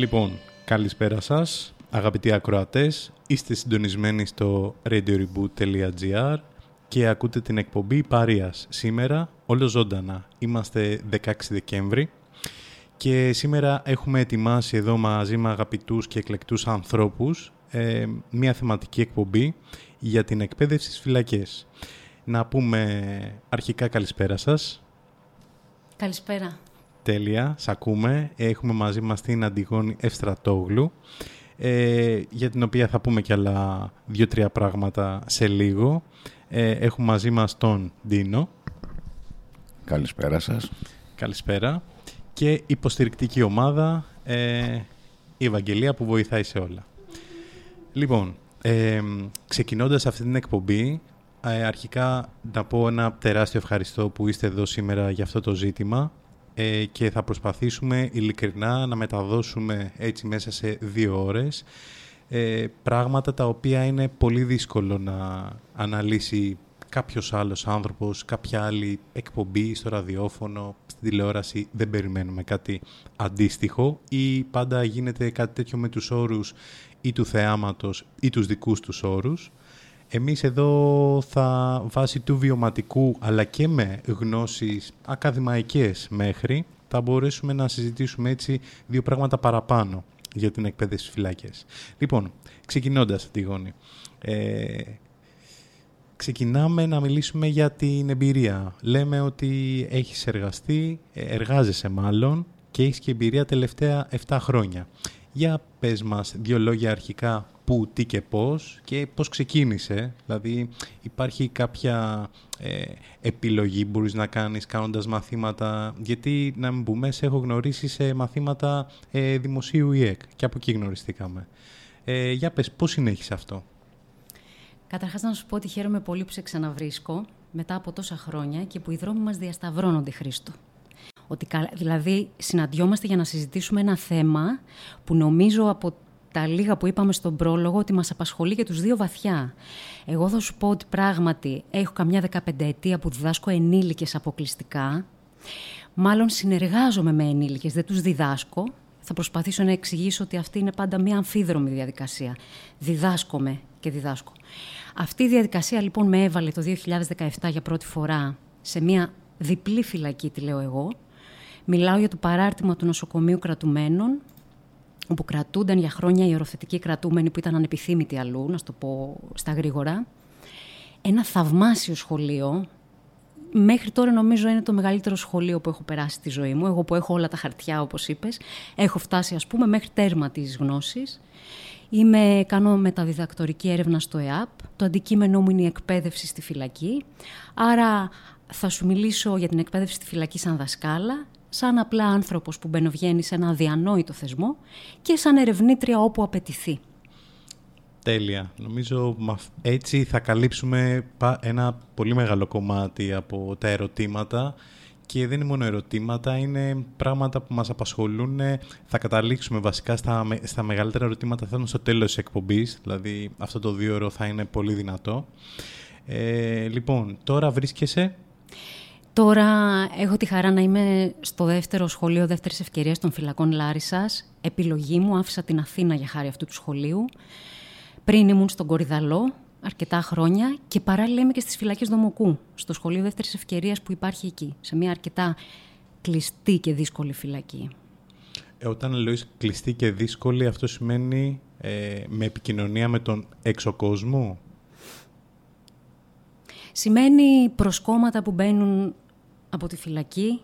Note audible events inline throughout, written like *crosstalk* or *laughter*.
Λοιπόν, καλησπέρα σας, αγαπητοί ακροατές. Είστε συντονισμένοι στο radioreboot.gr και ακούτε την εκπομπή Παρίας. Σήμερα, όλο ζωντανά. Είμαστε 16 Δεκέμβρη και σήμερα έχουμε ετοιμάσει εδώ μαζί με αγαπητούς και εκλεκτούς ανθρώπους ε, μια θεματική εκπομπή για την εκπαίδευση στις φυλακές. Να πούμε αρχικά καλησπέρα σας. Καλησπέρα. Τέλεια, σ' ακούμε. Έχουμε μαζί μας την Αντιγόνη Ευστρατόγλου, ε, για την οποία θα πούμε κι άλλα δύο-τρία πράγματα σε λίγο. Ε, έχουμε μαζί μας τον Ντίνο. Καλησπέρα σας. Καλησπέρα. Και υποστηρικτική ομάδα, ε, η Ευαγγελία που βοηθάει σε όλα. Λοιπόν, ε, ξεκινώντας αυτή την εκπομπή, ε, αρχικά να πω ένα τεράστιο ευχαριστώ που είστε εδώ σήμερα για αυτό το ζήτημα ε, και θα προσπαθήσουμε ειλικρινά να μεταδώσουμε έτσι μέσα σε δύο ώρες ε, πράγματα τα οποία είναι πολύ δύσκολο να αναλύσει κάποιος άλλος άνθρωπος, κάποια άλλη εκπομπή στο ραδιόφωνο, στην τηλεόραση, δεν περιμένουμε κάτι αντίστοιχο ή πάντα γίνεται κάτι τέτοιο με τους όρους ή του θεάματος ή τους δικούς τους όρους. Εμείς εδώ θα βάσει του βιωματικού αλλά και με γνώσεις ακαδημαϊκές μέχρι θα μπορέσουμε να συζητήσουμε έτσι δύο πράγματα παραπάνω για την εκπαίδευση στις φυλάκες. Λοιπόν, ξεκινώντας τη γόνη. Ε, ξεκινάμε να μιλήσουμε για την εμπειρία. Λέμε ότι έχεις εργαστεί, ε, εργάζεσαι μάλλον και έχεις και εμπειρία τελευταία 7 χρόνια. Για πες μας δύο λόγια αρχικά πού, τι και πώς και πώς ξεκίνησε. Δηλαδή υπάρχει κάποια ε, επιλογή που μπορείς να κάνεις κάνοντας μαθήματα; Γιατί να μην πούμε, σε έχω γνωρίσει σε μαθήματα ε, δημοσίου ΙΕΚ και από εκεί γνωριστήκαμε. Ε, για πες, πώς συνέχισε αυτό; Καταρχάς να σου πω ότι χαίρομαι πολύ που σε ξαναβρίσκω μετά από τόσα χρόνια και που οι δρόμοι μας διασταυρώνονται, Χρήστο. Ότι, δηλαδή συναντιόμαστε για να συζητήσουμε ένα θέμα που νομίζω από τα λίγα που είπαμε στον πρόλογο ότι μας απασχολεί και τους δύο βαθιά. Εγώ θα σου πω ότι πράγματι έχω καμιά δεκαπενταετία που διδάσκω ενήλικες αποκλειστικά. Μάλλον συνεργάζομαι με ενήλικες, δεν τους διδάσκω. Θα προσπαθήσω να εξηγήσω ότι αυτή είναι πάντα μια αμφίδρομη διαδικασία. Διδάσκομαι και διδάσκω. Αυτή η διαδικασία λοιπόν με έβαλε το 2017 για πρώτη φορά σε μια διπλή φυλακή, τη λέω εγώ. Μιλάω για το παράρτημα του νοσοκομείου κρατουμένων, όπου κρατούνταν για χρόνια οι οροθετικοί κρατούμενοι που ήταν ανεπιθύμητοι αλλού, να το πω στα γρήγορα. Ένα θαυμάσιο σχολείο. Μέχρι τώρα νομίζω είναι το μεγαλύτερο σχολείο που έχω περάσει στη ζωή μου. Εγώ που έχω όλα τα χαρτιά, όπως είπες, έχω φτάσει ας πούμε μέχρι τέρμα της γνώσης. Είμαι, κάνω μεταδιδακτορική έρευνα στο ΕΑΠ. Το αντικείμενό μου είναι η εκπαίδευση στη φυλακή. Άρα θα σου μιλήσω για την εκπαίδευση στη φυλακή σαν δασκάλα, σαν απλά άνθρωπος που μπαινοβγαίνει σε ένα αδιανόητο θεσμό και σαν ερευνήτρια όπου απαιτηθεί. Τέλεια. Νομίζω έτσι θα καλύψουμε ένα πολύ μεγάλο κομμάτι από τα ερωτήματα και δεν είναι μόνο ερωτήματα, είναι πράγματα που μας απασχολούν. Θα καταλήξουμε βασικά στα, στα μεγαλύτερα ερωτήματα, θα είναι στο τέλος της εκπομπής, δηλαδή αυτό το δύο ώρο θα είναι πολύ δυνατό. Ε, λοιπόν, τώρα βρίσκεσαι; Τώρα έχω τη χαρά να είμαι στο δεύτερο σχολείο δεύτερης ευκαιρίας των φυλακών Λάρισας. Επιλογή μου, άφησα την Αθήνα για χάρη αυτού του σχολείου. Πριν ήμουν στον Κορυδαλό αρκετά χρόνια και παράλληλα είμαι και στις φυλακές Δομοκού, στο σχολείο δεύτερης ευκαιρίας που υπάρχει εκεί, σε μια αρκετά κλειστή και δύσκολη φυλακή. Ε, όταν λέω κλειστή και δύσκολη, αυτό σημαίνει ε, με επικοινωνία με τον έξω κόσμο; Σημαίνει προσκόμματα που μπαίνουν από τη φυλακή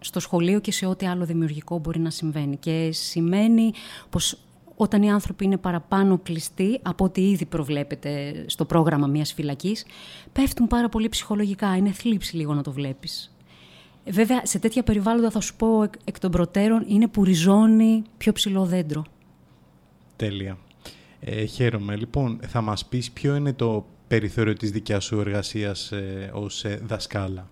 στο σχολείο και σε ό,τι άλλο δημιουργικό μπορεί να συμβαίνει. Και σημαίνει πως όταν οι άνθρωποι είναι παραπάνω κλειστοί από ό,τι ήδη προβλέπεται στο πρόγραμμα μιας φυλακής, πέφτουν πάρα πολύ ψυχολογικά. Είναι θλίψη λίγο να το βλέπεις. Βέβαια, σε τέτοια περιβάλλοντα θα σου πω εκ των προτέρων είναι που ριζώνει πιο ψηλό δέντρο. Τέλεια. Ε, χαίρομαι. Λοιπόν, θα μας πεις ποιο είναι το περιθώριο της δικιάς σου εργασίας ε, ως ε, δασκάλα;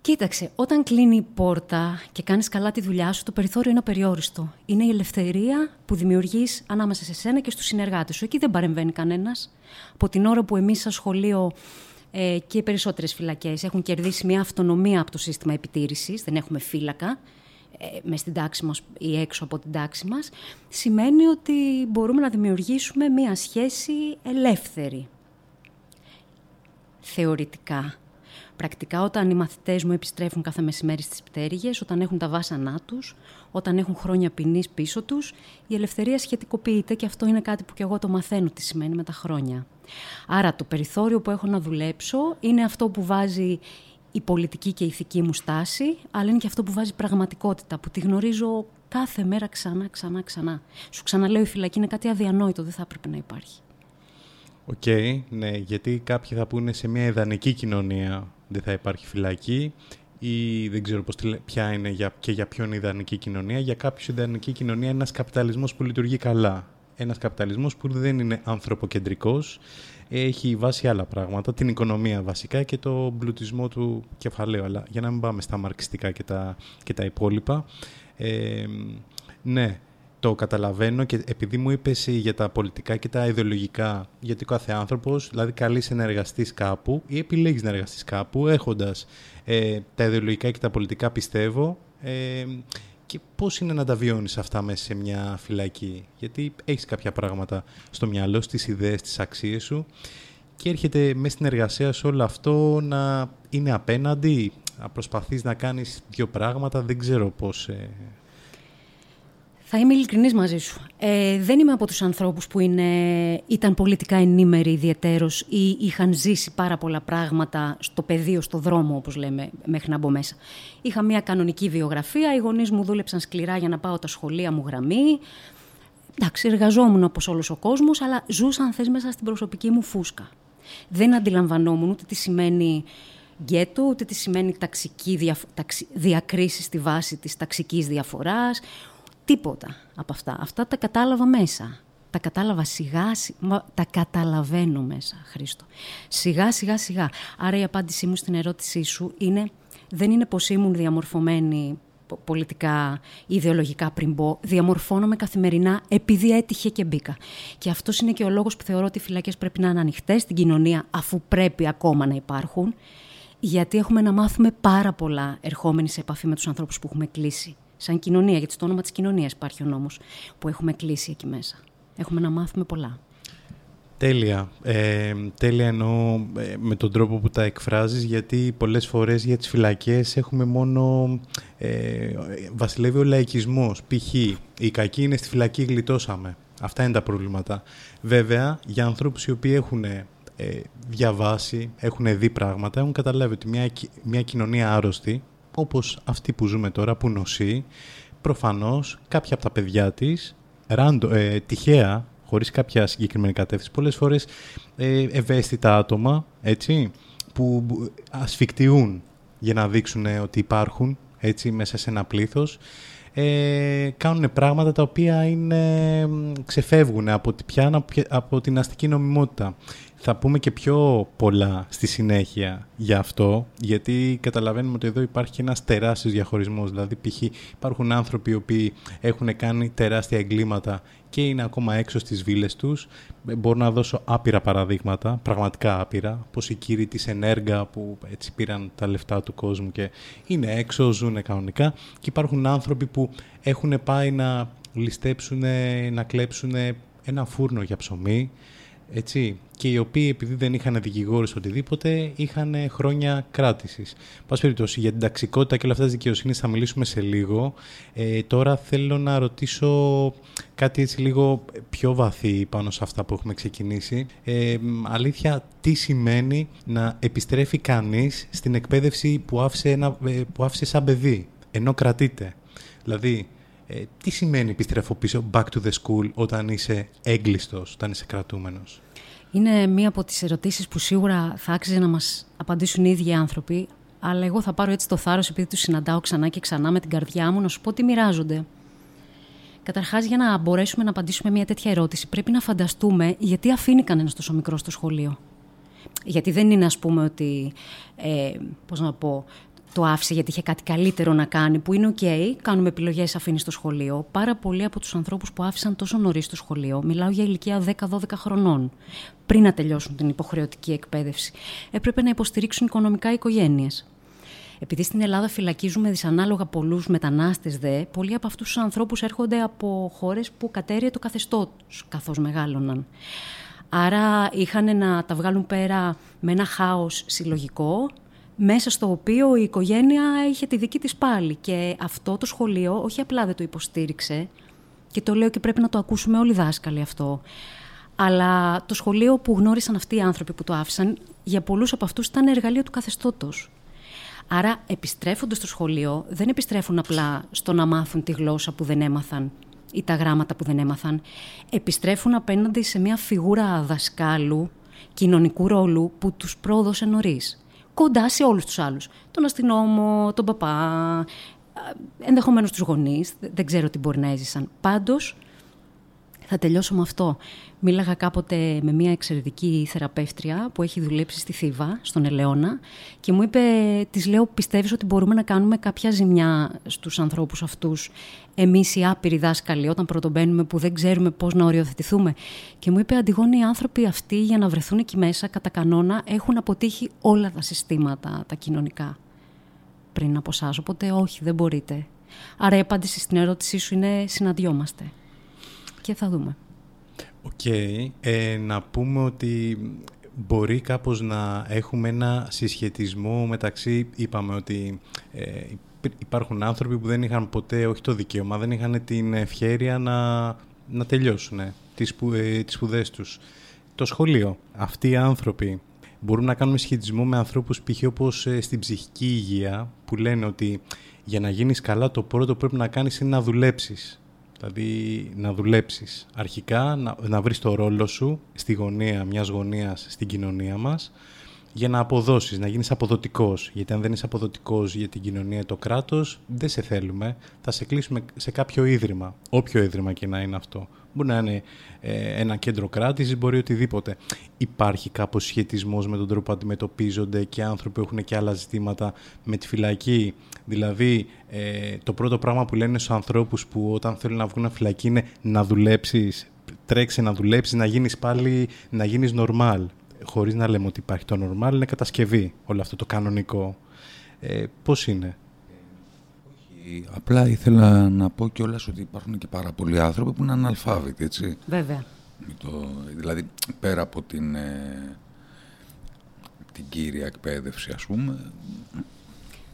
Κοίταξε, όταν κλείνει η πόρτα και κάνεις καλά τη δουλειά σου, το περιθώριο είναι απεριόριστο. Είναι η ελευθερία που δημιουργείς ανάμεσα σε σένα και στους συνεργάτες σου. Εκεί δεν παρεμβαίνει κανένας. Από την ώρα που εμείς σαν σχολείο ε, και οι περισσότερες φυλακές έχουν κερδίσει μια αυτονομία από το σύστημα επιτήρησης, δεν έχουμε φύλακα, με στην τάξη μας ή έξω από την τάξη μας, σημαίνει ότι μπορούμε να δημιουργήσουμε μία σχέση ελεύθερη. Θεωρητικά. Πρακτικά όταν οι μαθητές μου επιστρέφουν κάθε μεσημέρι στις πτέρυγες, όταν έχουν τα βάσανά τους, όταν έχουν χρόνια ποινής πίσω τους, η ελευθερία σχετικοποιείται και αυτό είναι κάτι που και εγώ το μαθαίνω τι σημαίνει με τα χρόνια. Άρα το περιθώριο που έχω να δουλέψω είναι αυτό που βάζει η πολιτική και η ηθική μου στάση, αλλά είναι και αυτό που βάζει πραγματικότητα, που τη γνωρίζω κάθε μέρα ξανά, ξανά, ξανά. Σου ξαναλέω, η φυλακή είναι κάτι αδιανόητο, δεν θα έπρεπε να υπάρχει. Οκ, ναι, γιατί κάποιοι θα πούνε σε μια ιδανική κοινωνία δεν θα υπάρχει φυλακή ή δεν ξέρω πώς, ποια είναι για, και για ποιον ιδανική κοινωνία. Για κάποιους ιδανική κοινωνία είναι ένας καπιταλισμός που λειτουργεί καλά. Ένας καπιταλισμός που δεν είναι ανθρωποκεντρικός, έχει βάσει άλλα πράγματα, την οικονομία βασικά και το μπλουτισμό του κεφαλαίου. Αλλά για να μην πάμε στα μαρξιστικά και τα, και τα υπόλοιπα. Ε, ναι, το καταλαβαίνω και επειδή μου είπες για τα πολιτικά και τα ιδεολογικά, γιατί ο κάθε άνθρωπος, δηλαδή καλείς να εργαστείς κάπου ή επιλέγεις να εργαστείς κάπου, έχοντας ε, τα ιδεολογικά και τα πολιτικά, πιστεύω. Ε, και πώς είναι να τα βιώνεις αυτά μέσα σε μια φυλακή; Γιατί έχεις κάποια πράγματα στο μυαλό, στις ιδέες, στις αξίες σου και έρχεται μέσα στην εργασία σου όλο αυτό να είναι απέναντι, να προσπαθείς να κάνεις δύο πράγματα, δεν ξέρω πώς, ε, θα είμαι ειλικρινής μαζί σου. Ε, δεν είμαι από τους ανθρώπους που είναι, ήταν πολιτικά ενήμεροι ιδιαιτέρως ή είχαν ζήσει πάρα πολλά πράγματα στο πεδίο, στο δρόμο όπως λέμε, μέχρι να μπω μέσα. Είχα μια κανονική βιογραφία, οι γονείς μου δούλεψαν σκληρά για να πάω τα σχολεία μου γραμμή. Εντάξει, εργαζόμουν όπως όλος ο κόσμος, αλλά ζούσα αν θες μέσα στην προσωπική μου φούσκα. Δεν αντιλαμβανόμουν ούτε τι σημαίνει γκέτο, ούτε τι σημαίνει ταξική διαφ... διακρίση στη βάση της ταξικής διαφοράς, Τίποτα από αυτά. Αυτά τα κατάλαβα μέσα. Τα κατάλαβα σιγά, σιγά τα καταλαβαίνω μέσα, Χρήστο. Σιγά, σιγά, σιγά. Άρα η απάντησή μου στην ερώτησή σου είναι, δεν είναι πως ήμουν διαμορφωμένη πολιτικά, ιδεολογικά πριν μπω, διαμορφώνομαι καθημερινά επειδή έτυχε και μπήκα. Και αυτός είναι και ο λόγος που θεωρώ ότι οι φυλακές πρέπει να είναι ανοιχτές στην κοινωνία, αφού πρέπει ακόμα να υπάρχουν, γιατί έχουμε να μάθουμε πάρα πολλά ερχόμενοι σε επαφή με τους ανθρώπους που έχουμε κλείσει σαν κοινωνία, γιατί στο όνομα της κοινωνίας υπάρχει ο νόμος που έχουμε κλείσει εκεί μέσα. Έχουμε να μάθουμε πολλά. Τέλεια. Ε, τέλεια εννοώ ε, με τον τρόπο που τα εκφράζεις, γιατί πολλές φορές για τις φυλακές έχουμε μόνο... Ε, βασιλεύει ο λαϊκισμός. Π.χ. η κακή είναι στη φυλακή, γλιτώσαμε. Αυτά είναι τα προβλήματα. Βέβαια, για ανθρώπους οι οποίοι έχουν ε, διαβάσει, έχουν δει πράγματα, έχουν καταλάβει ότι μια, μια κοινωνία άρρωστη όπως αυτή που ζούμε τώρα, που νοσεί, προφανώς κάποια από τα παιδιά της, ράντο, ε, τυχαία, χωρίς κάποια συγκεκριμένη κατεύθυνση, πολλές φορές ε, ευαίσθητα άτομα, έτσι, που ασφικτιούν για να δείξουν ότι υπάρχουν, έτσι, μέσα σε ένα πλήθος, ε, κάνουν πράγματα τα οποία είναι, ξεφεύγουν από, από την αστική νομιμότητα. Θα πούμε και πιο πολλά στη συνέχεια για αυτό, γιατί καταλαβαίνουμε ότι εδώ υπάρχει και ένας τεράστιος διαχωρισμός. Δηλαδή, π.χ. υπάρχουν άνθρωποι οι οποίοι έχουν κάνει τεράστια εγκλήματα και είναι ακόμα έξω στις βίλες τους. Μπορώ να δώσω άπειρα παραδείγματα, πραγματικά άπειρα, όπως οι κύριοι της Ενέργα που έτσι πήραν τα λεφτά του κόσμου και είναι έξω, ζουν κανονικά. Και υπάρχουν άνθρωποι που έχουν πάει να ληστέψουν, να κλέψουν ένα φούρνο για ψωμί, έτσι, και οι οποίοι επειδή δεν είχαν δικηγόρους οτιδήποτε είχαν χρόνια κράτησης. Πάση περιπτώσει, για την ταξικότητα και όλα αυτά της δικαιοσύνης θα μιλήσουμε σε λίγο. Ε, τώρα θέλω να ρωτήσω κάτι έτσι λίγο πιο βαθύ πάνω σε αυτά που έχουμε ξεκινήσει. Ε, αλήθεια, τι σημαίνει να επιστρέφει κανείς στην εκπαίδευση που άφησε, ένα, ε, που άφησε σαν παιδί, ενώ κρατείται; Δηλαδή, ε, τι σημαίνει επιστρέφω πίσω, back to the school, όταν είσαι έγκλειστος, όταν είσαι κρατούμενος; Είναι μία από τις ερωτήσεις που σίγουρα θα άξιζε να μας απαντήσουν οι ίδιοι άνθρωποι, αλλά εγώ θα πάρω έτσι το θάρρος επειδή τους συναντάω ξανά και ξανά με την καρδιά μου να σου πω τι μοιράζονται. Καταρχάς, για να μπορέσουμε να απαντήσουμε μια τέτοια ερώτηση, πρέπει να φανταστούμε γιατί αφήνει κανένας τόσο μικρό στο σχολείο. Γιατί δεν είναι, ας πούμε, ότι, ε, πώς να πω, το άφησε γιατί είχε κάτι καλύτερο να κάνει, που είναι οκ, κάνουμε επιλογές, αφήνεις στο σχολείο. Πάρα πολλοί από τους ανθρώπους που άφησαν τόσο νωρίς στο σχολείο, μιλάω για ηλικία 10-12 χρονών, πριν να τελειώσουν την υποχρεωτική εκπαίδευση, έπρεπε να υποστηρίξουν οικονομικά οικογένειες. Επειδή στην Ελλάδα φυλακίζουμε δυσανάλογα πολλούς μετανάστες δε, πολλοί από αυτούς τους ανθρώπους έρχονται από χώρες που κατέρρεε το καθεστώς τους καθώς μεγάλωναν. Άρα είχαν να τα βγάλουν πέρα με ένα χάος συλλογικό, μέσα στο οποίο η οικογένεια είχε τη δική της πάλι. Και αυτό το σχολείο όχι απλά δεν το υποστήριξε, και το λέω και πρέπει να το ακούσουμε όλοι οι δάσκαλοι αυτό, αλλά το σχολείο που γνώρισαν αυτοί οι άνθρωποι που το άφησαν, για πολλούς από αυτούς ήταν εργαλείο του καθεστώτος. Άρα επιστρέφοντας στο σχολείο δεν επιστρέφουν απλά στο να μάθουν τη γλώσσα που δεν έμαθαν ή τα γράμματα που δεν έμαθαν. Επιστρέφουν απέναντι σε μια φιγούρα δασκάλου, κοινωνικού ρόλου που τους πρόδωσε νωρίς. Κοντά σε όλους τους άλλους. Τον αστυνόμο, τον παπά, ενδεχομένως τους γονείς, δεν ξέρω τι μπορεί να έζησαν. Πάντως, θα τελειώσω με αυτό. Μίλαγα κάποτε με μια εξαιρετική θεραπεύτρια που έχει δουλέψει στη Θήβα, στον Ελαιώνα και μου είπε, της λέω, πιστεύεις ότι μπορούμε να κάνουμε κάποια ζημιά στους ανθρώπους αυτούς εμείς οι άπειροι δάσκαλοι όταν πρωτομπαίνουμε που δεν ξέρουμε πώς να οριοθετηθούμε; Και μου είπε, Αντιγόνη, οι άνθρωποι αυτοί για να βρεθούν εκεί μέσα κατά κανόνα έχουν αποτύχει όλα τα συστήματα τα κοινωνικά πριν από εσάς. Οπότε όχι, δεν μπορείτε. Άρα η απάντηση στην ερώτησή σου είναι συναντιόμαστε και θα δούμε. Οκ. Ε, να πούμε ότι μπορεί κάπως να έχουμε ένα συσχετισμό μεταξύ, είπαμε ότι ε, υπάρχουν άνθρωποι που δεν είχαν ποτέ, όχι το δικαίωμα, δεν είχαν την ευχαίρεια να, να τελειώσουν τις, ε, τις σπουδές τους. Το σχολείο. Αυτοί οι άνθρωποι μπορούν να κάνουμε σχετισμό με ανθρώπους π.χ. όπως ε, στην ψυχική υγεία που λένε ότι για να γίνεις καλά το πρώτο πρέπει να κάνεις είναι να δουλέψεις. Δηλαδή να δουλέψεις. Αρχικά να, να βρεις το ρόλο σου στη γωνία μιας γωνίας στην κοινωνία μας για να αποδώσεις, να γίνεις αποδοτικός. Γιατί αν δεν είσαι αποδοτικός για την κοινωνία το κράτος, δεν σε θέλουμε. Θα σε κλείσουμε σε κάποιο ίδρυμα, όποιο ίδρυμα και να είναι αυτό. Μπορεί να είναι ε, ένα κέντρο κράτησης, μπορεί οτιδήποτε. Υπάρχει κάπως σχετισμός με τον τρόπο που αντιμετωπίζονται και άνθρωποι έχουν και άλλα ζητήματα με τη φυλακή; Δηλαδή, ε, το πρώτο πράγμα που λένε στους ανθρώπους που όταν θέλουν να βγουν φυλακή είναι να δουλέψεις, τρέξει να δουλέψεις, να γίνεις πάλι, να γίνεις normal. Χωρίς να λέμε ότι υπάρχει το normal, είναι κατασκευή όλο αυτό το κανονικό. Ε, πώς είναι; Απλά ήθελα να πω κιόλας ότι υπάρχουν και πάρα πολλοί άνθρωποι που είναι αναλφάβητοι, έτσι. Βέβαια. Το, δηλαδή, πέρα από την, ε, την κύρια εκπαίδευση, ας πούμε...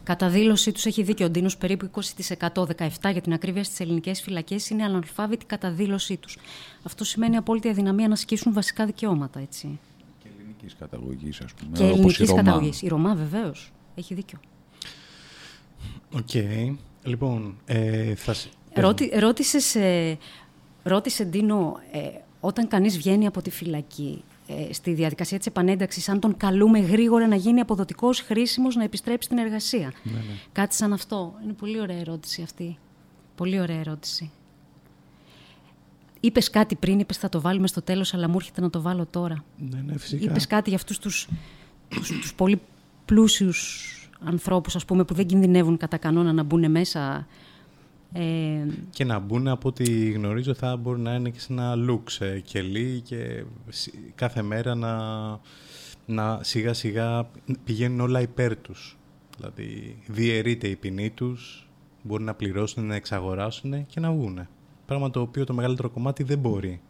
Κατά δήλωσή τους έχει δίκιο ο Ντίνος, περίπου 20%, 17% για την ακρίβεια στις ελληνικές φυλακές είναι αναλφάβητοι κατά δήλωσή τους. Αυτό σημαίνει απόλυτη αδυναμία να ασκήσουν βασικά δικαιώματα, έτσι. Και ελληνικής καταγωγής, ας πούμε. Και ελληνικής καταγωγής. Ή Ρομά, βεβαίως. Έχει δίκιο. Οκ. Λοιπόν, ε, θα... Ρώτη, ρώτησες, ε, ρώτησε Ντίνο, ε, όταν κανείς βγαίνει από τη φυλακή, ε, στη διαδικασία της επανένταξης, αν τον καλούμε γρήγορα να γίνει αποδοτικός, χρήσιμος, να επιστρέψει στην εργασία. Ναι, ναι. Κάτι σαν αυτό. Είναι πολύ ωραία ερώτηση αυτή. Πολύ ωραία ερώτηση. Είπες κάτι πριν, είπες θα το βάλουμε στο τέλος, αλλά μου έρχεται να το βάλω τώρα. Ναι, ναι, φυσικά. Είπες κάτι για αυτούς τους τους, πολύ πλούσιους ανθρώπους, ας πούμε, που δεν κινδυνεύουν κατά κανόνα να μπουν μέσα. Ε... Και να μπουν, από ό,τι γνωρίζω, θα μπορεί να είναι και σε ένα λουξ ε, κελί και κάθε μέρα να, να σιγά σιγά πηγαίνουν όλα υπέρ τους. Δηλαδή διαιρείται η ποινή τους, μπορεί να πληρώσουν, να εξαγοράσουν και να βγουν. Πράγμα το οποίο το μεγαλύτερο κομμάτι δεν μπορεί.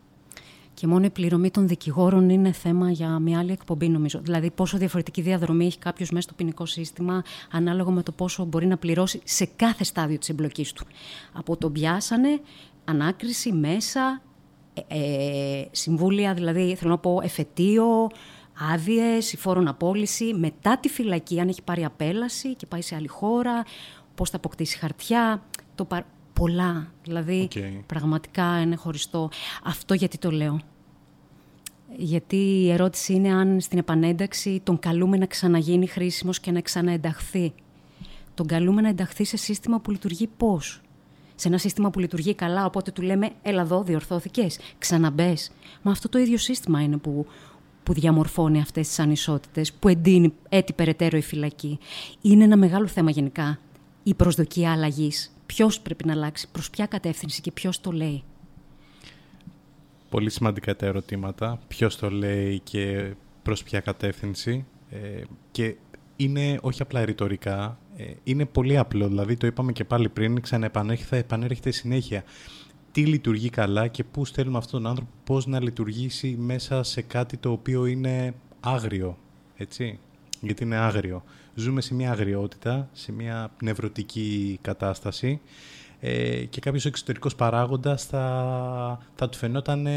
Και μόνο η πληρωμή των δικηγόρων είναι θέμα για μια άλλη εκπομπή, νομίζω. Δηλαδή, πόσο διαφορετική διαδρομή έχει κάποιος μέσα στο ποινικό σύστημα, ανάλογα με το πόσο μπορεί να πληρώσει σε κάθε στάδιο της εμπλοκής του. Από τον πιάσανε, ανάκριση, μέσα, ε, ε, συμβούλια, δηλαδή θέλω να πω εφετείο, άδειες, η φόρων απόλυση, μετά τη φυλακή, αν έχει πάρει απέλαση και πάει σε άλλη χώρα, πώς θα αποκτήσει χαρτιά. Το, πολλά. Δηλαδή, πραγματικά είναι χωριστό. Αυτό γιατί το λέω. Γιατί η ερώτηση είναι αν στην επανένταξη τον καλούμε να ξαναγίνει χρήσιμος και να ξαναενταχθεί. Τον καλούμε να ενταχθεί σε σύστημα που λειτουργεί πώς; Σε ένα σύστημα που λειτουργεί καλά, οπότε του λέμε «Έλα εδώ, διορθώθηκες, ξαναμπες». Μα αυτό το ίδιο σύστημα είναι που, που διαμορφώνει αυτές τις ανισότητες, που εντείνει έτσι περαιτέρω η φυλακή. Είναι ένα μεγάλο θέμα γενικά η προσδοκία αλλαγής. Ποιος πρέπει να αλλάξει, προς ποια κατεύθυνση και ποιος το λέει. Πολύ σημαντικά τα ερωτήματα. Ποιος το λέει και προς ποια κατεύθυνση. Ε, και είναι όχι απλά ρητορικά, ε, είναι πολύ απλό. Δηλαδή το είπαμε και πάλι πριν, ξαναεπανέρχεται, θα επανέρχεται συνέχεια. Τι λειτουργεί καλά και πού στέλνουμε αυτόν τον άνθρωπο πώς να λειτουργήσει μέσα σε κάτι το οποίο είναι άγριο, έτσι, γιατί είναι άγριο. Ζούμε σε μια αγριότητα, σε μια νευρωτική κατάσταση ε, και κάποιος εξωτερικός παράγοντας θα, θα του φαινόταν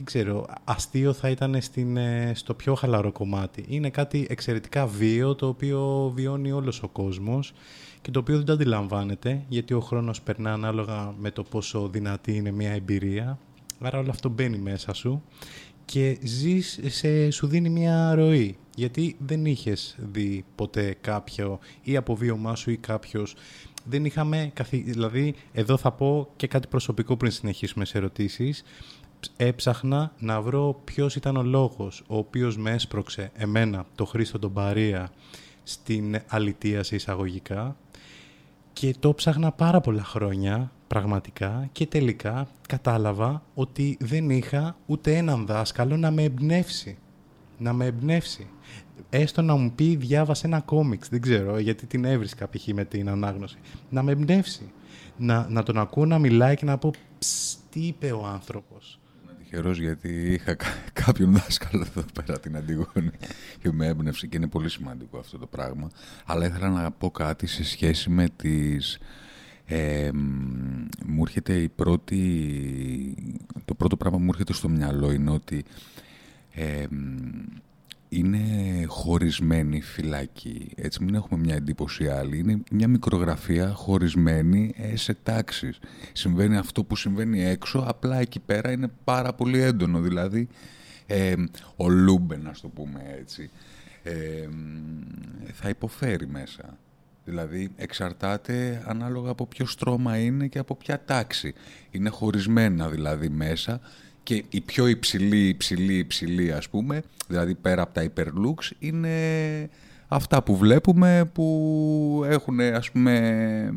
δεν ξέρω, αστείο θα ήταν στην, ε, στο πιο χαλαρό κομμάτι. Είναι κάτι εξαιρετικά βίο, το οποίο βιώνει όλος ο κόσμος και το οποίο δεν το αντιλαμβάνεται, γιατί ο χρόνος περνά ανάλογα με το πόσο δυνατή είναι μια εμπειρία. Άρα όλο αυτό μπαίνει μέσα σου και ζεις, σε, σου δίνει μια ροή. Γιατί δεν είχες δει ποτέ κάποιο ή από βίωμά σου ή κάποιος δεν είχαμε, δηλαδή εδώ θα πω και κάτι προσωπικό πριν συνεχίσουμε σε ερωτήσεις έψαχνα να βρω ποιος ήταν ο λόγος ο οποίος με έσπρωξε εμένα, το Χρήστο τον Παρία, στην αλητία σε εισαγωγικά και το ψάχνα πάρα πολλά χρόνια πραγματικά και τελικά κατάλαβα ότι δεν είχα ούτε έναν δάσκαλο να με εμπνεύσει. Να με εμπνεύσει. Έστω να μου πει διάβασε ένα κόμιξ, δεν ξέρω γιατί την έβρισκα π.χ. με την ανάγνωση. Να με εμπνεύσει. Να, να τον ακούω να μιλάει και να πω τι είπε ο άνθρωπος τυχερός γιατί είχα κάποιον δάσκαλο εδώ πέρα την Αντιγόνη και με έμπνευσε και είναι πολύ σημαντικό αυτό το πράγμα. Αλλά ήθελα να πω κάτι σε σχέση με τις... Ε, μου έρχεται η πρώτη... Το πρώτο πράγμα που μου έρχεται στο μυαλό είναι ότι ε, είναι χωρισμένη φυλακή. Έτσι μην έχουμε μια εντύπωση άλλη. Είναι μια μικρογραφία χωρισμένη ε, σε τάξεις. Συμβαίνει αυτό που συμβαίνει έξω, απλά εκεί πέρα είναι πάρα πολύ έντονο. Δηλαδή, ε, ο Λούμπεν, να το πούμε έτσι, ε, θα υποφέρει μέσα. Δηλαδή εξαρτάται ανάλογα από ποιο στρώμα είναι και από ποια τάξη. Είναι χωρισμένα δηλαδή μέσα και η πιο υψηλή, υψηλή, υψηλή ας πούμε, δηλαδή πέρα από τα υπερλούξ, είναι αυτά που βλέπουμε που έχουν ας πούμε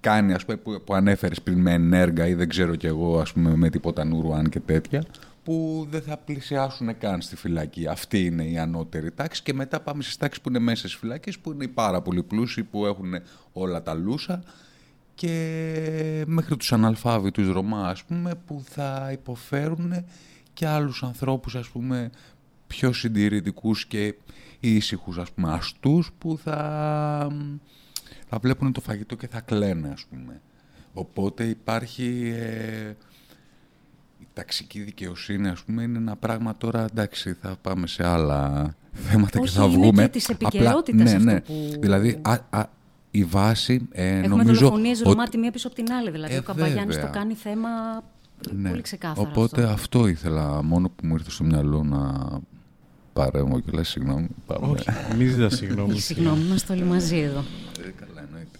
κάνει ας πούμε που, που ανέφερες πριν με ενέργα ή δεν ξέρω κι εγώ ας πούμε με τίποτα νουρουάν και τέτοια που δεν θα πλησιάσουν καν στη φυλακή. Αυτή είναι η ανώτερη τάξη και μετά πάμε στις τάξεις που είναι μέσα στις φυλακές που είναι οι πάρα πολύ πλούσιοι που έχουν όλα τα λούσα και μέχρι τους αναλφάβητους Ρωμά, ας πούμε, που θα υποφέρουν και άλλους ανθρώπους, ας πούμε, πιο συντηρητικούς και ήσυχους, ας πούμε, αστούς, που θα, θα βλέπουν το φαγητό και θα κλαίνε, ας πούμε. Οπότε υπάρχει... Ε, η ταξική δικαιοσύνη, ας πούμε, είναι ένα πράγμα τώρα, εντάξει, θα πάμε σε άλλα θέματα και θα βγούμε. Είναι και της επικαιρότητας ναι, ναι. που... Δηλαδή, η βάση ε, Έχουμε νομίζω... δολοφονίες Ρωμά τη μία πίσω από την άλλη. Δηλαδή ε, ο Καπαγιάννης το κάνει θέμα ναι. πολύ ξεκάθαρα Οπότε αυτό. ήθελα μόνο που μου ήρθε στο μυαλό να παρέμβω και λέει συγγνώμη. Πάμε. Όχι, μη ζητάς συγγνώμη. συγγνώμη, είμαστε όλοι μαζί εδώ. Ε, καλά, εννοείται.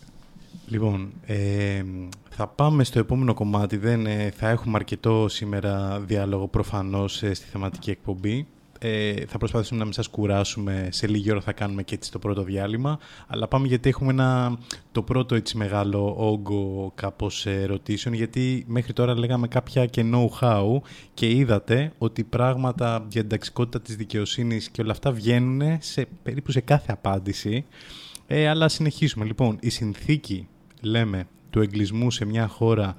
Λοιπόν, ε, θα πάμε στο επόμενο κομμάτι. Δεν, ε, θα έχουμε αρκετό σήμερα διάλογο προφανώς ε, στη θεματική εκπομπή. Ε, θα προσπαθήσουμε να μην σας κουράσουμε. Σε λίγη ώρα θα κάνουμε και έτσι το πρώτο διάλειμμα. Αλλά πάμε γιατί έχουμε ένα, το πρώτο έτσι μεγάλο όγκο κάπως ερωτήσεων. Γιατί μέχρι τώρα λέγαμε κάποια και know-how και είδατε ότι πράγματα για την ταξικότητα της δικαιοσύνης και όλα αυτά βγαίνουν σε, περίπου σε κάθε απάντηση. Ε, αλλά συνεχίσουμε. Λοιπόν, η συνθήκη, λέμε, του εγκλισμού σε μια χώρα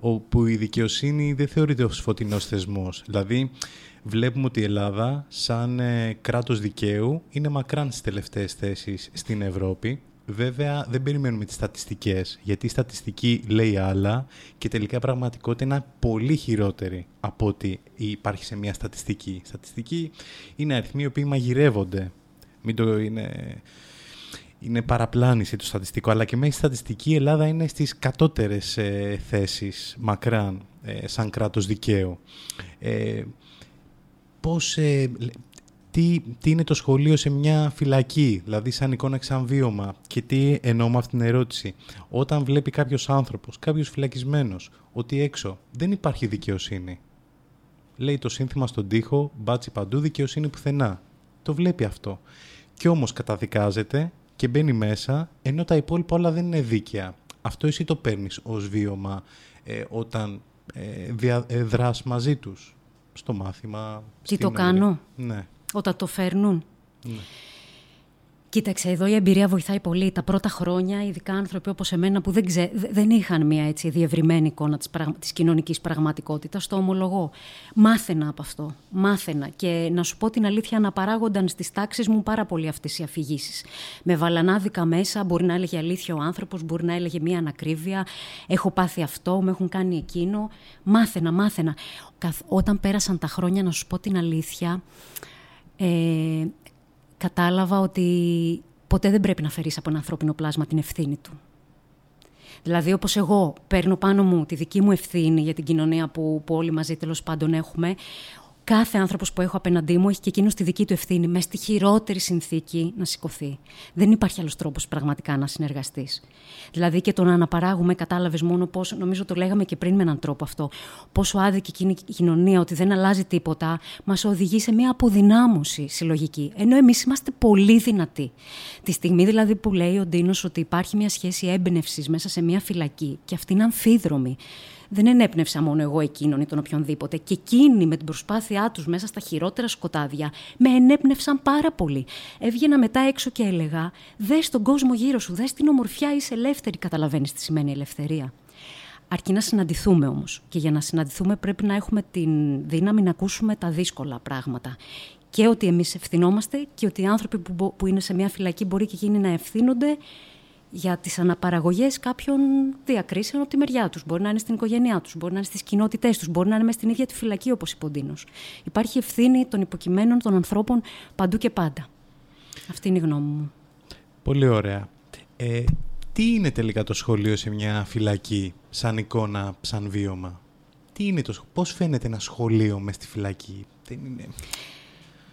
όπου η δικαιοσύνη δεν θεωρείται ως φωτεινός θεσμός. Δηλαδή, βλέπουμε ότι η Ελλάδα σαν ε, κράτος δικαίου είναι μακράν στις τελευταίες θέσεις στην Ευρώπη. Βέβαια δεν περιμένουμε τις στατιστικές, γιατί η στατιστική λέει άλλα και τελικά η πραγματικότητα είναι πολύ χειρότερη από ότι υπάρχει σε μια στατιστική. Η στατιστική είναι αριθμοί οι οποίοι μαγειρεύονται. Μην το είναι... Είναι παραπλάνηση το στατιστικό, αλλά και μέσα στη στατιστική η Ελλάδα είναι στις κατώτερες ε, θέσεις μακράν ε, σαν κράτος δικαίου. Ε, πώς, ε, τι, τι είναι το σχολείο σε μια φυλακή, δηλαδή σαν εικόνα εξαμβίωμα και τι εννοώ με αυτήν την ερώτηση. Όταν βλέπει κάποιος άνθρωπος, κάποιος φυλακισμένος, ότι έξω δεν υπάρχει δικαιοσύνη. Λέει το σύνθημα στον τοίχο, μπάτσι παντού, δικαιοσύνη πουθενά. Το βλέπει αυτό. Κι όμως καταδικάζεται και μπαίνει μέσα, ενώ τα υπόλοιπα όλα δεν είναι δίκαια. Αυτό εσύ το παίρνεις ως βίωμα ε, όταν ε, δια, ε, δράς μαζί τους στο μάθημα. Τι το κάνω; Ναι. Όταν το φέρνουν; Ναι. Κοίταξε, εδώ η εμπειρία βοηθάει πολύ. Τα πρώτα χρόνια, ειδικά άνθρωποι όπως εμένα που δεν, ξέ, δεν είχαν μια έτσι διευρυμένη εικόνα της της κοινωνικής πραγματικότητας, το ομολογώ. Μάθαινα από αυτό. Μάθαινα. Και να σου πω την αλήθεια, αναπαράγονταν στις τάξεις μου πάρα πολύ αυτές οι αφηγήσεις. Με βαλανάδικα μέσα, μπορεί να έλεγε αλήθεια ο άνθρωπος, μπορεί να έλεγε μια ανακρίβεια. Έχω πάθει αυτό, με έχουν κάνει εκείνο. Μάθαινα, μάθαινα. Όταν πέρασαν τα χρόνια, να σου πω την αλήθεια, ε, κατάλαβα ότι ποτέ δεν πρέπει να φέρεις από ένα ανθρώπινο πλάσμα την ευθύνη του. Δηλαδή, όπως εγώ παίρνω πάνω μου τη δική μου ευθύνη για την κοινωνία που, που όλοι μαζί τέλος πάντων έχουμε, κάθε άνθρωπος που έχω απέναντί μου έχει και εκείνος τη δική του ευθύνη, μες στη χειρότερη συνθήκη να σηκωθεί. Δεν υπάρχει άλλος τρόπος πραγματικά να συνεργαστείς. Δηλαδή και το να αναπαράγουμε, κατάλαβες μόνο πώς, νομίζω το λέγαμε και πριν με έναν τρόπο αυτό, πόσο άδικη είναι η κοινωνία, ότι δεν αλλάζει τίποτα, μας οδηγεί σε μια αποδυνάμωση συλλογική. Ενώ εμείς είμαστε πολύ δυνατοί. Τη στιγμή δηλαδή που λέει ο Ντίνος ότι υπάρχει μια σχέση έμπνευσης μέσα σε μια φυλακή και αυτή είναι αμφίδρομη δεν ενέπνευσα μόνο εγώ εκείνον ή τον οποιονδήποτε. Και εκείνοι με την προσπάθειά τους μέσα στα χειρότερα σκοτάδια με ενέπνευσαν πάρα πολύ. Έβγαινα μετά έξω και έλεγα: Δες τον κόσμο γύρω σου, δες την ομορφιά, είσαι ελεύθερη. Καταλαβαίνεις τι σημαίνει ελευθερία. Αρκεί να συναντηθούμε όμως. Και για να συναντηθούμε πρέπει να έχουμε την δύναμη να ακούσουμε τα δύσκολα πράγματα. Και ότι εμείς ευθυνόμαστε και ότι οι άνθρωποι που είναι σε μια φυλακή μπορεί και εκείνοι να ευθύνονται για τις αναπαραγωγές κάποιων διακρίσεων από τη μεριά τους. Μπορεί να είναι στην οικογένειά τους, μπορεί να είναι στις κοινότητές τους, μπορεί να είναι μέσα στην ίδια τη φυλακή όπως είπε ο Ντίνος. Υπάρχει ευθύνη των υποκειμένων των ανθρώπων παντού και πάντα. Αυτή είναι η γνώμη μου. Πολύ ωραία. Ε, τι είναι τελικά το σχολείο σε μια φυλακή, σαν εικόνα, σαν βίωμα; Τι είναι το, πώς φαίνεται ένα σχολείο μες στη φυλακή; Δεν είναι...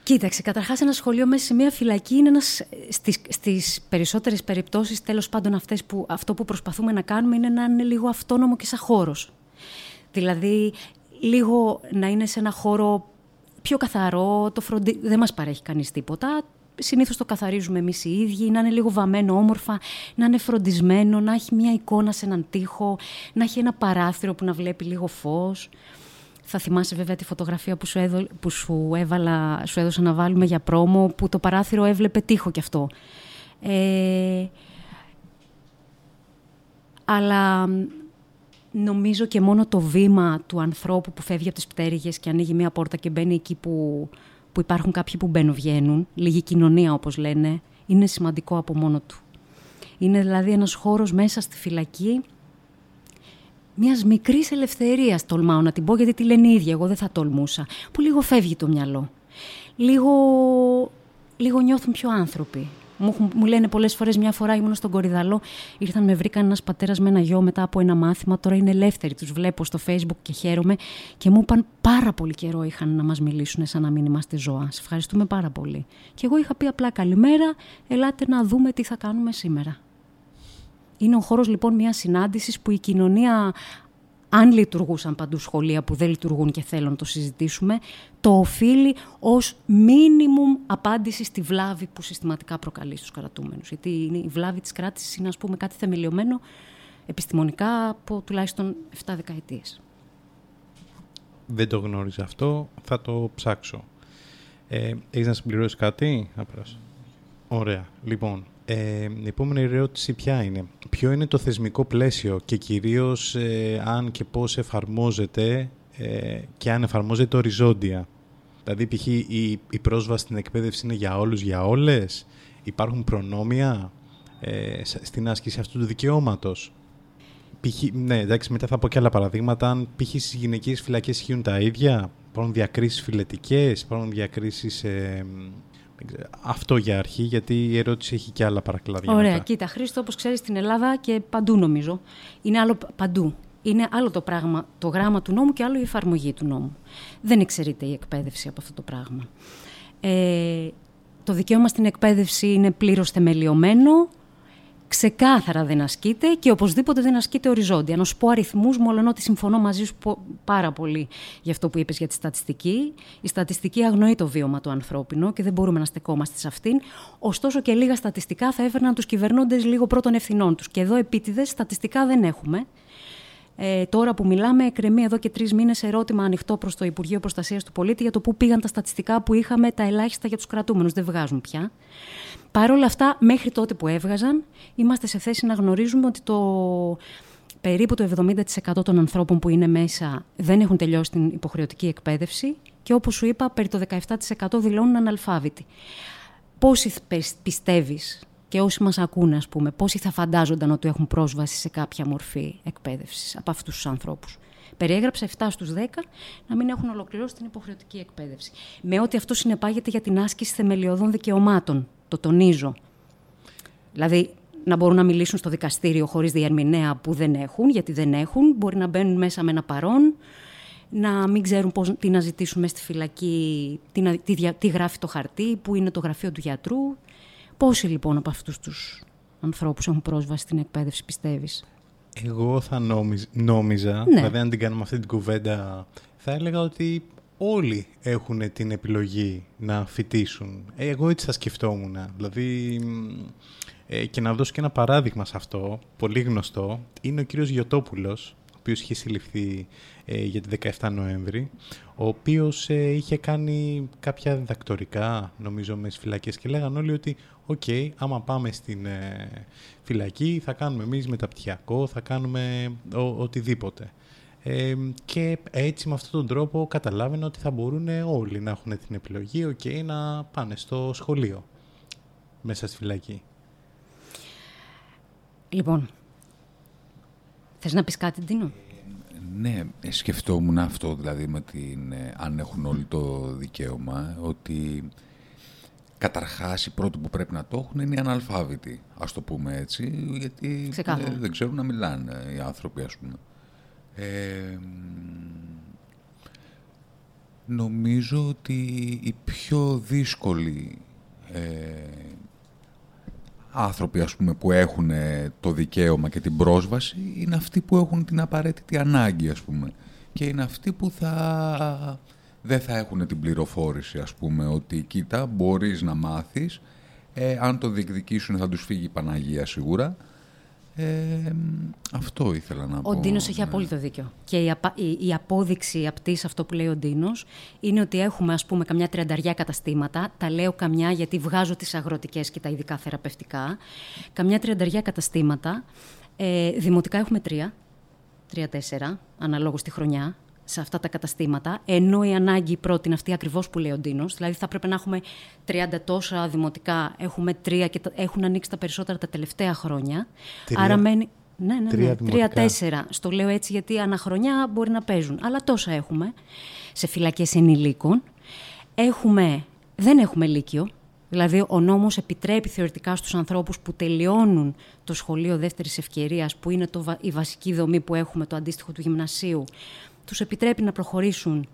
Κοίταξε, καταρχάς ένα σχολείο μέσα σε μια φυλακή είναι ένας. Στις στις περισσότερες περιπτώσεις, τέλος πάντων, αυτές που, αυτό που προσπαθούμε να κάνουμε είναι να είναι λίγο αυτόνομο και σαν χώρος. Δηλαδή, λίγο να είναι σε ένα χώρο πιο καθαρό, το φροντι... δεν μας παρέχει κανείς τίποτα. Συνήθως το καθαρίζουμε εμείς οι ίδιοι, να είναι λίγο βαμμένο όμορφα, να είναι φροντισμένο, να έχει μια εικόνα σε έναν τοίχο, να έχει ένα παράθυρο που να βλέπει λίγο φως. Θα θυμάσαι βέβαια τη φωτογραφία που σου, έδω, που σου, έβαλα, σου έδωσα να βάλουμε για πρόμο, που το παράθυρο έβλεπε τείχο κι αυτό. Ε, αλλά νομίζω και μόνο το βήμα του ανθρώπου που φεύγει από τις πτέρυγες και ανοίγει μία πόρτα και μπαίνει εκεί που, που υπάρχουν κάποιοι που μπαίνουν βγαίνουν, λίγη κοινωνία όπως λένε, είναι σημαντικό από μόνο του. Είναι δηλαδή ένας χώρος μέσα στη φυλακή μιας μικρής ελευθερίας, τολμάω να την πω, γιατί τη λένε οι ίδιοι. Εγώ δεν θα τολμούσα. Που λίγο φεύγει το μυαλό. Λίγο, λίγο νιώθουν πιο άνθρωποι. Μου, μου λένε πολλές φορές, μια φορά ήμουν στον Κορυδαλό, ήρθαν με βρήκαν ένας πατέρας με ένα γιο μετά από ένα μάθημα. Τώρα είναι ελεύθεροι, τους βλέπω στο Facebook και χαίρομαι. Και μου είπαν πάρα πολύ καιρό είχαν να μας μιλήσουν σαν να μην είμαστε ζώα. Σε ευχαριστούμε πάρα πολύ. Και εγώ είχα πει απλά καλημέρα, ελάτε να δούμε τι θα κάνουμε σήμερα. Είναι ο χώρος λοιπόν μιας συνάντησης που η κοινωνία, αν λειτουργούσαν παντού σχολεία που δεν λειτουργούν και θέλω να το συζητήσουμε, το οφείλει ως μίνιμουμ απάντηση στη βλάβη που συστηματικά προκαλεί στους κρατούμενους. Γιατί η βλάβη της κράτησης είναι ας πούμε κάτι θεμελιωμένο επιστημονικά από τουλάχιστον 7 δεκαετίες. Δεν το γνώριζα αυτό, θα το ψάξω. Ε, έχεις να συμπληρώσεις κάτι, Ωραία. Λοιπόν, ε, η επόμενη ερώτηση ποια είναι; Ποιο είναι το θεσμικό πλαίσιο και κυρίως ε, αν και πώς εφαρμόζεται ε, και αν εφαρμόζεται οριζόντια; Δηλαδή, π.χ. Η, η πρόσβαση στην εκπαίδευση είναι για όλους, για όλες; Υπάρχουν προνόμια ε, στην άσκηση αυτού του δικαιώματος; Π.χ. Ναι, εντάξει, μετά θα πω και άλλα παραδείγματα. Αν π.χ. στις γυναικείες φυλακές ισχύουν τα ίδια, υπάρχουν διακρίσεις φυλετικές, υπάρχουν διακρίσεις αυτό για αρχή, γιατί η ερώτηση έχει και άλλα παρακλάδια. Ωραία, κοίτα, Χρήστο, όπως ξέρεις στην Ελλάδα και παντού νομίζω, είναι άλλο παντού. Είναι άλλο το πράγμα, το γράμμα του νόμου και άλλο η εφαρμογή του νόμου. Δεν εξαιρείται η εκπαίδευση από αυτό το πράγμα. Ε, το δικαίωμα στην εκπαίδευση είναι πλήρως θεμελιωμένο ξεκάθαρα δεν ασκείται και οπωσδήποτε δεν ασκείται οριζόντια. Να σου πω αριθμούς, μόνο ότι συμφωνώ μαζί σου πάρα πολύ για αυτό που είπες για τη στατιστική. Η στατιστική αγνοεί το βίωμα του ανθρώπινου και δεν μπορούμε να στεκόμαστε σε αυτήν. Ωστόσο και λίγα στατιστικά θα έφερναν τους κυβερνώντες λίγο πρώτων ευθυνών τους. Και εδώ επίτηδες στατιστικά δεν έχουμε. Ε, τώρα που μιλάμε, κρεμεί εδώ και τρεις μήνες ερώτημα ανοιχτό προς το Υπουργείο Προστασίας του Πολίτη για το πού πήγαν τα στατιστικά που είχαμε τα ελάχιστα για τους κρατούμενους. Δεν βγάζουν πια. Παρ' όλα αυτά, μέχρι τότε που έβγαζαν, είμαστε σε θέση να γνωρίζουμε ότι το περίπου το 70% των ανθρώπων που είναι μέσα δεν έχουν τελειώσει την υποχρεωτική εκπαίδευση και όπως σου είπα, περί το 17% δηλώνουν αναλφάβητοι. Πόσοι πιστεύεις και όσοι μας ακούνε, ας πούμε, πόσοι θα φαντάζονταν ότι έχουν πρόσβαση σε κάποια μορφή εκπαίδευσης από αυτούς τους ανθρώπους. Περιέγραψε 7 στους 10 να μην έχουν ολοκληρώσει την υποχρεωτική εκπαίδευση. Με ό,τι αυτό συνεπάγεται για την άσκηση θεμελιωδών δικαιωμάτων. Το τονίζω. Δηλαδή, να μπορούν να μιλήσουν στο δικαστήριο χωρίς διερμηνέα που δεν έχουν, γιατί δεν έχουν. Μπορεί να μπαίνουν μέσα με ένα παρόν, να μην ξέρουν πώς, τι να ζητήσουν μέσα στη φυλακή, τι, τι, τι γράφει το χαρτί, που είναι το γραφείο του γιατρού. Πόσοι λοιπόν από αυτούς τους ανθρώπους έχουν πρόσβαση στην εκπαίδευση, πιστεύεις; Εγώ θα νόμιζα, ναι. δηλαδή αν την κάνουμε αυτή την κουβέντα, θα έλεγα ότι όλοι έχουν την επιλογή να φοιτήσουν. Εγώ έτσι θα σκεφτόμουν. Δηλαδή, ε, και να δώσω και ένα παράδειγμα σε αυτό, πολύ γνωστό, είναι ο κύριος Γιωτόπουλος, ο οποίος είχε συλληφθεί ε, για τη 17 Νοέμβρη, ο οποίος ε, είχε κάνει κάποια διδακτορικά, νομίζω, με τις φυλακές και λέγαν όλοι ότι «OK, okay, άμα πάμε στην ε, φυλακή θα κάνουμε εμείς μεταπτυχιακό, θα κάνουμε ο, οτιδήποτε». Ε, και έτσι με αυτόν τον τρόπο καταλάβαινε ότι θα μπορούν όλοι να έχουν την επιλογή okay, να πάνε στο σχολείο μέσα στη φυλακή. Λοιπόν, θες να πεις κάτι, Ντίνο; Ναι, σκεφτόμουν αυτό δηλαδή με την, ε, αν έχουν όλοι το δικαίωμα, ότι καταρχάς οι πρώτοι που πρέπει να το έχουν είναι οι αναλφάβητοι, ας το πούμε έτσι, γιατί ε, δεν ξέρουν να μιλάνε οι άνθρωποι, ας πούμε. Ε, νομίζω ότι η πιο δύσκολη ε, άνθρωποι ας πούμε, που έχουν ε, το δικαίωμα και την πρόσβαση είναι αυτοί που έχουν την απαραίτητη ανάγκη ας πούμε. Και είναι αυτοί που θα... δεν θα έχουν την πληροφόρηση ας πούμε ότι κοίτα μπορείς να μάθεις ε, αν το διεκδικήσουν θα τους φύγει η Παναγία σίγουρα ε, αυτό ήθελα να πω. Ο Ντίνος έχει ναι. απόλυτο δίκιο. Και η, η, η απόδειξη αυτή αυτό που λέει ο Ντίνος είναι ότι έχουμε ας πούμε καμιά τριανταριά καταστήματα. Τα λέω καμιά γιατί βγάζω τις αγροτικές και τα ειδικά θεραπευτικά. Καμιά τριανταριά καταστήματα. Ε, δημοτικά έχουμε τρία. Τρία-τέσσερα, αναλόγως τη χρονιά σε αυτά τα καταστήματα, ενώ η ανάγκη πρώτη είναι αυτή ακριβώς που λέει ο Ντίνος. Δηλαδή, θα πρέπει να έχουμε 30 τόσα δημοτικά, έχουμε τρία και έχουν ανοίξει τα περισσότερα τα τελευταία χρόνια. Τρία. Άρα μένει. Ναι, ναι, ναι. Τρία-τέσσερα. Στο λέω έτσι γιατί αναχρονιά μπορεί να παίζουν. Αλλά τόσα έχουμε σε φυλακές ενηλίκων. Έχουμε, δεν έχουμε λύκειο. Δηλαδή, ο νόμος επιτρέπει θεωρητικά στους ανθρώπους που τελειώνουν το σχολείο δεύτερης ευκαιρίας, που είναι το, η βασική δομή που έχουμε, το αντίστοιχο του γυμνασίου, τους επιτρέπει να προχωρήσουν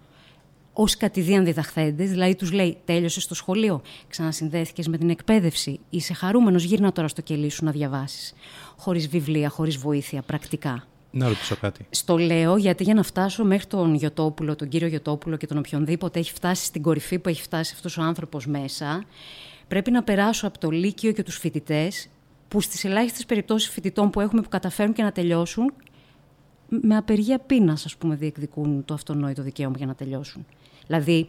ως κατηδίαν διδαχθέντες, δηλαδή τους λέει: Τέλειωσε το σχολείο, ξανασυνδέθηκες με την εκπαίδευση, είσαι χαρούμενος, γύρνα τώρα στο κελί σου να διαβάσεις. Χωρίς βιβλία, χωρίς βοήθεια, πρακτικά. Να ρωτήσω κάτι. Στο λέω γιατί για να φτάσω μέχρι τον Γιωτόπουλο, τον κύριο Γιωτόπουλο και τον οποιονδήποτε έχει φτάσει στην κορυφή που έχει φτάσει αυτός ο άνθρωπος μέσα, πρέπει να περάσω από το Λύκειο και τους φοιτητές, που στις ελάχιστες περιπτώσεις φοιτητών που έχουμε που καταφέρουν και να τελειώσουν, με απεργία πείνας, ας πούμε, διεκδικούν το αυτονόητο δικαίωμα για να τελειώσουν. Δηλαδή,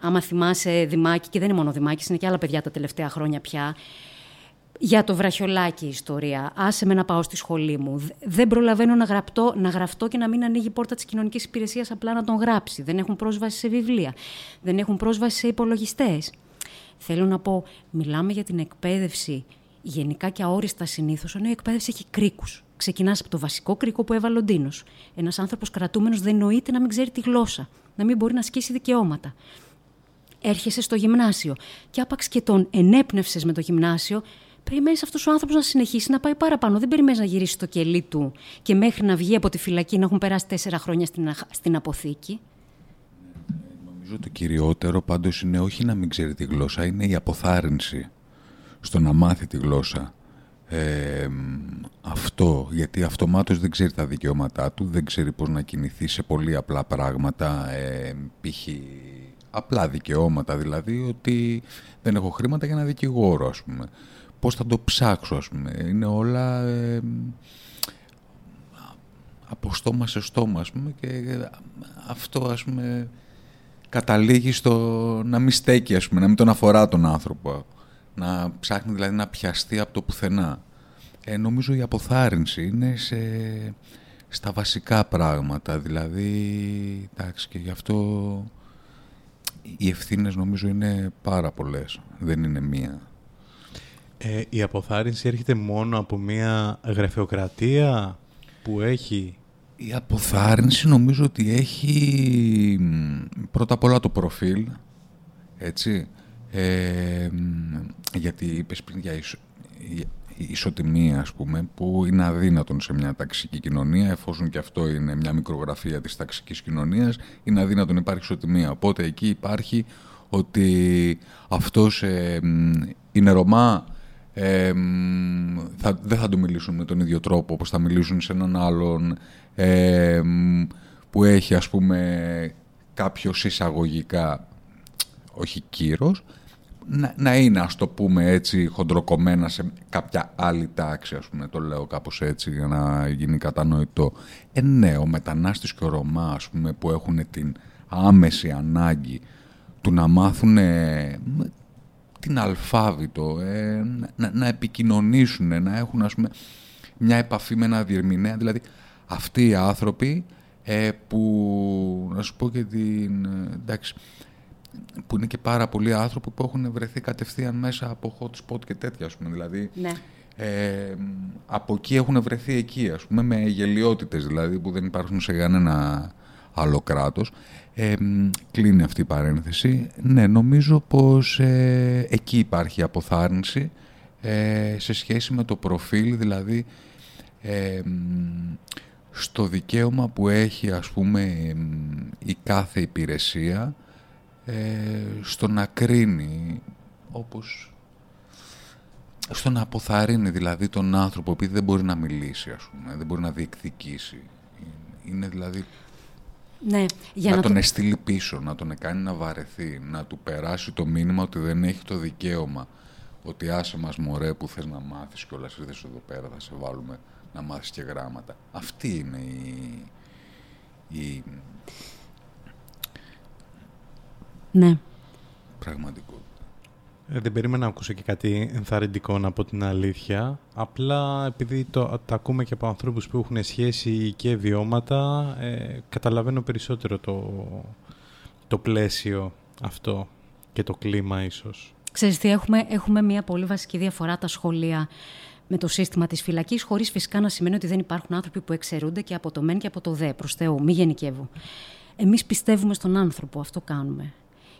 άμα θυμάσαι Δημάκη, και δεν είναι μόνο Δημάκης, είναι και άλλα παιδιά τα τελευταία χρόνια πια, για το βραχιολάκι η ιστορία. Άσε με να πάω στη σχολή μου. Δεν προλαβαίνω να, γραπτώ, να γραφτώ και να μην ανοίγει η πόρτα της κοινωνικής υπηρεσίας απλά να τον γράψει. Δεν έχουν πρόσβαση σε βιβλία. Δεν έχουν πρόσβαση σε υπολογιστές. Θέλω να πω, μιλάμε για την εκπαίδευση γενικά και αόριστα συνήθως, ενώ η εκπαίδευση έχει κρίκους. Ξεκινάς από το βασικό κρίκο που έβαλε ο Ντίνος. Ένας άνθρωπος κρατούμενος δεν νοείται να μην ξέρει τη γλώσσα, να μην μπορεί να ασκήσει δικαιώματα. Έρχεσαι στο γυμνάσιο και άπαξ και τον ενέπνευσες με το γυμνάσιο, περιμένεις αυτός ο άνθρωπος να συνεχίσει να πάει παραπάνω. Δεν περιμένεις να γυρίσεις το κελί του και μέχρι να βγει από τη φυλακή να έχουν περάσει τέσσερα χρόνια στην, στην αποθήκη. Νομίζω το κυριότερο πάντως είναι όχι να μην ξέρει τη γλώσσα, είναι η αποθάρρυνση στο να μάθει τη γλώσσα. Ε, αυτό, γιατί αυτομάτως δεν ξέρει τα δικαιώματά του, δεν ξέρει πώς να κινηθεί σε πολύ απλά πράγματα, ε, π.χ. απλά δικαιώματα δηλαδή, ότι δεν έχω χρήματα για ένα δικηγόρο, ας πούμε. Πώς θα το ψάξω, ας πούμε. Είναι όλα... Ε, από στόμα σε στόμα, ας πούμε, και αυτό, ας πούμε, καταλήγει στο να μην στέκει, ας πούμε, να μην τον αφορά τον άνθρωπο. Να ψάχνει δηλαδή να πιαστεί από το πουθενά. Ε, νομίζω η αποθάρρυνση είναι σε, στα βασικά πράγματα. Δηλαδή, εντάξει, και γι' αυτό οι ευθύνες νομίζω είναι πάρα πολλές. Δεν είναι μία. Ε, η αποθάρρυνση έρχεται μόνο από μία γραφειοκρατία που έχει... Η αποθάρρυνση νομίζω ότι έχει πρώτα απ' όλα το προφίλ, έτσι, ε, γιατί είπες πριν για ισοτιμία, ας πούμε, που είναι αδύνατον σε μια ταξική κοινωνία, εφόσον και αυτό είναι μια μικρογραφία της ταξικής κοινωνίας, είναι αδύνατον υπάρχει ισοτιμία. Οπότε εκεί υπάρχει ότι αυτός ε, είναι Ρωμά, ε, θα, δεν θα του μιλήσουν με τον ίδιο τρόπο όπως θα μιλήσουν σε έναν άλλον ε, που έχει ας πούμε κάποιο εισαγωγικά όχι κύρος να, να είναι ας το πούμε έτσι χοντροκομμένα σε κάποια άλλη τάξη ας πούμε το λέω κάπως έτσι για να γίνει κατανοητό. Ε ναι ο μετανάστης και ο Ρωμά ας πούμε που έχουν την άμεση ανάγκη του να μάθουν την αλφάβητο ε, να, να επικοινωνήσουν να έχουν ας πούμε μια επαφή με ένα διερμηνέα. Δηλαδή αυτοί οι άνθρωποι ε, που να σου πω και την εντάξει που είναι και πάρα πολλοί άνθρωποι που έχουν βρεθεί κατευθείαν μέσα από hot spot και τέτοια, ας πούμε. Δηλαδή, ναι. ε, από εκεί έχουν βρεθεί εκεί, ας πούμε, με γελιότητες, δηλαδή, που δεν υπάρχουν σε κανένα άλλο κράτος. Ε, κλείνει αυτή η παρένθεση. Ναι, νομίζω πως ε, εκεί υπάρχει αποθάρρυνση ε, σε σχέση με το προφίλ, δηλαδή ε, στο δικαίωμα που έχει ας πούμε η κάθε υπηρεσία ε, στο να κρίνει όπως στο να αποθαρρύνει δηλαδή τον άνθρωπο επειδή δεν μπορεί να μιλήσει ας πούμε, δεν μπορεί να διεκδικήσει είναι δηλαδή ναι, για να, τον το... εστείλει πίσω, να τον κάνει να βαρεθεί, να του περάσει το μήνυμα ότι δεν έχει το δικαίωμα ότι άσε μας μωρέ που θες να μάθεις και όλα ήρθες εδώ πέρα θα σε βάλουμε να μάθεις και γράμματα. Αυτή είναι η, η ναι. Πραγματικό. Ε, δεν περίμενα να ακούσω και κάτι ενθαρρυντικό να πω την αλήθεια. Απλά επειδή το, το ακούμε και από ανθρώπους που έχουν σχέση και βιώματα, ε, καταλαβαίνω περισσότερο το, το πλαίσιο αυτό και το κλίμα ίσως. Ξέρεις τι, έχουμε, έχουμε μια πολύ βασική διαφορά τα σχολεία με το σύστημα της φυλακής, χωρίς φυσικά να σημαίνει ότι δεν υπάρχουν άνθρωποι που εξαιρούνται και από το μεν και από το δε, προς Θεού, μη γενικεύω. Εμείς πιστεύουμε στον άνθρωπο, αυτό κάνουμε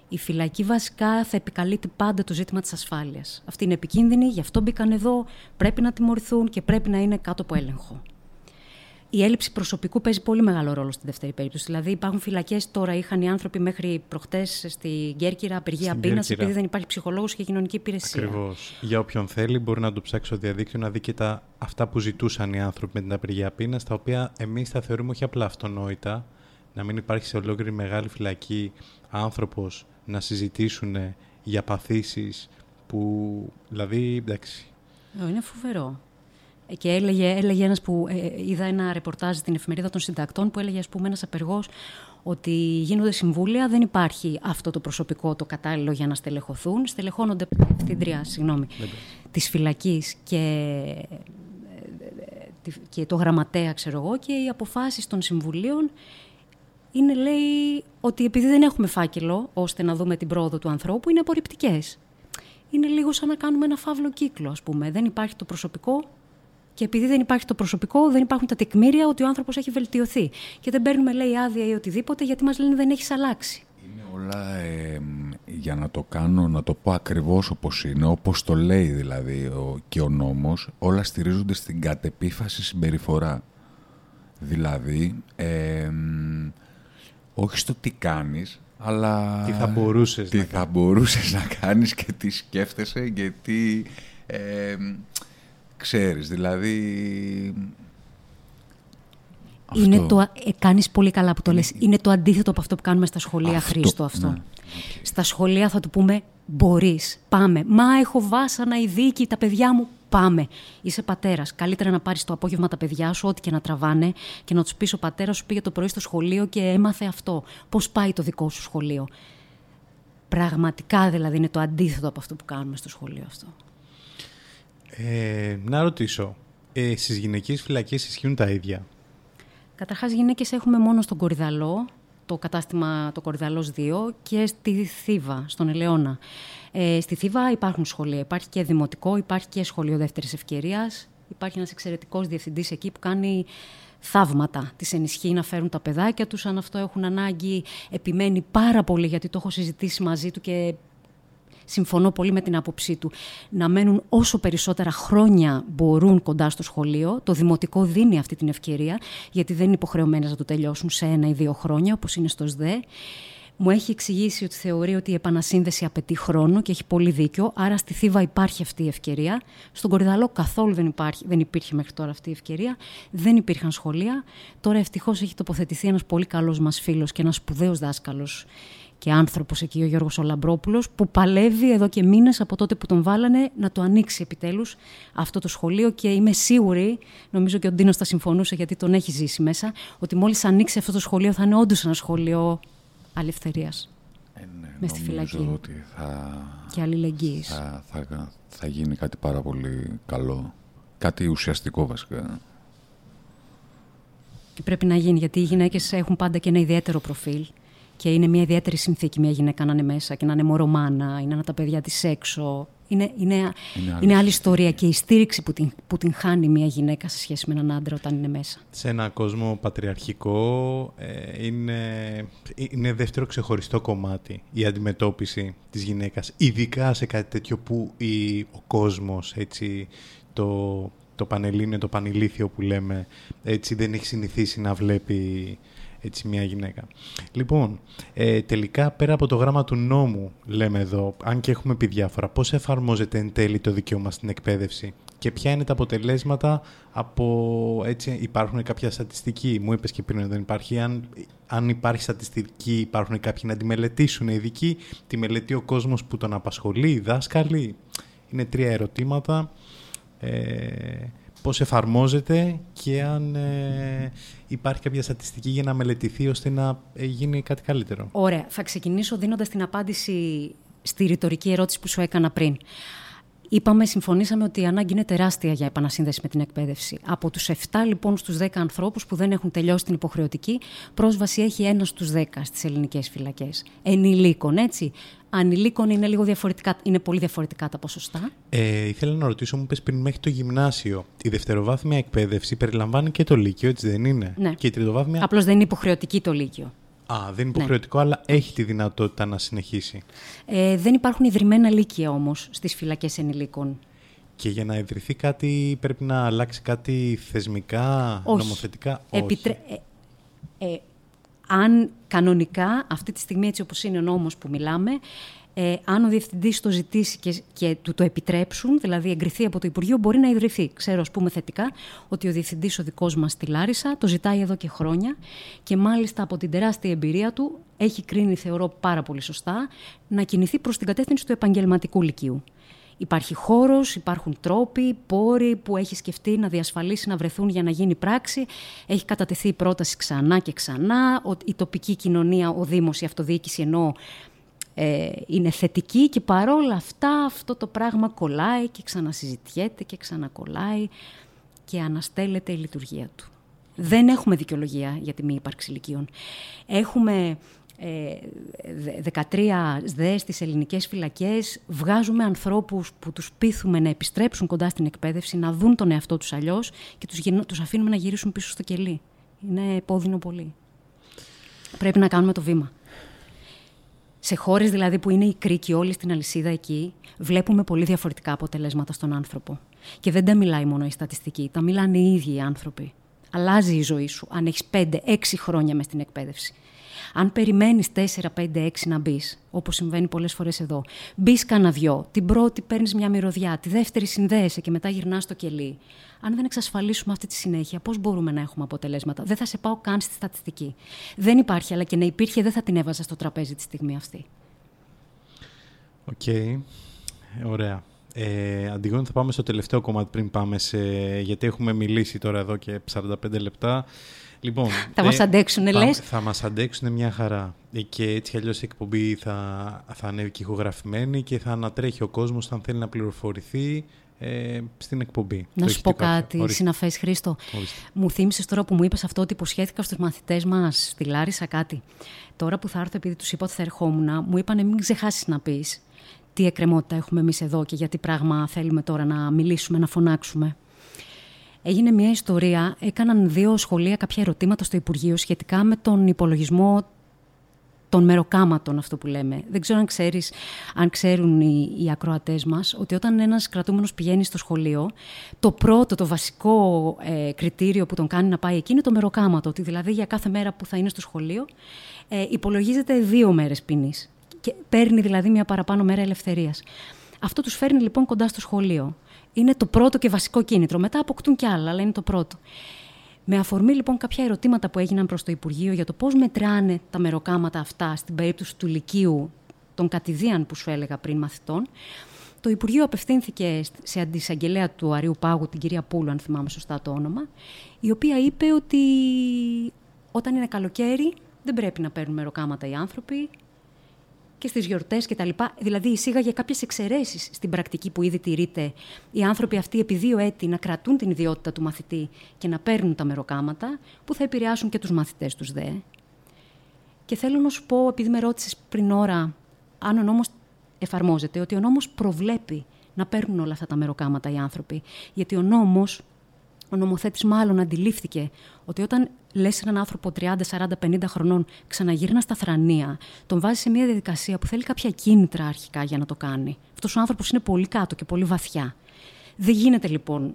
η φυλακή βασικά θα επικαλείται πάντα το ζήτημα της ασφάλειας. Αυτή είναι επικίνδυνη, γι' αυτό μπήκαν εδώ, πρέπει να τιμωρηθούν και πρέπει να είναι κάτω από έλεγχο. Η έλλειψη προσωπικού παίζει πολύ μεγάλο ρόλο στη δεύτερη περίπτωση. Δηλαδή, υπάρχουν φυλακές τώρα, είχαν οι άνθρωποι μέχρι προχτές στην Κέρκυρα απεργία πείνας, επειδή δεν υπάρχει ψυχολόγος και κοινωνική υπηρεσία. Ακριβώς. Για όποιον θέλει, μπορεί να το ψάξει στο διαδίκτυο να δει και τα, αυτά που ζητούσαν οι άνθρωποι με την απεργία πείνας, τα οποία εμείς τα θεωρούμε όχι απλά αυτονόητα, να μην υπάρχει σε ολόκληρη μεγάλη φυλακή άνθρωπος να συζητήσουν για παθήσεις που, δηλαδή, εντάξει. Είναι φοβερό. Και έλεγε, έλεγε ένας που ε, είδα ένα ρεπορτάζ στην εφημερίδα των συντακτών που έλεγε ας πούμε ένας απεργός ότι γίνονται συμβούλια, δεν υπάρχει αυτό το προσωπικό το κατάλληλο για να στελεχωθούν. Στελεχώνονται ευθύντρια, συγγνώμη, της φυλακής και, ε, και το γραμματέα, ξέρω εγώ, και οι αποφάσεις των συμβουλίων είναι, λέει, ότι επειδή δεν έχουμε φάκελο ώστε να δούμε την πρόοδο του ανθρώπου, είναι απορριπτικές. Είναι λίγο σαν να κάνουμε ένα φαύλο κύκλο, ας πούμε. Δεν υπάρχει το προσωπικό και επειδή δεν υπάρχει το προσωπικό, δεν υπάρχουν τα τεκμήρια ότι ο άνθρωπος έχει βελτιωθεί. Και δεν παίρνουμε, λέει, άδεια ή οτιδήποτε, γιατί μας λένε δεν έχεις αλλάξει. Είναι όλα, ε, για να το κάνω, να το πω ακριβώς όπως είναι, όπως το λέει δηλαδή ο, και ο νόμος, όλα στηρίζονται στην κατεπίφαση συμπεριφορά. Δηλαδή, ε, όχι στο τι κάνεις, αλλά... Τι θα μπορούσες τι να θα μπορούσες να κάνεις και τι σκέφτεσαι και τι... Ε, ξέρεις, δηλαδή... Είναι το, ε, κάνεις πολύ καλά που το λες. Είναι το αντίθετο από αυτό που κάνουμε στα σχολεία, αυτό, Χρήστο, αυτό. Ναι. Στα σχολεία θα του πούμε, μπορείς, πάμε. Μα έχω βάσανα, η δίκη, τα παιδιά μου, Λυπάμαι. Είσαι πατέρας. Καλύτερα να πάρεις το απόγευμα τα παιδιά σου, ό,τι και να τραβάνε, και να τους πεις ο πατέρας σου πήγε το πρωί στο σχολείο και έμαθε αυτό. Πώς πάει το δικό σου σχολείο; Πραγματικά δηλαδή είναι το αντίθετο από αυτό που κάνουμε στο σχολείο αυτό. Ε, να ρωτήσω, ε, στις γυναικείες φυλακές ισχύουν τα ίδια; Καταρχάς γυναίκες έχουμε μόνο στον Κορυδαλό, το κατάστημα το Κορυδαλός 2 και στη Θήβα, στον Ελαιώνα. Ε, στη Θήβα υπάρχουν σχολεία, υπάρχει και δημοτικό, υπάρχει και σχολείο δεύτερης ευκαιρίας. Υπάρχει ένας εξαιρετικός διευθυντής εκεί που κάνει θαύματα. Τις ενισχύει να φέρουν τα παιδάκια τους, αν αυτό έχουν ανάγκη. Επιμένει πάρα πολύ, γιατί το έχω συζητήσει μαζί του και συμφωνώ πολύ με την άποψή του, να μένουν όσο περισσότερα χρόνια μπορούν κοντά στο σχολείο. Το δημοτικό δίνει αυτή την ευκαιρία, γιατί δεν είναι υποχρεωμένες να το τελειώσουν σε ένα ή δύο χρόνια, όπως είναι στο ΣΔΕ. Μου έχει εξηγήσει ότι θεωρεί ότι η επανασύνδεση απαιτεί χρόνο και έχει πολύ δίκιο. Άρα στη Θήβα υπάρχει αυτή η ευκαιρία. Στον Κορυδαλό καθόλου δεν, υπάρχει, δεν υπήρχε μέχρι τώρα αυτή η ευκαιρία. Δεν υπήρχαν σχολεία. Τώρα ευτυχώς έχει τοποθετηθεί ένας πολύ καλός μας φίλος και ένας σπουδαίος δάσκαλος και άνθρωπος εκεί ο Γιώργος Ολαμπρόπουλος που παλεύει εδώ και μήνες από τότε που τον βάλανε να το ανοίξει επιτέλους αυτό το σχολείο και είμαι σίγουρη, νομίζω και ο Ντίνος θα συμφωνούσε γιατί τον έχει ζήσει μέσα, ότι μόλις ανοίξει αυτό το σχολείο θα είναι όντως ένα σχολείο αλευθερίας. Ε, ναι, μες στη φυλακή. ότι θα, και αλληλεγγύης. Θα, θα, θα γίνει κάτι πάρα πολύ καλό, κάτι ουσιαστικό βασικά. Και πρέπει να γίνει γιατί οι γυναίκες έχουν πάντα και ένα ιδιαίτερο προφίλ και είναι μια ιδιαίτερη συνθήκη μια γυναίκα να είναι μέσα και να είναι μορομάνα ή να είναι τα παιδιά της έξω. Είναι, είναι, είναι, είναι άλλη ιστορία και η στήριξη που την, που την χάνει μια γυναίκα σε σχέση με έναν άντρα όταν είναι μέσα. Σε ένα κόσμο πατριαρχικό ε, είναι, είναι δεύτερο ξεχωριστό κομμάτι η αντιμετώπιση της γυναίκας. Ειδικά σε κάτι τέτοιο που η, ο κόσμος, έτσι, το, το πανελλήνιο, το πανηλήθιο που λέμε, έτσι δεν έχει συνηθίσει να βλέπει έτσι μια γυναίκα. Λοιπόν, ε, τελικά πέρα από το γράμμα του νόμου, λέμε εδώ, αν και έχουμε πει διάφορα, πώς εφαρμόζεται εν τέλει το δικαίωμα στην εκπαίδευση και ποια είναι τα αποτελέσματα από, έτσι, υπάρχουν κάποια στατιστική, μου είπες και πριν ότι δεν υπάρχει, αν, αν υπάρχει στατιστική υπάρχουν κάποιοι να τη μελετήσουν ειδικοί, τη μελετεί ο κόσμος που τον απασχολεί, οι δάσκαλοι, είναι τρία ερωτήματα. Ε, πώς εφαρμόζεται και αν ε, υπάρχει κάποια στατιστική για να μελετηθεί ώστε να ε, γίνει κάτι καλύτερο. Ωραία. Θα ξεκινήσω δίνοντας την απάντηση στη ρητορική ερώτηση που σου έκανα πριν. Είπαμε, συμφωνήσαμε ότι η ανάγκη είναι τεράστια για επανασύνδεση με την εκπαίδευση. Από τους 7 λοιπόν στους 10 ανθρώπους που δεν έχουν τελειώσει την υποχρεωτική, πρόσβαση έχει ένα στους 10 στις ελληνικές φυλακές. Ενηλίκων, έτσι. Ανηλίκων είναι, λίγο διαφορετικά, είναι πολύ διαφορετικά τα ποσοστά. Ε, ήθελα να ρωτήσω, μου είπε πριν μέχρι το γυμνάσιο. Η δευτεροβάθμια εκπαίδευση περιλαμβάνει και το Λύκειο, έτσι δεν είναι; Ναι. Και η τριτοβάθμια. Απλώς δεν είναι υποχρεωτική το Λύκειο. Α, δεν είναι ναι. υποχρεωτικό, αλλά έχει τη δυνατότητα να συνεχίσει. Ε, δεν υπάρχουν ιδρυμένα λύκεια όμως στις φυλακές ενηλίκων. Και για να ιδρυθεί κάτι πρέπει να αλλάξει κάτι θεσμικά, Όχι. νομοθετικά; Όχι. Ε, ε, αν κανονικά, αυτή τη στιγμή έτσι όπως είναι ο νόμος που μιλάμε, ε, αν ο διευθυντής το ζητήσει και, και του το επιτρέψουν, δηλαδή εγκριθεί από το Υπουργείο, μπορεί να ιδρυθεί. Ξέρω, ας πούμε θετικά, ότι ο διευθυντής ο δικός μας στη Λάρισα το ζητάει εδώ και χρόνια και μάλιστα από την τεράστια εμπειρία του έχει κρίνει, θεωρώ πάρα πολύ σωστά, να κινηθεί προς την κατεύθυνση του επαγγελματικού λυκείου. Υπάρχει χώρος, υπάρχουν τρόποι, πόροι που έχει σκεφτεί να διασφαλίσει να βρεθούν για να γίνει πράξη. Έχει κατατεθεί η πρόταση ξανά και ξανά. Η τοπική κοινωνία, ο Δήμος, η αυτοδιοίκηση εννοώ, ε, είναι θετική και παρόλα αυτά αυτό το πράγμα κολλάει και ξανασυζητιέται και ξανακολλάει και αναστέλλεται η λειτουργία του. Δεν έχουμε δικαιολογία για τη μη ύπαρξη ηλικίων. Έχουμε ε, 13 ΣΔΕ στις ελληνικές φυλακές, βγάζουμε ανθρώπους που τους πείθουμε να επιστρέψουν κοντά στην εκπαίδευση, να δουν τον εαυτό τους αλλιώς και τους, τους αφήνουμε να γυρίσουν πίσω στο κελί. Είναι επώδυνο πολύ. Πρέπει να κάνουμε το βήμα. Σε χώρες δηλαδή που είναι η κρίκη όλη στην αλυσίδα εκεί, βλέπουμε πολύ διαφορετικά αποτελέσματα στον άνθρωπο. Και δεν τα μιλάει μόνο η στατιστική, τα μιλάνε οι ίδιοι οι άνθρωποι. Αλλάζει η ζωή σου αν έχεις 5-6 χρόνια μες στην εκπαίδευση. Αν περιμένεις 4, 5, 6 να μπεις, όπως συμβαίνει πολλές φορές εδώ, μπεις κανένα δυο, την πρώτη παίρνεις μια μυρωδιά, τη δεύτερη συνδέεσαι και μετά γυρνάς στο κελί. Αν δεν εξασφαλίσουμε αυτή τη συνέχεια, πώς μπορούμε να έχουμε αποτελέσματα; Δεν θα σε πάω καν στη στατιστική. Δεν υπάρχει, αλλά και να υπήρχε, δεν θα την έβαζα στο τραπέζι τη στιγμή αυτή. OK. Okay. Ωραία. Ε, Αντιγόνη, θα πάμε στο τελευταίο κομμάτι πριν πάμε σε... γιατί έχουμε μιλήσει τώρα εδώ και 45 λεπτά. Λοιπόν, θα ε, μας αντέξουν, λες; Θα μας αντέξουν μια χαρά. Ε, και έτσι αλλιώς η εκπομπή θα, θα ανέβει και ηχογραφημένη και θα ανατρέχει ο κόσμος αν θέλει να πληροφορηθεί ε, στην εκπομπή. Να σου πω κάτι, συναφές Χρήστο. Μου θύμισες τώρα που μου είπες αυτό ότι υποσχέθηκα στους μαθητές μας στη Λάρισα κάτι. Τώρα που θα έρθω, επειδή τους είπα ότι θα ερχόμουν, μου είπανε μην ξεχάσεις να πεις τι εκκρεμότητα έχουμε εμείς εδώ και για τι πράγμα θέλουμε τώρα να μιλήσουμε, να φωνάξουμε. Έγινε μια ιστορία, έκαναν δύο σχολεία κάποια ερωτήματα στο Υπουργείο σχετικά με τον υπολογισμό των μεροκάματων, αυτό που λέμε. Δεν ξέρω αν, ξέρεις, αν ξέρουν οι, οι ακροατές μας ότι όταν ένας κρατούμενος πηγαίνει στο σχολείο, το πρώτο, το βασικό ε, κριτήριο που τον κάνει να πάει εκεί είναι το μεροκάματο. Ότι δηλαδή για κάθε μέρα που θα είναι στο σχολείο ε, υπολογίζεται δύο μέρες ποινής. Και παίρνει δηλαδή μια παραπάνω μέρα ελευθερίας. Αυτό τους φέρνει λοιπόν κοντά στο σχολείο. Είναι το πρώτο και βασικό κίνητρο. Μετά αποκτούν κι άλλα, αλλά είναι το πρώτο. Με αφορμή λοιπόν κάποια ερωτήματα που έγιναν προς το Υπουργείο για το πώς μετράνε τα μεροκάματα αυτά στην περίπτωση του Λυκείου των κατηδίαν που σου έλεγα πριν μαθητών, το Υπουργείο απευθύνθηκε σε αντισαγγελέα του Αρίου Πάγου, την κυρία Πούλου, αν θυμάμαι σωστά το όνομα, η οποία είπε ότι όταν είναι καλοκαίρι δεν πρέπει να παίρνουν μεροκάματα οι άνθρωποι, και στις γιορτές κτλ. Δηλαδή, εισήγαγε κάποιες εξαιρέσεις στην πρακτική που ήδη τηρείται. Οι άνθρωποι αυτοί, επί δύο έτη, να κρατούν την ιδιότητα του μαθητή και να παίρνουν τα μεροκάματα, που θα επηρεάσουν και τους μαθητές τους ΔΕ. Και θέλω να σου πω, επειδή με ρώτησες πριν ώρα, αν ο νόμος εφαρμόζεται, ότι ο νόμος προβλέπει να παίρνουν όλα αυτά τα μεροκάματα οι άνθρωποι. Γιατί ο νόμος ο νομοθέτης μάλλον αντιλήφθηκε ότι όταν λες έναν άνθρωπο 30, 40, 50 χρονών ξαναγύρνα στα θρανία, τον βάζει σε μια διαδικασία που θέλει κάποια κίνητρα αρχικά για να το κάνει. Αυτός ο άνθρωπος είναι πολύ κάτω και πολύ βαθιά. Δεν γίνεται λοιπόν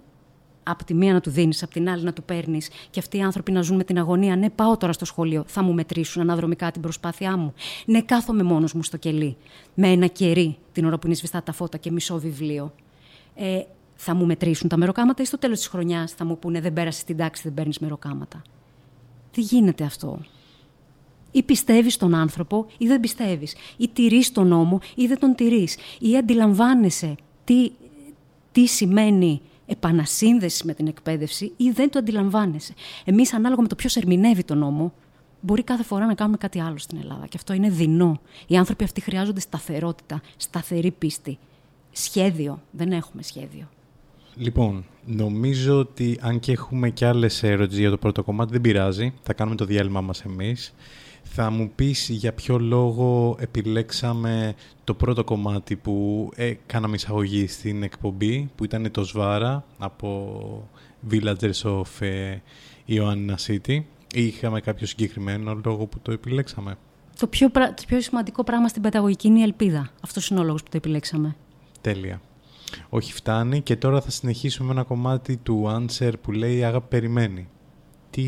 από τη μία να του δίνεις, από την άλλη να του παίρνεις και αυτοί οι άνθρωποι να ζουν με την αγωνία. Ναι, πάω τώρα στο σχολείο, θα μου μετρήσουν αναδρομικά την προσπάθειά μου. Ναι, κάθομαι μόνος μου στο κελί, με ένα κερί την ώρα που είναι σβηστά τα φώτα και μισό βιβλίο. Ε, θα μου μετρήσουν τα μεροκάματα ή στο τέλος της χρονιάς θα μου πούνε δεν πέρασε την τάξη, δεν παίρνεις μεροκάματα. Τι γίνεται αυτό; Ή πιστεύεις τον άνθρωπο ή δεν πιστεύεις. Ή τηρείς τον νόμο ή δεν τον τηρείς. Ή αντιλαμβάνεσαι τι, τι σημαίνει επανασύνδεση με την εκπαίδευση ή δεν το αντιλαμβάνεσαι. Εμείς ανάλογα με το ποιος ερμηνεύει τον νόμο, μπορεί κάθε φορά να κάνουμε κάτι άλλο στην Ελλάδα. Και αυτό είναι δεινό. Οι άνθρωποι αυτοί χρειάζονται σταθερότητα, σταθερή πίστη. Σχέδιο. Δεν έχουμε σχέδιο. Λοιπόν, νομίζω ότι αν και έχουμε και άλλες ερωτήσεις για το πρώτο κομμάτι, δεν πειράζει. Θα κάνουμε το διάλειμμα μας εμείς. Θα μου πεις για ποιο λόγο επιλέξαμε το πρώτο κομμάτι που ε, κάναμε εισαγωγή στην εκπομπή, που ήταν το Σβάρα από Villagers of ε, Ioannina City. Ή είχαμε κάποιο συγκεκριμένο λόγο που το επιλέξαμε; Το πιο, το πιο σημαντικό πράγμα στην παιδαγωγική είναι η ελπίδα. Αυτός είναι ο λόγος που το επιλέξαμε. Τέλεια. Όχι φτάνει και τώρα θα συνεχίσουμε ένα κομμάτι του Answer που λέει «Αγάπη περιμένει». Τι...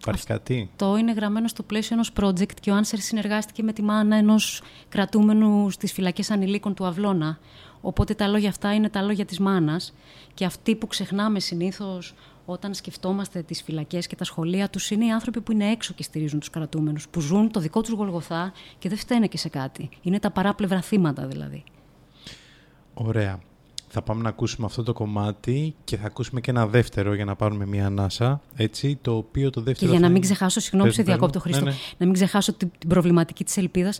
Υπάρχει κάτι; Το είναι γραμμένο στο πλαίσιο ενός project και ο Answer συνεργάστηκε με τη μάνα ενός κρατούμενου στις φυλακές ανηλίκων του Αυλώνα. Οπότε τα λόγια αυτά είναι τα λόγια της μάνας και αυτοί που ξεχνάμε συνήθως όταν σκεφτόμαστε τις φυλακές και τα σχολεία τους είναι οι άνθρωποι που είναι έξω και στηρίζουν τους κρατούμενους, που ζουν το δικό τους γολγοθά και δεν φταίνε και σε κάτι. Είναι τα παράπλευρα θύματα δηλαδή. Ωραία. Θα πάμε να ακούσουμε αυτό το κομμάτι και θα ακούσουμε και ένα δεύτερο για να πάρουμε μια ανάσα. Έτσι, το οποίο το δεύτερο. Και για να μην ξεχάσω, συγγνώμη σε διακόπτω Χρήστο, ναι, ναι. να μην ξεχάσω την, προβληματική της ελπίδας.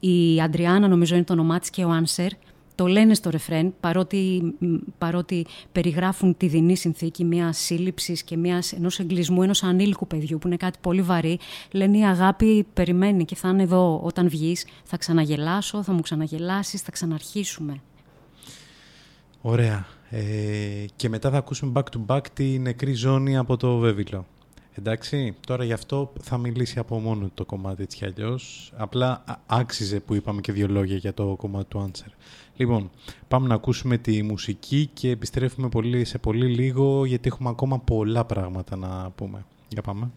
Η Αντριάννα, νομίζω είναι το όνομά της και ο Άνσερ, το λένε στο ρεφρέν, παρότι, παρότι περιγράφουν τη δεινή συνθήκη μιας σύλληψης και μιας, ενός εγκλισμού ενός ανήλικου παιδιού, που είναι κάτι πολύ βαρύ. Λένε η αγάπη περιμένει και θα είναι εδώ όταν βγεις, θα ξαναγελάσω, θα μου ξαναγελάσεις, θα ξαναρχίσουμε. Ωραία. Ε, και μετά θα ακούσουμε back to back τη νεκρή ζώνη από το Βέβυλο. Εντάξει, τώρα γι' αυτό θα μιλήσει από μόνο το κομμάτι έτσι κι αλλιώς. Απλά άξιζε που είπαμε και δύο λόγια για το κομμάτι του Answer. Λοιπόν, πάμε να ακούσουμε τη μουσική και επιστρέφουμε πολύ, σε πολύ λίγο γιατί έχουμε ακόμα πολλά πράγματα να πούμε. Για πάμε.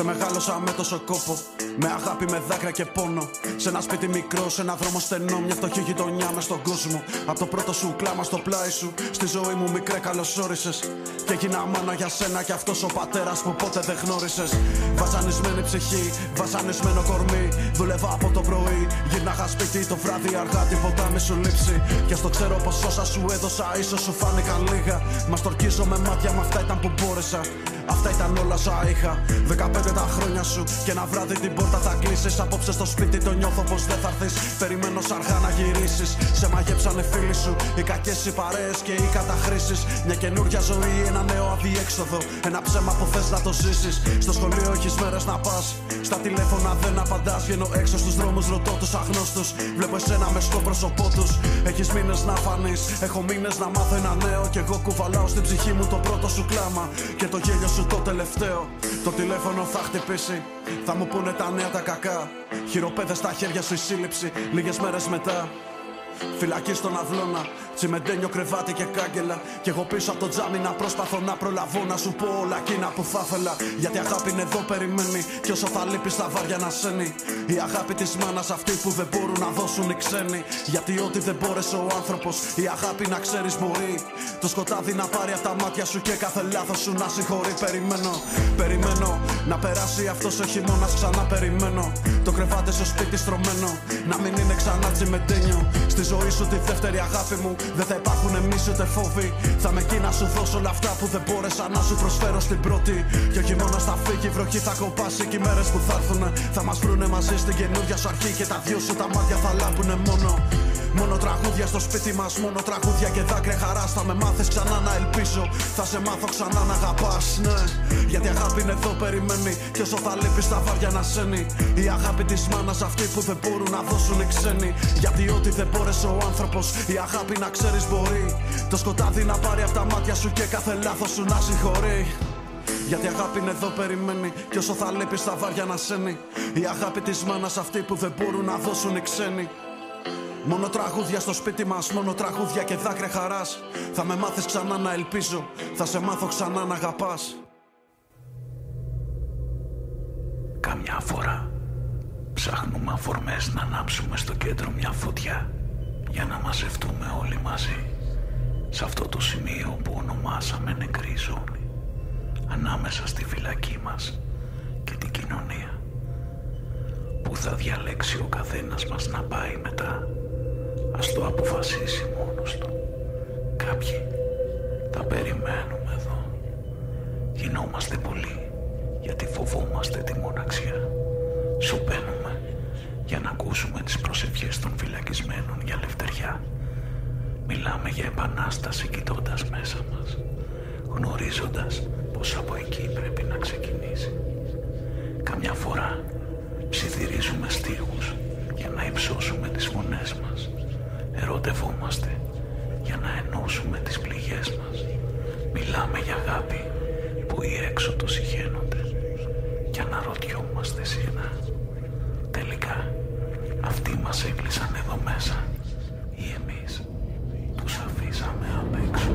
Σε μεγάλωσα με τόσο κόπο Με αγάπη, με δάκρυα και πόνο. Σε ένα σπίτι μικρό, σε ένα δρόμο στενό. Μια φτωχή γειτονιά μες στον κόσμο. Από το πρώτο σου κλάμα στο πλάι σου. Στη ζωή μου μικρέ καλωσόρισες. Και έγινα μάνα για σένα κι αυτός ο πατέρας που ποτέ δεν γνώρισες. Βασανισμένη ψυχή, βασανισμένο κορμί. Δούλευα από το πρωί. Γύρναγα σπίτι το βράδυ αργά, τίποτα μη σου λείψει. Και στο ξέρω πως όσα σου έδωσα, ίσως σου φάνηκαν λίγα. Μα τορκίζω με μάτια, μα αυτά ήταν που μπόρεσα. Αυτά ήταν όλα όσα είχα. 15 τα χρόνια σου και ένα βράδυ την πόρτα θα κλείσει. Απόψε στο σπίτι το νιώθω πως δεν θα έρθεις. Περιμένω σαργά να γυρίσεις. Σε μαγέψανε φίλοι σου. Οι κακές οι παρέες και οι καταχρήσεις. Μια καινούργια ζωή, ένα νέο αδιέξοδο. Ένα ψέμα που θες να το ζήσεις. Στο σχολείο έχεις μέρες να πας. Στα τηλέφωνα δεν απαντάς. Βγαίνω έξω στους δρόμους, ρωτώ τους αγνώστους. Βλέπω εσένα μες στο πρόσωπό τους. Έχεις μήνες να φανείς. Έχω μήνες να μάθω ένα νέο. Και εγώ κουβαλάω στην ψυχή μου το πρώτο σου κλάμα. Και το γέλιο σου το τελευταίο. Το τηλέφωνο θα χτυπήσει. Θα μου πούνε τα νέα τα κακά. Χειροπέδες στα χέρια σου η σύλληψη. Λίγες μέρες μετά. Φυλακή στον αυλώνα, τσιμεντένιο κρεβάτι και κάγκελα. Κι εγώ πίσω από το τζάμι να προσπαθώ να προλαβώ να σου πω όλα εκείνα που θα ήθελα. Γιατί αγάπη είναι εδώ περιμένει, κι όσο θα λείπεις στα βάρια να σένει. Η αγάπη της μάνας αυτή που δεν μπορούν να δώσουν οι ξένοι. Γιατί ό,τι δεν μπόρεσε ο άνθρωπος, η αγάπη να ξέρεις μπορεί. Το σκοτάδι να πάρει από τα μάτια σου και κάθε λάθος σου να συγχωρεί. Περιμένω, περιμένω να περάσει αυτός ο χειμώνας ξανά περιμένω. Το κρεβάτι στο σπίτι στρωμένο, να μην είναι ξανά τσιμεντένιο. Στη ζωή σου τη δεύτερη αγάπη μου δεν θα υπάρχουν εμείς ούτε φόβοι. Θα με εκεί να σου δώσω όλα αυτά που δεν μπόρεσα να σου προσφέρω στην πρώτη. Και ο χειμώνα θα φύγει, η βροχή θα κοπάσει και οι μέρες που θα έρθουν θα μας βρούνε μαζί στην καινούργια σου αρχή. Και τα δυο σου τα μάτια θα λάπουνε μόνο. Μόνο τραγούδια στο σπίτι μας, μόνο τραγούδια και δάκρυα χαράς. Θα με μάθεις ξανά να ελπίζω, θα σε μάθω ξανά να αγαπάς. Ναι, γιατί αγάπη είναι εδώ, περιμένει. Και όσο θα λείπεις στα βάρια να σένει. Η αγάπη της μάνας αυτή που δεν μπορούν να δώσουν οι ξένοι. Γιατί ό,τι δεν μπόρεσε ο άνθρωπος, η αγάπη να ξέρεις μπορεί. Το σκοτάδι να πάρει από τα μάτια σου και κάθε λάθος σου να συγχωρεί. Γιατί αγάπη είναι εδώ περιμένει Και όσο θα λείπεις στα βάρια να σένει Η αγάπη της μάνας αυτή που δεν μπορούν να δώσουν οι ξένοι Μόνο τραγούδια στο σπίτι μας, μόνο τραγούδια και δάκρυα χαράς. Θα με μάθεις ξανά να ελπίζω, θα σε μάθω ξανά να αγαπάς. Καμιά φορά ψάχνουμε αφορμές να ανάψουμε στο κέντρο μια φωτιά για να μαζευτούμε όλοι μαζί. Σε αυτό το σημείο που ονομάσαμε νεκρή ζώνη ανάμεσα στη φυλακή μας και την κοινωνία που θα διαλέξει ο καθένας μας να πάει μετά Ας το αποφασίσει μόνος του. Κάποιοι θα περιμένουμε εδώ. Γινόμαστε πολλοί γιατί φοβόμαστε τη μοναξιά. Σωπαίνουμε για να ακούσουμε τις προσευχές των φυλακισμένων για λευτεριά. Μιλάμε για επανάσταση κοιτώντας μέσα μας, γνωρίζοντας πως από εκεί πρέπει να ξεκινήσει. Καμιά φορά ψιθυρίζουμε στίχους για να υψώσουμε τις φωνές μας Ερωτευόμαστε για να ενώσουμε τις πληγές μας. Μιλάμε για αγάπη που οι έξω το συχαίνονται και αναρωτιόμαστε συχνά. Τελικά αυτοί μας έκλεισαν εδώ μέσα ή εμείς τους αφήσαμε απ' έξω.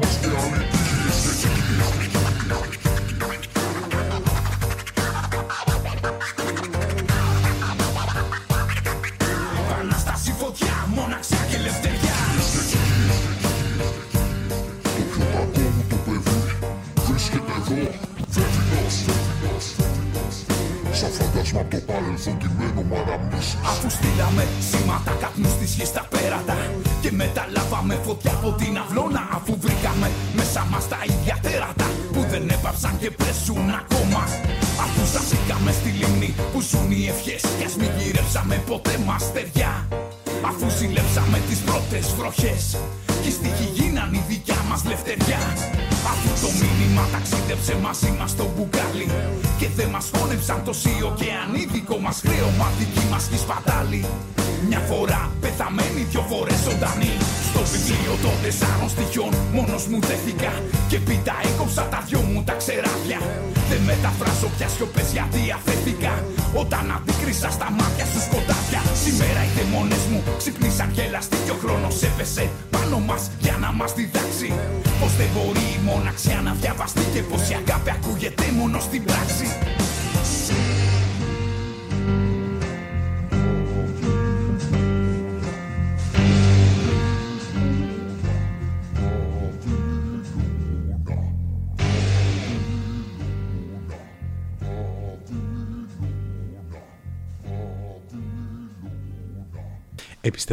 Let's go.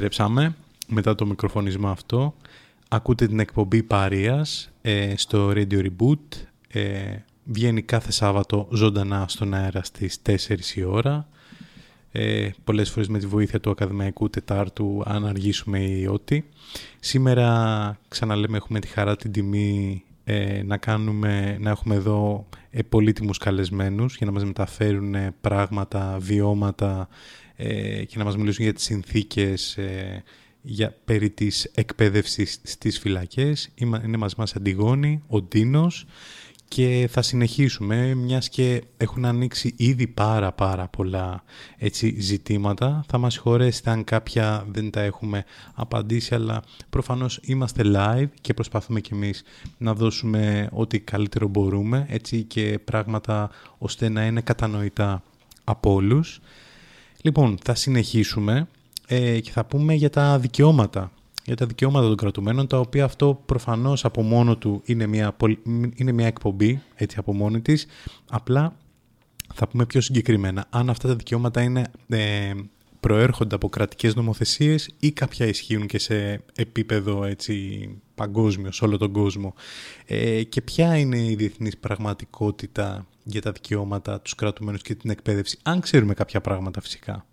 Επιστρέψαμε μετά το μικροφωνισμό αυτό. Ακούτε την εκπομπή Παρίας ε, στο Radio Reboot. Ε, βγαίνει κάθε Σάββατο ζωντανά στον αέρα στις 4 η ώρα. Ε, πολλές φορές με τη βοήθεια του Ακαδημαϊκού Τετάρτου αν αργήσουμε ή ό,τι. Σήμερα ξαναλέμε έχουμε τη χαρά την τιμή ε, να, κάνουμε, να έχουμε εδώ ε, πολύτιμους καλεσμένους για να μας μεταφέρουν πράγματα, βιώματα ε, και να μας μιλήσουν για τις συνθήκες ε, για, περί της εκπαίδευσης στις φυλακές. Είναι μαζί μας Αντιγόνη, ο Ντίνος και θα συνεχίσουμε μιας και έχουν ανοίξει ήδη πάρα πάρα πολλά έτσι, ζητήματα. Θα μας συγχωρέσετε αν κάποια δεν τα έχουμε απαντήσει αλλά προφανώς είμαστε live και προσπαθούμε κι εμείς να δώσουμε ό,τι καλύτερο μπορούμε έτσι και πράγματα ώστε να είναι κατανοητά από όλους. Λοιπόν, θα συνεχίσουμε ε, και θα πούμε για τα δικαιώματα. Για τα δικαιώματα των κρατουμένων, τα οποία αυτό προφανώς από μόνο του είναι μια, είναι μια εκπομπή, έτσι από μόνη της. Απλά θα πούμε πιο συγκεκριμένα, αν αυτά τα δικαιώματα είναι, ε, προέρχονται από κρατικές νομοθεσίες ή κάποια ισχύουν και σε επίπεδο έτσι, παγκόσμιο, σε όλο τον κόσμο. Ε, και ποια είναι η διεθνής πραγματικότητα για τα δικαιώματα, τους κρατουμένους και την εκπαίδευση, αν ξέρουμε κάποια πράγματα φυσικά.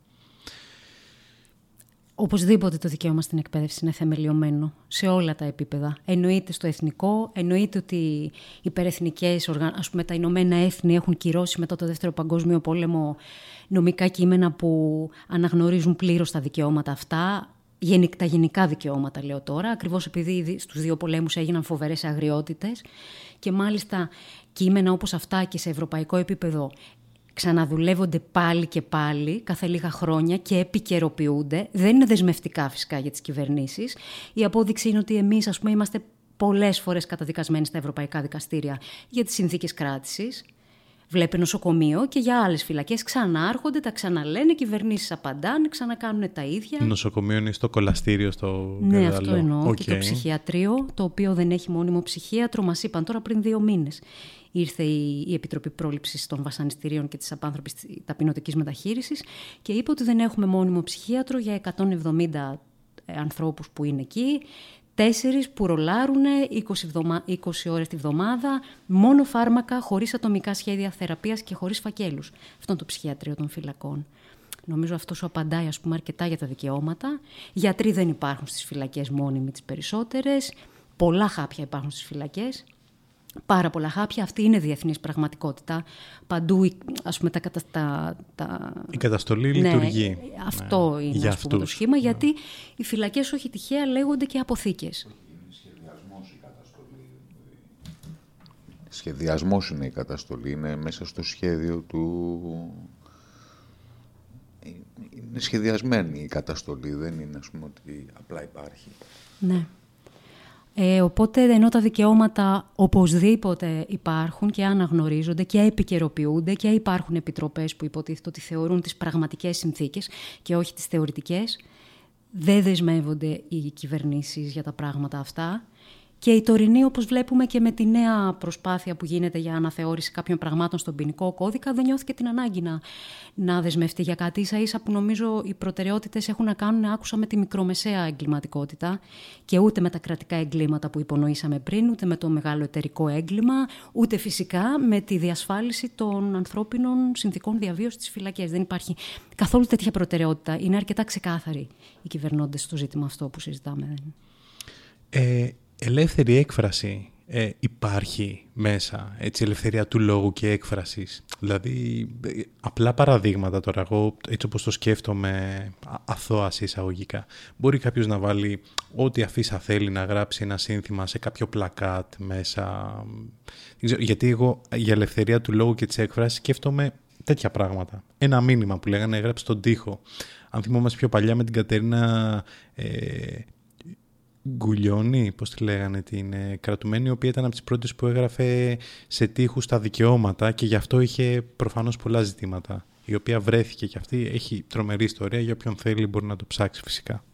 Οπωσδήποτε το δικαίωμα στην εκπαίδευση είναι θεμελιωμένο σε όλα τα επίπεδα. Εννοείται στο εθνικό, εννοείται ότι οι υπερεθνικές, ας πούμε τα Ηνωμένα Έθνη έχουν κυρώσει μετά το Δεύτερο Παγκόσμιο Πόλεμο νομικά κείμενα που αναγνωρίζουν πλήρως τα δικαιώματα αυτά, τα γενικά δικαιώματα λέω τώρα, ακριβώς επειδή στους δύο πολέμους έγιναν φοβερές αγριότητες και μάλιστα κείμενα όπως αυτά και σε ευρωπαϊκό επίπεδο ξαναδουλεύονται πάλι και πάλι κάθε λίγα χρόνια και επικαιροποιούνται. Δεν είναι δεσμευτικά φυσικά για τις κυβερνήσεις. Η απόδειξη είναι ότι εμείς ας πούμε είμαστε πολλές φορές καταδικασμένοι στα ευρωπαϊκά δικαστήρια για τις συνθήκες κράτησης. Βλέπει νοσοκομείο και για άλλες φυλακές ξανάρχονται, τα ξαναλένε, οι κυβερνήσεις απαντάνε, ξανακάνουν τα ίδια. Νοσοκομείο είναι στο κολαστήριο, στο Ναι, αυτό εννοώ. Και το ψυχιατρίο, το οποίο δεν έχει μόνιμο ψυχίατρο, μας είπαν τώρα πριν δύο μήνες ήρθε η, Επιτροπή Πρόληψης των Βασανιστήριων και της Απάνθρωπης Ταπεινωτικής Μεταχείρισης και είπε ότι δεν έχουμε μόνιμο ψυχίατρο για 170 ε, ανθρώπους που είναι εκεί, τέσσερις που ρολάρουν 20, 20 ώρες τη βδομάδα, μόνο φάρμακα, χωρίς ατομικά σχέδια θεραπείας και χωρίς φακέλους. Αυτό είναι το ψυχιατρίο των φυλακών. Νομίζω αυτός σου απαντάει ας πούμε, αρκετά για τα δικαιώματα. Γιατροί δεν υπάρχουν στις φυλακές μόνιμοι τις περισσότερες. Πολλά χάπια υπάρχουν στις φυλακές πάρα πολλά χάπια. Αυτή είναι διεθνής πραγματικότητα. Παντού, ας πούμε, τα, τα, τα... Η καταστολή ναι, λειτουργεί. Αυτό ναι. είναι για ας πούμε, το σχήμα, ναι. γιατί οι φυλακές όχι τυχαία λέγονται και αποθήκες. Σχεδιασμός είναι η καταστολή, είναι μέσα στο σχέδιο του... Είναι σχεδιασμένη η καταστολή, δεν είναι ας πούμε ότι απλά υπάρχει. Ναι. Ε, οπότε ενώ τα δικαιώματα οπωσδήποτε υπάρχουν και αναγνωρίζονται και επικαιροποιούνται και υπάρχουν επιτροπές που υποτίθεται ότι θεωρούν τις πραγματικές συνθήκες και όχι τις θεωρητικές, δεν δεσμεύονται οι κυβερνήσεις για τα πράγματα αυτά Και η τωρινή, όπως βλέπουμε και με τη νέα προσπάθεια που γίνεται για αναθεώρηση κάποιων πραγμάτων στον ποινικό κώδικα, δεν νιώθηκε την ανάγκη να, να δεσμευτεί για κάτι. Ίσα ίσα που νομίζω οι προτεραιότητες έχουν να κάνουν, άκουσα, με τη μικρομεσαία εγκληματικότητα και ούτε με τα κρατικά εγκλήματα που υπονοήσαμε πριν, ούτε με το μεγάλο εταιρικό έγκλημα, ούτε φυσικά με τη διασφάλιση των ανθρώπινων συνθήκων διαβίωσης στις φυλακές. Δεν υπάρχει καθόλου τέτοια προτεραιότητα. Είναι αρκετά ξεκάθαροι οι κυβερνώντες στο ζήτημα αυτό που συζητάμε. Ε, ελεύθερη έκφραση ε, υπάρχει μέσα, έτσι, ελευθερία του λόγου και έκφρασης. Δηλαδή, ε, απλά παραδείγματα τώρα, εγώ έτσι όπως το σκέφτομαι αθώα εισαγωγικά. Μπορεί κάποιος να βάλει ό,τι αφήσα θέλει να γράψει ένα σύνθημα σε κάποιο πλακάτ μέσα. γιατί εγώ για ελευθερία του λόγου και της έκφρασης σκέφτομαι τέτοια πράγματα. Ένα μήνυμα που λέγανε έγραψε στον τοίχο. Αν θυμόμαστε πιο παλιά με την Κατερίνα ε, Γκουλιώνη, πώς τη λέγανε, την ε, κρατουμένη, η οποία ήταν από τις πρώτες που έγραφε σε τείχους τα δικαιώματα και γι' αυτό είχε προφανώς πολλά ζητήματα, η οποία βρέθηκε και αυτή, έχει τρομερή ιστορία, για όποιον θέλει μπορεί να το ψάξει φυσικά.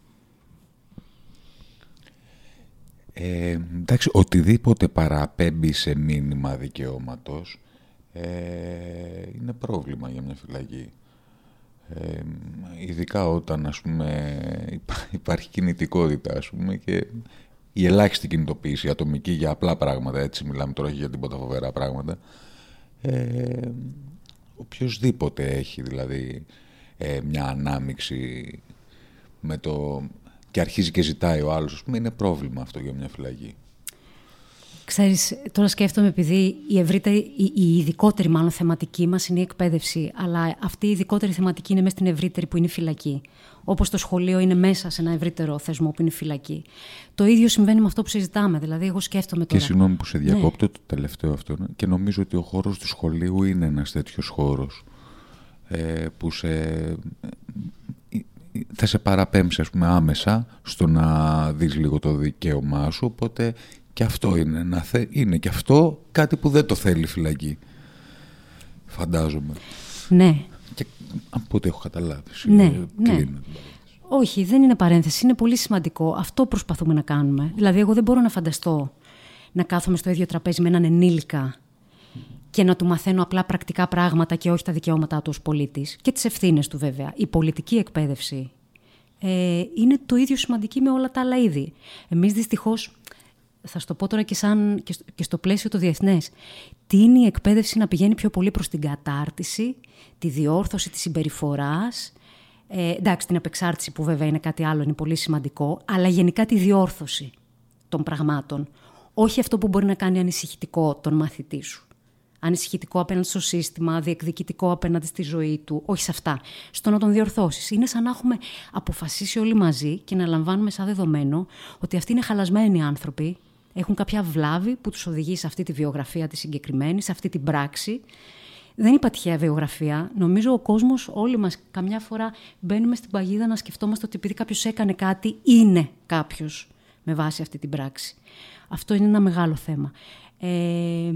Ε, εντάξει, οτιδήποτε παραπέμπει σε μήνυμα δικαιώματος ε, είναι πρόβλημα για μια φυλακή. Ε, ειδικά όταν ας πούμε, υπάρχει κινητικότητα ας πούμε, και η ελάχιστη κινητοποίηση ατομική για απλά πράγματα, έτσι μιλάμε τώρα για τίποτα φοβερά πράγματα, ε, οποιοδήποτε έχει δηλαδή ε, μια ανάμιξη με το... και αρχίζει και ζητάει ο άλλος, ας πούμε, είναι πρόβλημα αυτό για μια φυλακή. Ξέρεις, τώρα σκέφτομαι επειδή η, ευρύτερη, η, η ειδικότερη μάλλον θεματική μας είναι η εκπαίδευση, αλλά αυτή η ειδικότερη θεματική είναι μέσα στην ευρύτερη που είναι η φυλακή. Όπως το σχολείο είναι μέσα σε ένα ευρύτερο θεσμό που είναι η φυλακή. Το ίδιο συμβαίνει με αυτό που συζητάμε. Δηλαδή, εγώ σκέφτομαι τώρα. Και συγγνώμη που σε διακόπτω ναι. το τελευταίο αυτό. Και νομίζω ότι ο χώρος του σχολείου είναι ένας τέτοιος χώρος ε, που σε, ε, θα σε παραπέμψει ας πούμε, άμεσα στο να δεις λίγο το δικαίωμά σου, οπότε και αυτό είναι, να θε... είναι και αυτό κάτι που δεν το θέλει η φυλακή. Φαντάζομαι. Ναι. Και από ό,τι έχω καταλάβει. Ναι, ναι. Όχι, δεν είναι παρένθεση. Είναι πολύ σημαντικό. Αυτό προσπαθούμε να κάνουμε. Δηλαδή, εγώ δεν μπορώ να φανταστώ να κάθομαι στο ίδιο τραπέζι με έναν ενήλικα και να του μαθαίνω απλά πρακτικά πράγματα και όχι τα δικαιώματά του ως πολίτης και τις ευθύνες του βέβαια. Η πολιτική εκπαίδευση ε, είναι το ίδιο σημαντική με όλα τα άλλα είδη. Εμείς δυστυχώς θα σου το πω τώρα και, σαν, και στο πλαίσιο το διεθνές, τι είναι η εκπαίδευση να πηγαίνει πιο πολύ προς την κατάρτιση, τη διόρθωση της συμπεριφοράς, ε, εντάξει την απεξάρτηση που βέβαια είναι κάτι άλλο, είναι πολύ σημαντικό, αλλά γενικά τη διόρθωση των πραγμάτων. Όχι αυτό που μπορεί να κάνει ανησυχητικό τον μαθητή σου. Ανησυχητικό απέναντι στο σύστημα, διεκδικητικό απέναντι στη ζωή του. Όχι σε αυτά. Στο να τον διορθώσεις. Είναι σαν να έχουμε αποφασίσει όλοι μαζί και να λαμβάνουμε σαν δεδομένο ότι αυτοί είναι χαλασμένοι άνθρωποι έχουν κάποια βλάβη που τους οδηγεί σε αυτή τη βιογραφία τη συγκεκριμένη, σε αυτή την πράξη. Δεν είπα τυχαία βιογραφία. Νομίζω ο κόσμος, όλοι μας, καμιά φορά μπαίνουμε στην παγίδα να σκεφτόμαστε ότι επειδή κάποιος έκανε κάτι, είναι κάποιος με βάση αυτή την πράξη. Αυτό είναι ένα μεγάλο θέμα. Ε,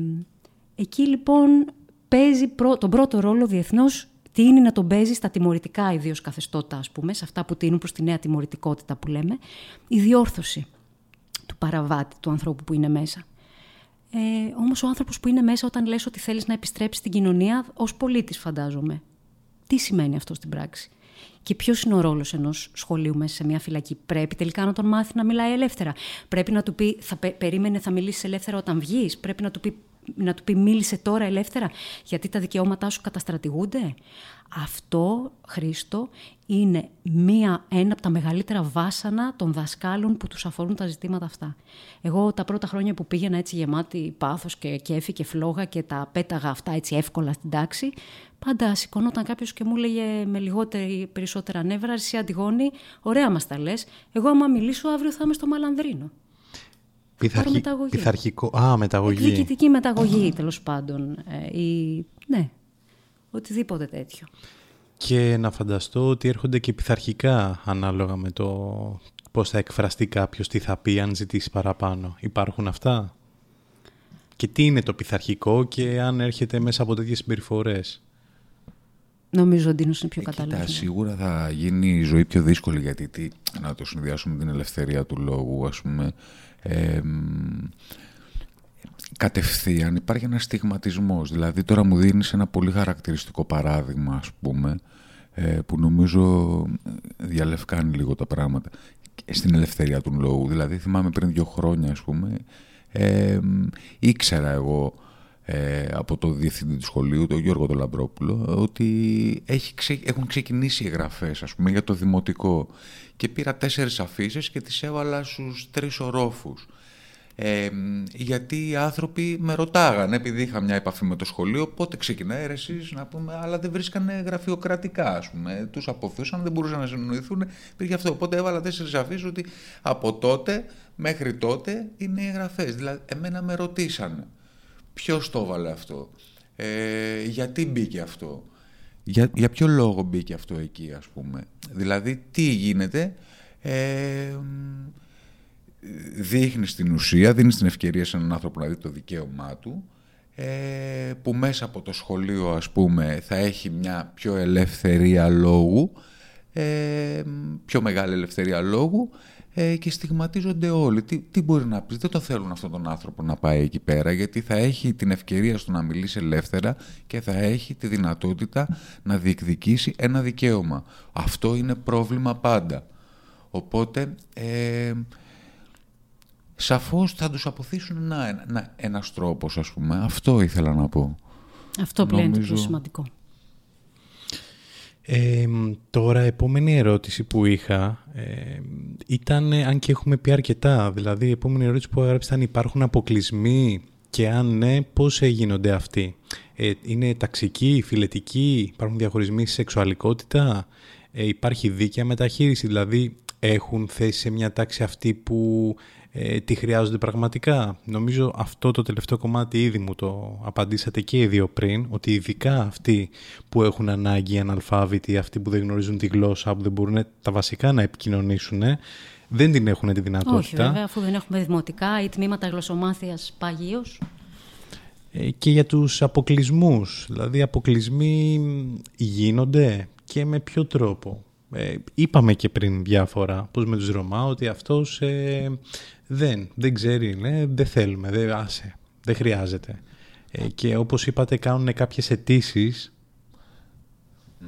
εκεί λοιπόν παίζει τον πρώτο ρόλο διεθνώς τι είναι να τον παίζει στα τιμωρητικά ιδίως καθεστώτα, ας πούμε, σε αυτά που τίνουν προς τη νέα τιμωρητικότητα που λέμε, η διόρθωση του παραβάτη, του ανθρώπου που είναι μέσα. Ε, Όμως ο άνθρωπος που είναι μέσα, όταν λες ότι θέλεις να επιστρέψεις στην κοινωνία, ως πολίτης, φαντάζομαι. Τι σημαίνει αυτό στην πράξη; Και ποιος είναι ο ρόλος ενός σχολείου μέσα σε μια φυλακή; Πρέπει τελικά να τον μάθει να μιλάει ελεύθερα. Πρέπει να του πει, θα περίμενε, θα μιλήσεις ελεύθερα όταν βγεις. Πρέπει να του πει να του πει μίλησε τώρα ελεύθερα γιατί τα δικαιώματά σου καταστρατηγούνται. Αυτό, Χρήστο, είναι μία, ένα από τα μεγαλύτερα βάσανα των δασκάλων που τους αφορούν τα ζητήματα αυτά. Εγώ τα πρώτα χρόνια που πήγαινα έτσι γεμάτη πάθος και κέφι και φλόγα και τα πέταγα αυτά έτσι εύκολα στην τάξη, πάντα σηκωνόταν κάποιος και μου έλεγε με λιγότερη περισσότερα νεύρα, εσύ Αντιγόνη, ωραία μας τα λες, εγώ άμα μιλήσω αύριο θα είμαι στο Μαλανδρίνο. Πειθαρχη... Πειθαρχικό. Α, μεταγωγή. Εκδικητική μεταγωγή, τέλος πάντων. Ε, η... Ναι, οτιδήποτε τέτοιο. Και να φανταστώ ότι έρχονται και πειθαρχικά ανάλογα με το πώς θα εκφραστεί κάποιος, τι θα πει αν ζητήσει παραπάνω. Υπάρχουν αυτά; Και τι είναι το πειθαρχικό και αν έρχεται μέσα από τέτοιες συμπεριφορές; Νομίζω ότι είναι πιο κατάλληλο. Σίγουρα θα γίνει η ζωή πιο δύσκολη γιατί τι, να το συνδυάσουμε με την ελευθερία του λόγου, ας πούμε, Ε, κατευθείαν υπάρχει ένας στιγματισμός. Δηλαδή τώρα μου δίνεις ένα πολύ χαρακτηριστικό παράδειγμα, ας πούμε, ε, που νομίζω διαλευκάνει λίγο τα πράγματα στην ελευθερία του λόγου. Δηλαδή θυμάμαι πριν δύο χρόνια, ας πούμε, ε, ήξερα εγώ ε, από το διευθυντή του σχολείου, τον Γιώργο τον Λαμπρόπουλο, ότι έχει έχουν ξεκινήσει εγγραφές, ας πούμε, για το δημοτικό. Και πήρα τέσσερις αφήσεις και τις έβαλα στους τρεις ορόφους. Ε, γιατί οι άνθρωποι με ρωτάγανε, επειδή είχα μια επαφή με το σχολείο, πότε ξεκινάει ρε εσείς, να πούμε, αλλά δεν βρίσκανε γραφειοκρατικά, ας πούμε. Τους αποθούσαν, δεν μπορούσαν να συνοηθούν. Πήγε αυτό. Οπότε έβαλα τέσσερις αφήσεις ότι από τότε μέχρι τότε είναι οι εγγραφές. Δηλαδή, εμένα με ρωτήσανε. Ποιος το έβαλε αυτό, ε, γιατί μπήκε αυτό, για, για ποιο λόγο μπήκε αυτό εκεί ας πούμε; Δηλαδή τι γίνεται, ε, δείχνεις την ουσία, δίνεις την ευκαιρία σε έναν άνθρωπο να δει το δικαίωμά του, ε, που μέσα από το σχολείο ας πούμε θα έχει μια πιο ελευθερία λόγου, ε, πιο μεγάλη ελευθερία λόγου ε, και στιγματίζονται όλοι. Τι, τι μπορεί να πεις, δεν το θέλουν αυτόν τον άνθρωπο να πάει εκεί πέρα, γιατί θα έχει την ευκαιρία στο να μιλήσει ελεύθερα και θα έχει τη δυνατότητα να διεκδικήσει ένα δικαίωμα. Αυτό είναι πρόβλημα πάντα. Οπότε, ε, σαφώς θα τους αποθήσουν ένα, ένα, ένας τρόπος, ας πούμε. Αυτό ήθελα να πω. Αυτό πλέον είναι το πιο σημαντικό. Ε, τώρα, επόμενη ερώτηση που είχα ε, ήταν, αν και έχουμε πει αρκετά, δηλαδή η επόμενη ερώτηση που έγραψε ήταν υπάρχουν αποκλεισμοί; Και αν ναι, πώς γίνονται αυτοί; Ε, είναι ταξικοί, φιλετικοί, υπάρχουν διαχωρισμοί στη σεξουαλικότητα, ε, υπάρχει δίκαια μεταχείριση, δηλαδή έχουν θέση σε μια τάξη αυτή που ε, τι χρειάζονται πραγματικά. Νομίζω αυτό το τελευταίο κομμάτι ήδη μου το απαντήσατε και οι δύο πριν, ότι ειδικά αυτοί που έχουν ανάγκη αναλφάβητοι, αυτοί που δεν γνωρίζουν τη γλώσσα, που δεν μπορούν τα βασικά να επικοινωνήσουν, δεν την έχουν τη δυνατότητα. Όχι βέβαια, αφού δεν έχουμε δημοτικά ή τμήματα γλωσσομάθειας παγίως. Ε, και για τους αποκλεισμούς, δηλαδή αποκλεισμοί γίνονται και με ποιο τρόπο; Ε, είπαμε και πριν διάφορα, πώς με τους Ρωμά, ότι αυτός ε, δεν, δεν ξέρει, ναι, δεν θέλουμε, δεν, άσε, δεν χρειάζεται. Ε, και όπως είπατε κάνουν κάποιες αιτήσει.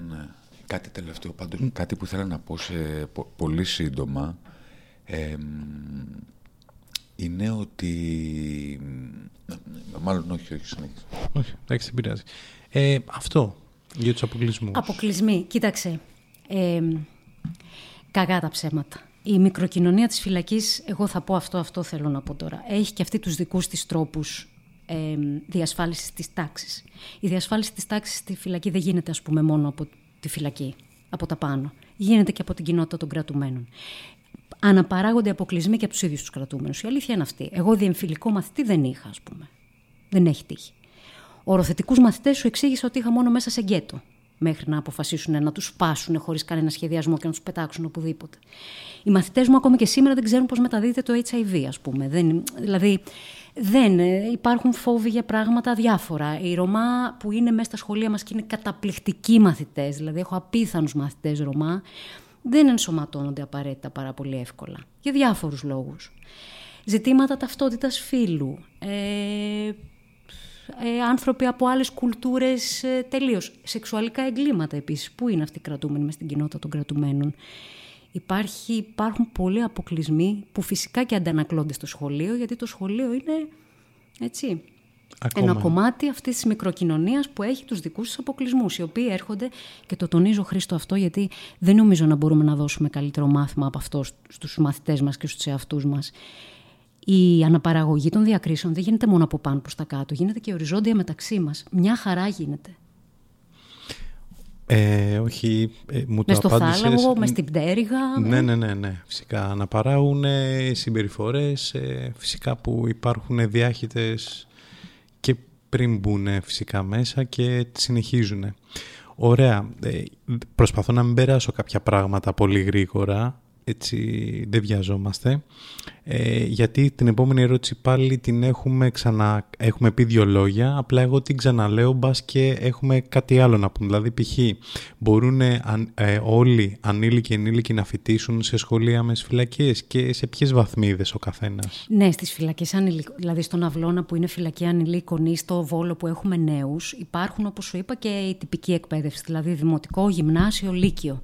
Ναι. Κάτι τελευταίο πάντως, κάτι που ήθελα να πω σε, πολύ σύντομα είναι ότι... Μάλλον όχι, όχι, συνέχισε. Όχι, εντάξει, δεν πειράζει. Ε, αυτό, για τους αποκλεισμούς. Αποκλεισμοί, κοίταξε. Ε, κακά τα ψέματα η μικροκοινωνία της φυλακής, εγώ θα πω αυτό, αυτό θέλω να πω τώρα, έχει και αυτή τους δικούς της τρόπους ε, διασφάλισης της τάξης. Η διασφάλιση της τάξης στη φυλακή δεν γίνεται, ας πούμε, μόνο από τη φυλακή, από τα πάνω. Γίνεται και από την κοινότητα των κρατουμένων. Αναπαράγονται αποκλεισμοί και από τους ίδιους τους κρατούμενους. Η αλήθεια είναι αυτή. Εγώ διεμφυλικό μαθητή δεν είχα, ας πούμε. Δεν έχει τύχει. Οροθετικούς μαθητές σου εξήγησα ότι είχα μόνο μέσα σε γκέτο μέχρι να αποφασίσουν να τους σπάσουν χωρίς κανένα σχεδιασμό και να τους πετάξουν οπουδήποτε. Οι μαθητές μου ακόμη και σήμερα δεν ξέρουν πώς μεταδίδεται το HIV, ας πούμε. Δεν, δηλαδή, δεν, ε, υπάρχουν φόβοι για πράγματα διάφορα. Οι Ρωμά που είναι μέσα στα σχολεία μας και είναι καταπληκτικοί μαθητές, δηλαδή έχω απίθανους μαθητές Ρωμά, δεν ενσωματώνονται απαραίτητα πάρα πολύ εύκολα. Για διάφορους λόγους. Ζητήματα ταυτότητας φύλου, ε, ε, άνθρωποι από άλλες κουλτούρες ε, τελείως. Σεξουαλικά εγκλήματα επίσης. Πού είναι αυτοί οι κρατούμενοι μες στην κοινότητα των κρατουμένων; Υπάρχει, υπάρχουν πολλοί αποκλεισμοί που φυσικά και αντανακλώνται στο σχολείο, γιατί το σχολείο είναι έτσι, ένα κομμάτι αυτής της μικροκοινωνίας που έχει τους δικούς τους αποκλεισμούς, οι οποίοι έρχονται, και το τονίζω Χρήστο αυτό, γιατί δεν νομίζω να μπορούμε να δώσουμε καλύτερο μάθημα από αυτό στους μαθητές μας και στους εαυτούς μας η αναπαραγωγή των διακρίσεων δεν γίνεται μόνο από πάνω προς τα κάτω, γίνεται και οριζόντια μεταξύ μας. Μια χαρά γίνεται. Ε, όχι, ε, μου το στο θάλαμο, μες στην πτέρυγα. Ναι, ναι, ναι, ναι. Φυσικά αναπαράγουν συμπεριφορές, ε, φυσικά που υπάρχουν διάχυτες και πριν μπουν φυσικά μέσα και συνεχίζουν. Ωραία. Ε, προσπαθώ να μην περάσω κάποια πράγματα πολύ γρήγορα έτσι δεν βιαζόμαστε. Ε, γιατί την επόμενη ερώτηση πάλι την έχουμε ξανα... Έχουμε πει δύο λόγια, απλά εγώ την ξαναλέω μπας και έχουμε κάτι άλλο να πούμε. Δηλαδή π.χ. μπορούν ε, όλοι ανήλικοι και ενήλικοι να φοιτήσουν σε σχολεία με φυλακίες και σε ποιες βαθμίδες ο καθένας; Ναι, στις φυλακές ανηλίκων, δηλαδή στον Αυλώνα που είναι φυλακή ανηλίκων ή στο Βόλο που έχουμε νέους, υπάρχουν όπως σου είπα και η τυπική εκπαίδευση, δηλαδή δημοτικό, γυμνάσιο, λύκειο.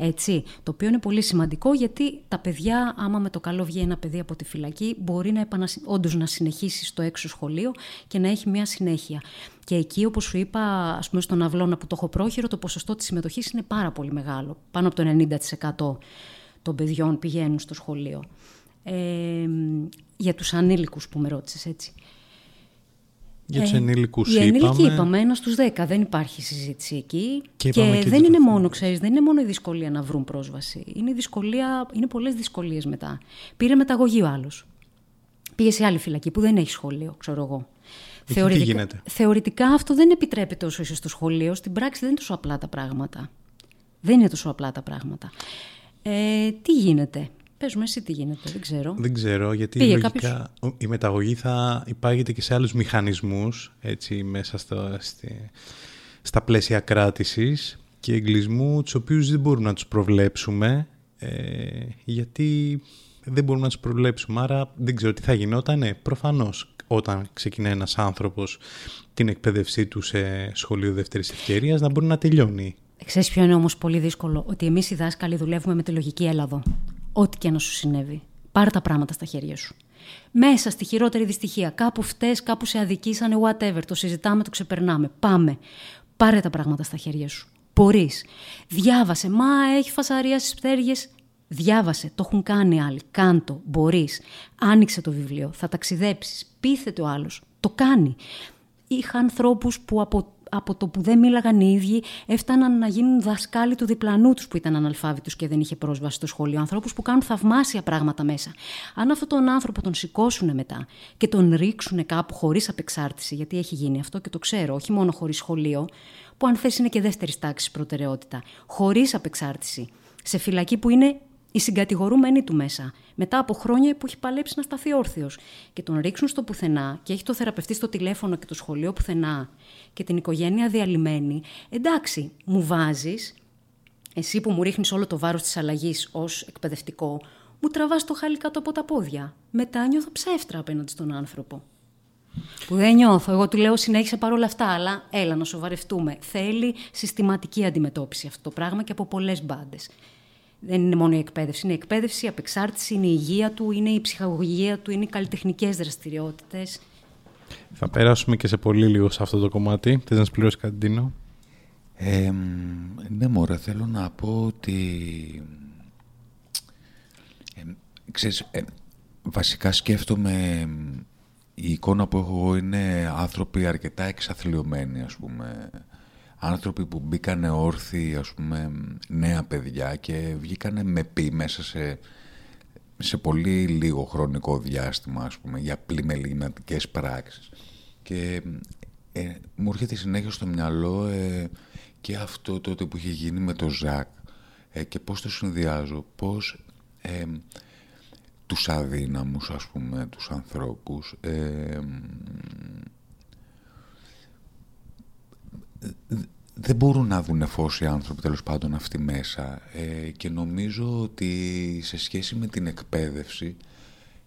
Έτσι, το οποίο είναι πολύ σημαντικό γιατί τα παιδιά, άμα με το καλό βγει ένα παιδί από τη φυλακή, μπορεί να επανασυ... όντως να συνεχίσει στο έξω σχολείο και να έχει μια συνέχεια. Και εκεί, όπως σου είπα, ας πούμε στον Αυλώνα που το έχω πρόχειρο, το ποσοστό της συμμετοχής είναι πάρα πολύ μεγάλο. Πάνω από το 90% των παιδιών πηγαίνουν στο σχολείο. Ε, για τους ανήλικους που με ρώτησες έτσι. Για τους ε, ενήλικους είπαμε. Οι ενήλικοι είπαμε, ένας στους δέκα. Δεν υπάρχει συζήτηση εκεί. Και, και, δεν είναι μόνο, ξέρεις, δεν είναι μόνο η δυσκολία να βρουν πρόσβαση. Είναι, δυσκολία, είναι πολλές δυσκολίες μετά. Πήρε μεταγωγή ο άλλος. Πήγε σε άλλη φυλακή που δεν έχει σχολείο, ξέρω εγώ. Θεωρητικά, τι γίνεται; θεωρητικά αυτό δεν επιτρέπεται όσο είσαι στο σχολείο. Στην πράξη δεν είναι τόσο απλά τα πράγματα. Δεν είναι τόσο απλά τα πράγματα. Ε, τι γίνεται; Πες μου εσύ τι γίνεται, δεν ξέρω. Δεν ξέρω, γιατί λογικά η μεταγωγή θα υπάγεται και σε άλλους μηχανισμούς, έτσι, μέσα στο, στη, στα πλαίσια κράτησης και εγκλισμού, τους οποίους δεν μπορούμε να τους προβλέψουμε, ε, γιατί δεν μπορούμε να τους προβλέψουμε. Άρα δεν ξέρω τι θα γινόταν. Ναι, προφανώς όταν ξεκινάει ένας άνθρωπος την εκπαίδευσή του σε σχολείο δεύτερης ευκαιρίας να μπορεί να τελειώνει. Ξέρεις ποιο είναι όμως πολύ δύσκολο, ότι εμείς οι δάσκαλοι δουλεύουμε με τη λογική έλαδο ό,τι και να σου συνέβη. Πάρε τα πράγματα στα χέρια σου. Μέσα στη χειρότερη δυστυχία. Κάπου φταίει, κάπου σε αδικήσανε, whatever. Το συζητάμε, το ξεπερνάμε. Πάμε. Πάρε τα πράγματα στα χέρια σου. Μπορείς. Διάβασε. Μα έχει φασαρία στις πτέρυγε. Διάβασε. Το έχουν κάνει άλλοι. Κάντο. Μπορείς. Άνοιξε το βιβλίο. Θα ταξιδέψεις. Πείθεται ο άλλος. Το κάνει. Είχα ανθρώπους που από από το που δεν μίλαγαν οι ίδιοι, έφταναν να γίνουν δασκάλοι του διπλανού τους που ήταν αναλφάβητος και δεν είχε πρόσβαση στο σχολείο. Ανθρώπους που κάνουν θαυμάσια πράγματα μέσα. Αν αυτόν τον άνθρωπο τον σηκώσουν μετά και τον ρίξουν κάπου χωρίς απεξάρτηση, γιατί έχει γίνει αυτό και το ξέρω, όχι μόνο χωρίς σχολείο, που αν θες είναι και δεύτερης τάξης προτεραιότητα, χωρίς απεξάρτηση, σε φυλακή που είναι η συγκατηγορούμενη του μέσα, μετά από χρόνια που έχει παλέψει να σταθεί όρθιος. Και τον ρίξουν στο πουθενά και έχει το θεραπευτή στο τηλέφωνο και το σχολείο πουθενά και την οικογένεια διαλυμένη. Εντάξει, μου βάζεις, εσύ που μου ρίχνεις όλο το βάρος της αλλαγής ως εκπαιδευτικό, μου τραβάς το χάλι κάτω από τα πόδια. Μετά νιώθω ψεύτρα απέναντι στον άνθρωπο. Που δεν νιώθω. Εγώ του λέω συνέχισε παρόλα αυτά, αλλά έλα να σοβαρευτούμε. Θέλει συστηματική αντιμετώπιση αυτό το πράγμα και από πολλές μπάντες. Δεν είναι μόνο η εκπαίδευση. Είναι η εκπαίδευση, η απεξάρτηση, είναι η υγεία του, είναι η ψυχαγωγία του, είναι οι καλλιτεχνικές δραστηριότητες. Θα περάσουμε και σε πολύ λίγο σε αυτό το κομμάτι. Θες να σπληρώσει κάτι, Ντίνο; Ε, ναι, μωρέ, θέλω να πω ότι... Ε, ξέρεις, ε, βασικά σκέφτομαι... Η εικόνα που έχω εγώ είναι άνθρωποι αρκετά εξαθλειωμένοι, ας πούμε άνθρωποι που μπήκανε όρθιοι, ας πούμε, νέα παιδιά και βγήκανε με πει μέσα σε, σε πολύ λίγο χρονικό διάστημα, ας πούμε, για πλημεληματικές πράξεις. Και ε, μου έρχεται συνέχεια στο μυαλό ε, και αυτό τότε που είχε γίνει με το Ζακ ε, και πώς το συνδυάζω, πώς ε, τους αδύναμους, ας πούμε, τους ανθρώπους δεν μπορούν να δουν φως οι άνθρωποι τέλος πάντων αυτοί μέσα. Ε, και νομίζω ότι σε σχέση με την εκπαίδευση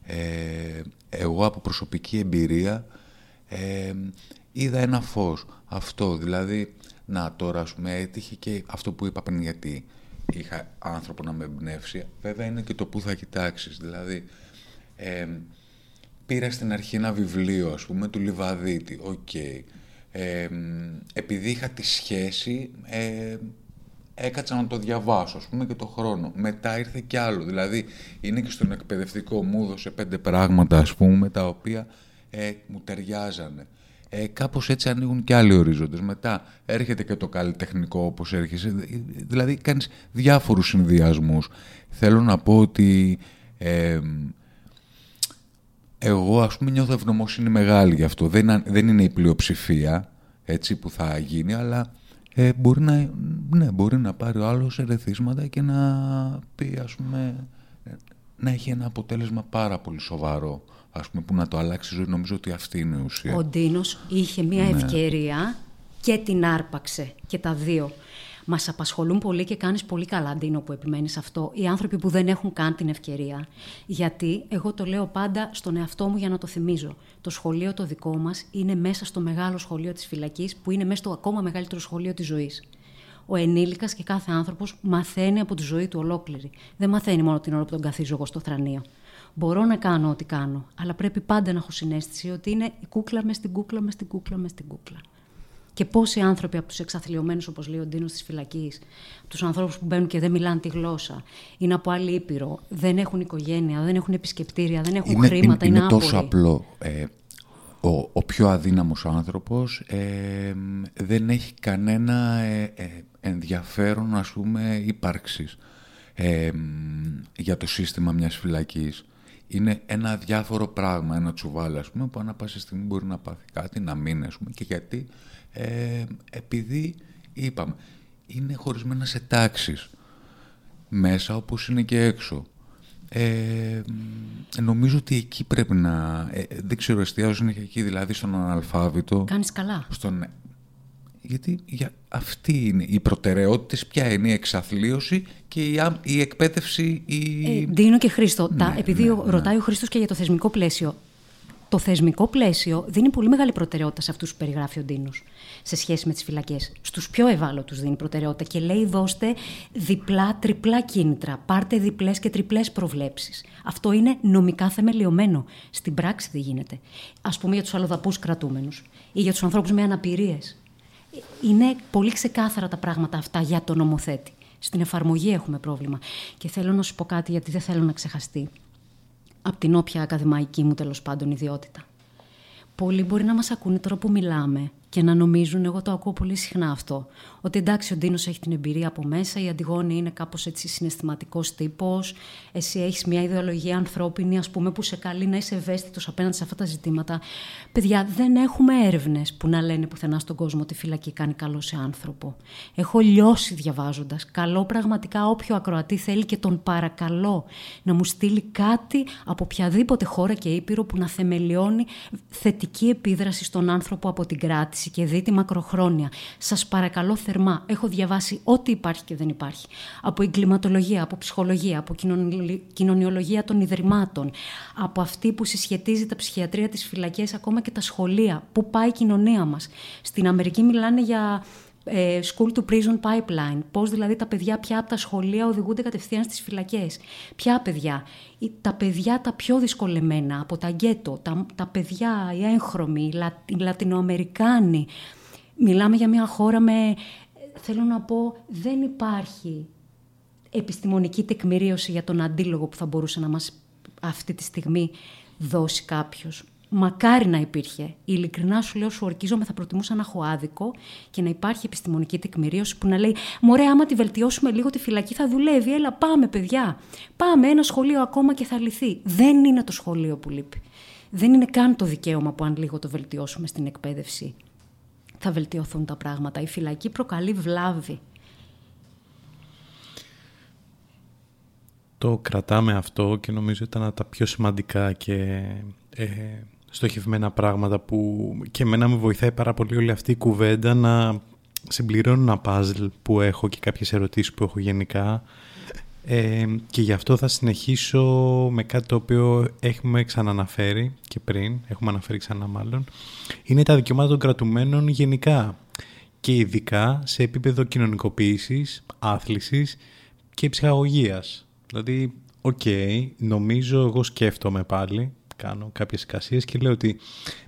ε, εγώ από προσωπική εμπειρία ε, είδα ένα φως. Αυτό δηλαδή να τώρα ας πούμε έτυχε και αυτό που είπα πριν γιατί είχα άνθρωπο να με εμπνεύσει. Βέβαια είναι και το που θα κοιτάξεις. Δηλαδή ε, πήρα στην αρχή ένα βιβλίο ας πούμε του Λιβαδίτη. Οκ επειδή είχα τη σχέση, ε, έκατσα να το διαβάσω, ας πούμε, και το χρόνο. Μετά ήρθε κι άλλο. Δηλαδή, είναι και στον εκπαιδευτικό μου έδωσε πέντε πράγματα, ας πούμε, τα οποία ε, μου ταιριάζανε. Ε, κάπως έτσι ανοίγουν και άλλοι ορίζοντες. Μετά έρχεται και το καλλιτεχνικό όπως έρχεσαι. Δηλαδή, κάνεις διάφορους συνδυασμούς. Θέλω να πω ότι... Ε, εγώ ας πούμε νιώθω ευγνωμοσύνη μεγάλη γι' αυτό. Δεν, δεν είναι η πλειοψηφία έτσι που θα γίνει, αλλά ε, μπορεί, να, ναι, μπορεί να πάρει ο άλλος ερεθίσματα και να πει, ας πούμε, να έχει ένα αποτέλεσμα πάρα πολύ σοβαρό, ας πούμε, που να το αλλάξει η ζωή. Νομίζω ότι αυτή είναι η ουσία. Ο Ντίνος είχε μια Ναι. ευκαιρία και την άρπαξε και τα δύο. Μας απασχολούν πολύ και κάνεις πολύ καλά, Ντίνο, που επιμένεις σε αυτό. Οι άνθρωποι που δεν έχουν καν την ευκαιρία. Γιατί εγώ το λέω πάντα στον εαυτό μου για να το θυμίζω. Το σχολείο το δικό μας είναι μέσα στο μεγάλο σχολείο της φυλακής, που είναι μέσα στο ακόμα μεγαλύτερο σχολείο της ζωής. Ο ενήλικας και κάθε άνθρωπος μαθαίνει από τη ζωή του ολόκληρη. Δεν μαθαίνει μόνο την ώρα που τον καθίζω εγώ στο θρανείο. Μπορώ να κάνω ό,τι κάνω, αλλά πρέπει πάντα να έχω συνέστηση ότι είναι η κούκλα μες στην κούκλα μες στην κούκλα μες στην κούκλα. Και πόσοι άνθρωποι από τους εξαθλειωμένους, όπως λέει ο Ντίνος της φυλακής, τους ανθρώπους που μπαίνουν και δεν μιλάνε τη γλώσσα, είναι από άλλη ήπειρο, δεν έχουν οικογένεια, δεν έχουν επισκεπτήρια, δεν έχουν χρήματα, είναι, είναι τόσο άποροι. απλό. Ε, ο, ο πιο αδύναμος άνθρωπος ε, δεν έχει κανένα ε, ε, ενδιαφέρον, ας πούμε, ύπαρξης ε, για το σύστημα μιας φυλακής. Είναι ένα διάφορο πράγμα, ένα τσουβάλι, ας πούμε, που ανά πάσα στιγμή μπορεί να πάθει κάτι, να μείνει, ας πούμε, και γιατί, ε, επειδή, είπαμε, είναι χωρισμένα σε τάξεις μέσα όπως είναι και έξω. Ε, νομίζω ότι εκεί πρέπει να... ε, δεν ξέρω, εστιάζουν εκεί δηλαδή στον αναλφάβητο. Κάνεις καλά. Στον, γιατί για, αυτή είναι οι προτεραιότητες, ποια είναι η εξαθλίωση και η, άμ- η εκπαίδευση, η... Ε, Ντίνο και Χρήστο, τα, Ναι, επειδή ναι, ο- ρωτάει ο Χρήστος και για το θεσμικό πλαίσιο. Το θεσμικό πλαίσιο δίνει πολύ μεγάλη προτεραιότητα σε αυτούς που περιγράφει ο Ντίνος σε σχέση με τις φυλακές. Στους πιο ευάλωτους δίνει προτεραιότητα και λέει: δώστε διπλά, τριπλά κίνητρα. Πάρτε διπλές και τριπλές προβλέψεις. Αυτό είναι νομικά θεμελιωμένο. Στην πράξη δεν γίνεται. Α πούμε για τους αλλοδαπούς κρατούμενους ή για τους ανθρώπους με αναπηρίες. Είναι πολύ ξεκάθαρα τα πράγματα αυτά για τον νομοθέτη. Στην εφαρμογή έχουμε πρόβλημα. Και θέλω να σου πω κάτι γιατί δεν θέλω να ξεχαστεί. Από την όποια ακαδημαϊκή μου τέλος πάντων ιδιότητα. Πολλοί μπορεί να μας ακούνε τώρα που μιλάμε και να νομίζουν, εγώ το ακούω πολύ συχνά αυτό, ότι εντάξει ο Ντίνος έχει την εμπειρία από μέσα, η Αντιγόνη είναι κάπως έτσι συναισθηματικός τύπος, εσύ έχεις μια ιδεολογία ανθρώπινη ας πούμε που σε καλεί να είσαι ευαίσθητος απέναντι σε αυτά τα ζητήματα. Παιδιά δεν έχουμε έρευνες που να λένε πουθενά στον κόσμο ότι η φυλακή κάνει καλό σε άνθρωπο. Έχω λιώσει διαβάζοντας. Καλό πραγματικά όποιο ακροατή θέλει και τον παρακαλώ να μου στείλει κάτι από οποιαδήποτε χώρα και ήπειρο που να θεμελιώνει θετική επίδραση στον άνθρωπο από την κράτηση και δει τη μακροχρόνια. Σας παρακαλώ θερμά. Έχω διαβάσει ό,τι υπάρχει και δεν υπάρχει. Από εγκληματολογία, από ψυχολογία, από κοινωνι- κοινωνιολογία των ιδρυμάτων, από αυτή που συσχετίζει τα ψυχιατρία, τις φυλακές, ακόμα και τα σχολεία. Πού πάει η κοινωνία μας. Στην Αμερική μιλάνε για ε, school to prison pipeline. Πώς δηλαδή τα παιδιά πια από τα σχολεία οδηγούνται κατευθείαν στις φυλακές. Ποια παιδιά. Η- Τα παιδιά τα πιο δυσκολεμένα από τα γκέτο, τα, τα παιδιά, οι έγχρωμοι, οι, Λα, οι Λατινοαμερικάνοι. Μιλάμε για μια χώρα με, ε, θέλω να πω, δεν υπάρχει επιστημονική τεκμηρίωση για τον αντίλογο που θα μπορούσε να μας αυτή τη στιγμή δώσει κάποιος. Μακάρι να υπήρχε. Ειλικρινά σου λέω, σου ορκίζομαι, θα προτιμούσα να έχω άδικο και να υπάρχει επιστημονική τεκμηρίωση που να λέει Μωρέ, άμα τη βελτιώσουμε λίγο τη φυλακή θα δουλεύει. Έλα, πάμε, παιδιά. Πάμε, ένα σχολείο ακόμα και θα λυθεί. Δεν είναι το σχολείο που λείπει. Δεν είναι καν το δικαίωμα που αν λίγο το βελτιώσουμε στην εκπαίδευση θα βελτιωθούν τα πράγματα. Η φυλακή προκαλεί βλάβη. Το κρατάμε αυτό και νομίζω ήταν από τα πιο σημαντικά και ε, στοχευμένα πράγματα που και εμένα με βοηθάει πάρα πολύ όλη αυτή η κουβέντα να συμπληρώνω ένα puzzle που έχω και κάποιες ερωτήσεις που έχω γενικά ε, και γι' αυτό θα συνεχίσω με κάτι το οποίο έχουμε ξαναναφέρει και πριν, έχουμε αναφέρει ξανά μάλλον, είναι τα δικαιώματα των κρατουμένων γενικά και ειδικά σε επίπεδο κοινωνικοποίησης, άθλησης και ψυχαγωγίας. Δηλαδή, οκ, νομίζω, εγώ σκέφτομαι πάλι, κάνω κάποιες εικασίες και λέω ότι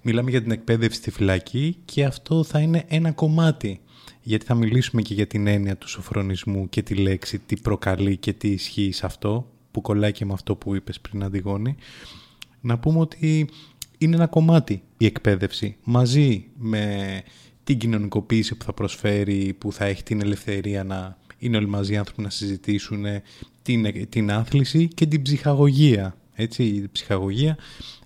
μιλάμε για την εκπαίδευση στη φυλακή και αυτό θα είναι ένα κομμάτι. Γιατί θα μιλήσουμε και για την έννοια του σωφρονισμού και τη λέξη τι προκαλεί και τι ισχύει σε αυτό, που κολλάει και με αυτό που είπες πριν Αντιγόνη. Να πούμε ότι είναι ένα κομμάτι η εκπαίδευση μαζί με την κοινωνικοποίηση που θα προσφέρει, που θα έχει την ελευθερία να είναι όλοι μαζί οι άνθρωποι να συζητήσουν την, την άθληση και την ψυχαγωγία. Έτσι, η ψυχαγωγία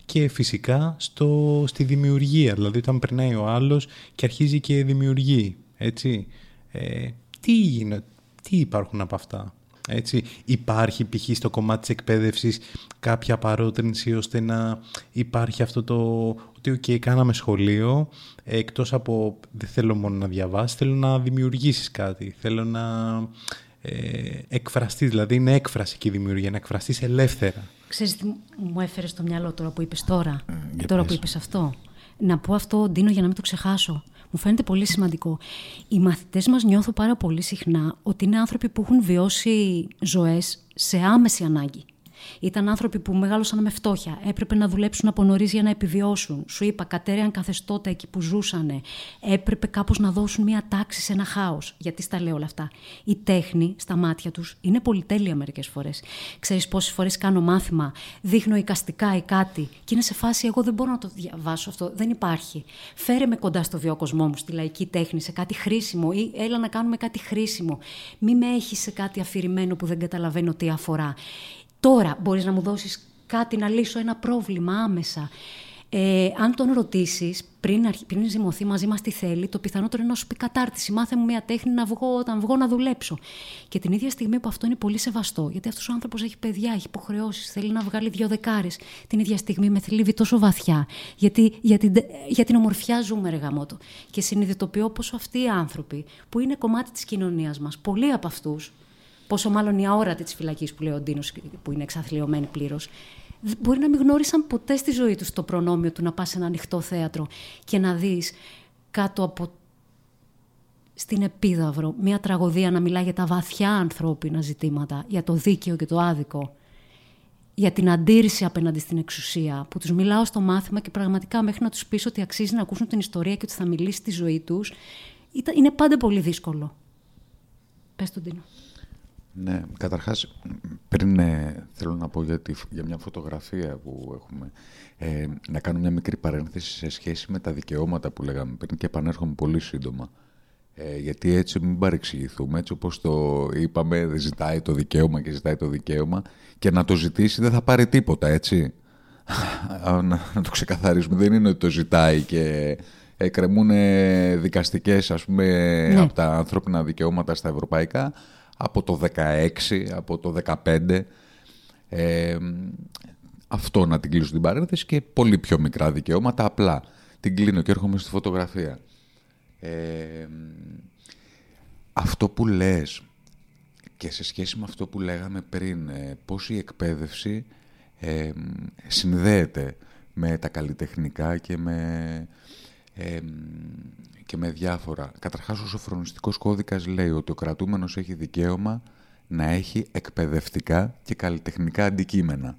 και φυσικά στο, στη δημιουργία. Δηλαδή όταν περνάει ο άλλος και αρχίζει και δημιουργεί. Έτσι. Ε, τι, είναι, τι υπάρχουν από αυτά. Έτσι, υπάρχει π.χ. στο κομμάτι της εκπαίδευσης κάποια παρότρινση ώστε να υπάρχει αυτό το ότι okay, κάναμε σχολείο εκτός από δεν θέλω μόνο να διαβάσεις θέλω να δημιουργήσεις κάτι θέλω να ε, εκφραστείς δηλαδή είναι έκφραση και η δημιουργία να εκφραστείς ελεύθερα Ξέρεις τι μου έφερε στο μυαλό τώρα που είπες τώρα; Για τώρα πες. που είπες αυτό; Να πω αυτό Ντίνο για να μην το ξεχάσω μου φαίνεται πολύ σημαντικό. Οι μαθητές μας νιώθω πάρα πολύ συχνά ότι είναι άνθρωποι που έχουν βιώσει ζωές σε άμεση ανάγκη. Ήταν άνθρωποι που μεγάλωσαν με φτώχεια. Έπρεπε να δουλέψουν από νωρίς για να επιβιώσουν. Σου είπα, κατέρεαν καθεστώτα εκεί που ζούσαν. Έπρεπε κάπως να δώσουν μία τάξη σε ένα χάος. Γιατί στα λέω όλα αυτά. Η τέχνη στα μάτια τους είναι πολυτέλεια μερικές φορές. Ξέρεις πόσες φορές κάνω μάθημα, δείχνω εικαστικά ή κάτι και είναι σε φάση εγώ δεν μπορώ να το διαβάσω αυτό. Δεν υπάρχει. Φέρε με κοντά στο βιοκοσμό μου, στη λαϊκή τέχνη, σε κάτι χρήσιμο ή έλα να κάνουμε κάτι χρήσιμο. Μη με έχεις σε κάτι αφηρημένο που δεν καταλαβαίνω τι αφορά. Τώρα μπορείς να μου δώσεις κάτι να λύσω ένα πρόβλημα άμεσα. Ε, αν τον ρωτήσεις πριν, αρχ- πριν ζυμωθεί μαζί μας τι θέλει, το πιθανότερο είναι να σου πει κατάρτιση. Μάθε μου μια τέχνη να βγω όταν βγω να δουλέψω. Και την ίδια στιγμή που αυτό είναι πολύ σεβαστό, γιατί αυτός ο άνθρωπος έχει παιδιά, έχει υποχρεώσεις, θέλει να βγάλει δύο δεκάρες. Την ίδια στιγμή με θλίβει τόσο βαθιά. Γιατί για την, για την ομορφιά ζούμε, ρε γαμότο. Και συνειδητοποιώ πόσο αυτοί οι άνθρωποι, που είναι κομμάτι της κοινωνίας μας, πολλοί από αυτούς, πόσο μάλλον η αόρατη της φυλακής που λέει ο Ντίνος, που είναι εξαθλειωμένη πλήρως, μπορεί να μην γνώρισαν ποτέ στη ζωή τους το προνόμιο του να πας σε ένα ανοιχτό θέατρο και να δεις κάτω από στην Επίδαυρο μια τραγωδία να μιλά για τα βαθιά ανθρώπινα ζητήματα, για το δίκαιο και το άδικο, για την αντίρρηση απέναντι στην εξουσία, που τους μιλάω στο μάθημα και πραγματικά μέχρι να τους πεις ότι αξίζει να ακούσουν την ιστορία και ότι θα μιλήσει τη ζωή τους, ήταν- είναι πάντα πολύ δύσκολο. Πες τον Τίνο. Ναι, καταρχάς πριν ε, θέλω να πω για, τη, για μια φωτογραφία που έχουμε ε, να κάνω μια μικρή παρένθεση σε σχέση με τα δικαιώματα που λέγαμε πριν και επανέρχομαι πολύ σύντομα. Ε, γιατί έτσι μην παρεξηγηθούμε, έτσι όπως το είπαμε, δεν ζητάει το δικαίωμα και ζητάει το δικαίωμα και να το ζητήσει δεν θα πάρει τίποτα, έτσι. να, να το ξεκαθαρίσουμε, δεν είναι ότι το ζητάει και εκκρεμούν δικαστικές ας πούμε Ναι. από τα ανθρώπινα δικαιώματα στα ευρωπαϊκά από το 16, από το 15 ε, αυτό να την κλείσω την παρένθεση και πολύ πιο μικρά δικαιώματα. Απλά την κλείνω και έρχομαι στη φωτογραφία. Ε, αυτό που λες και σε σχέση με αυτό που λέγαμε πριν ε, πώς η εκπαίδευση ε, συνδέεται με τα καλλιτεχνικά και με, ε, και με διάφορα. Καταρχάς, ο σοφρονιστικός κώδικας λέει ότι ο κρατούμενος έχει δικαίωμα να έχει εκπαιδευτικά και καλλιτεχνικά αντικείμενα.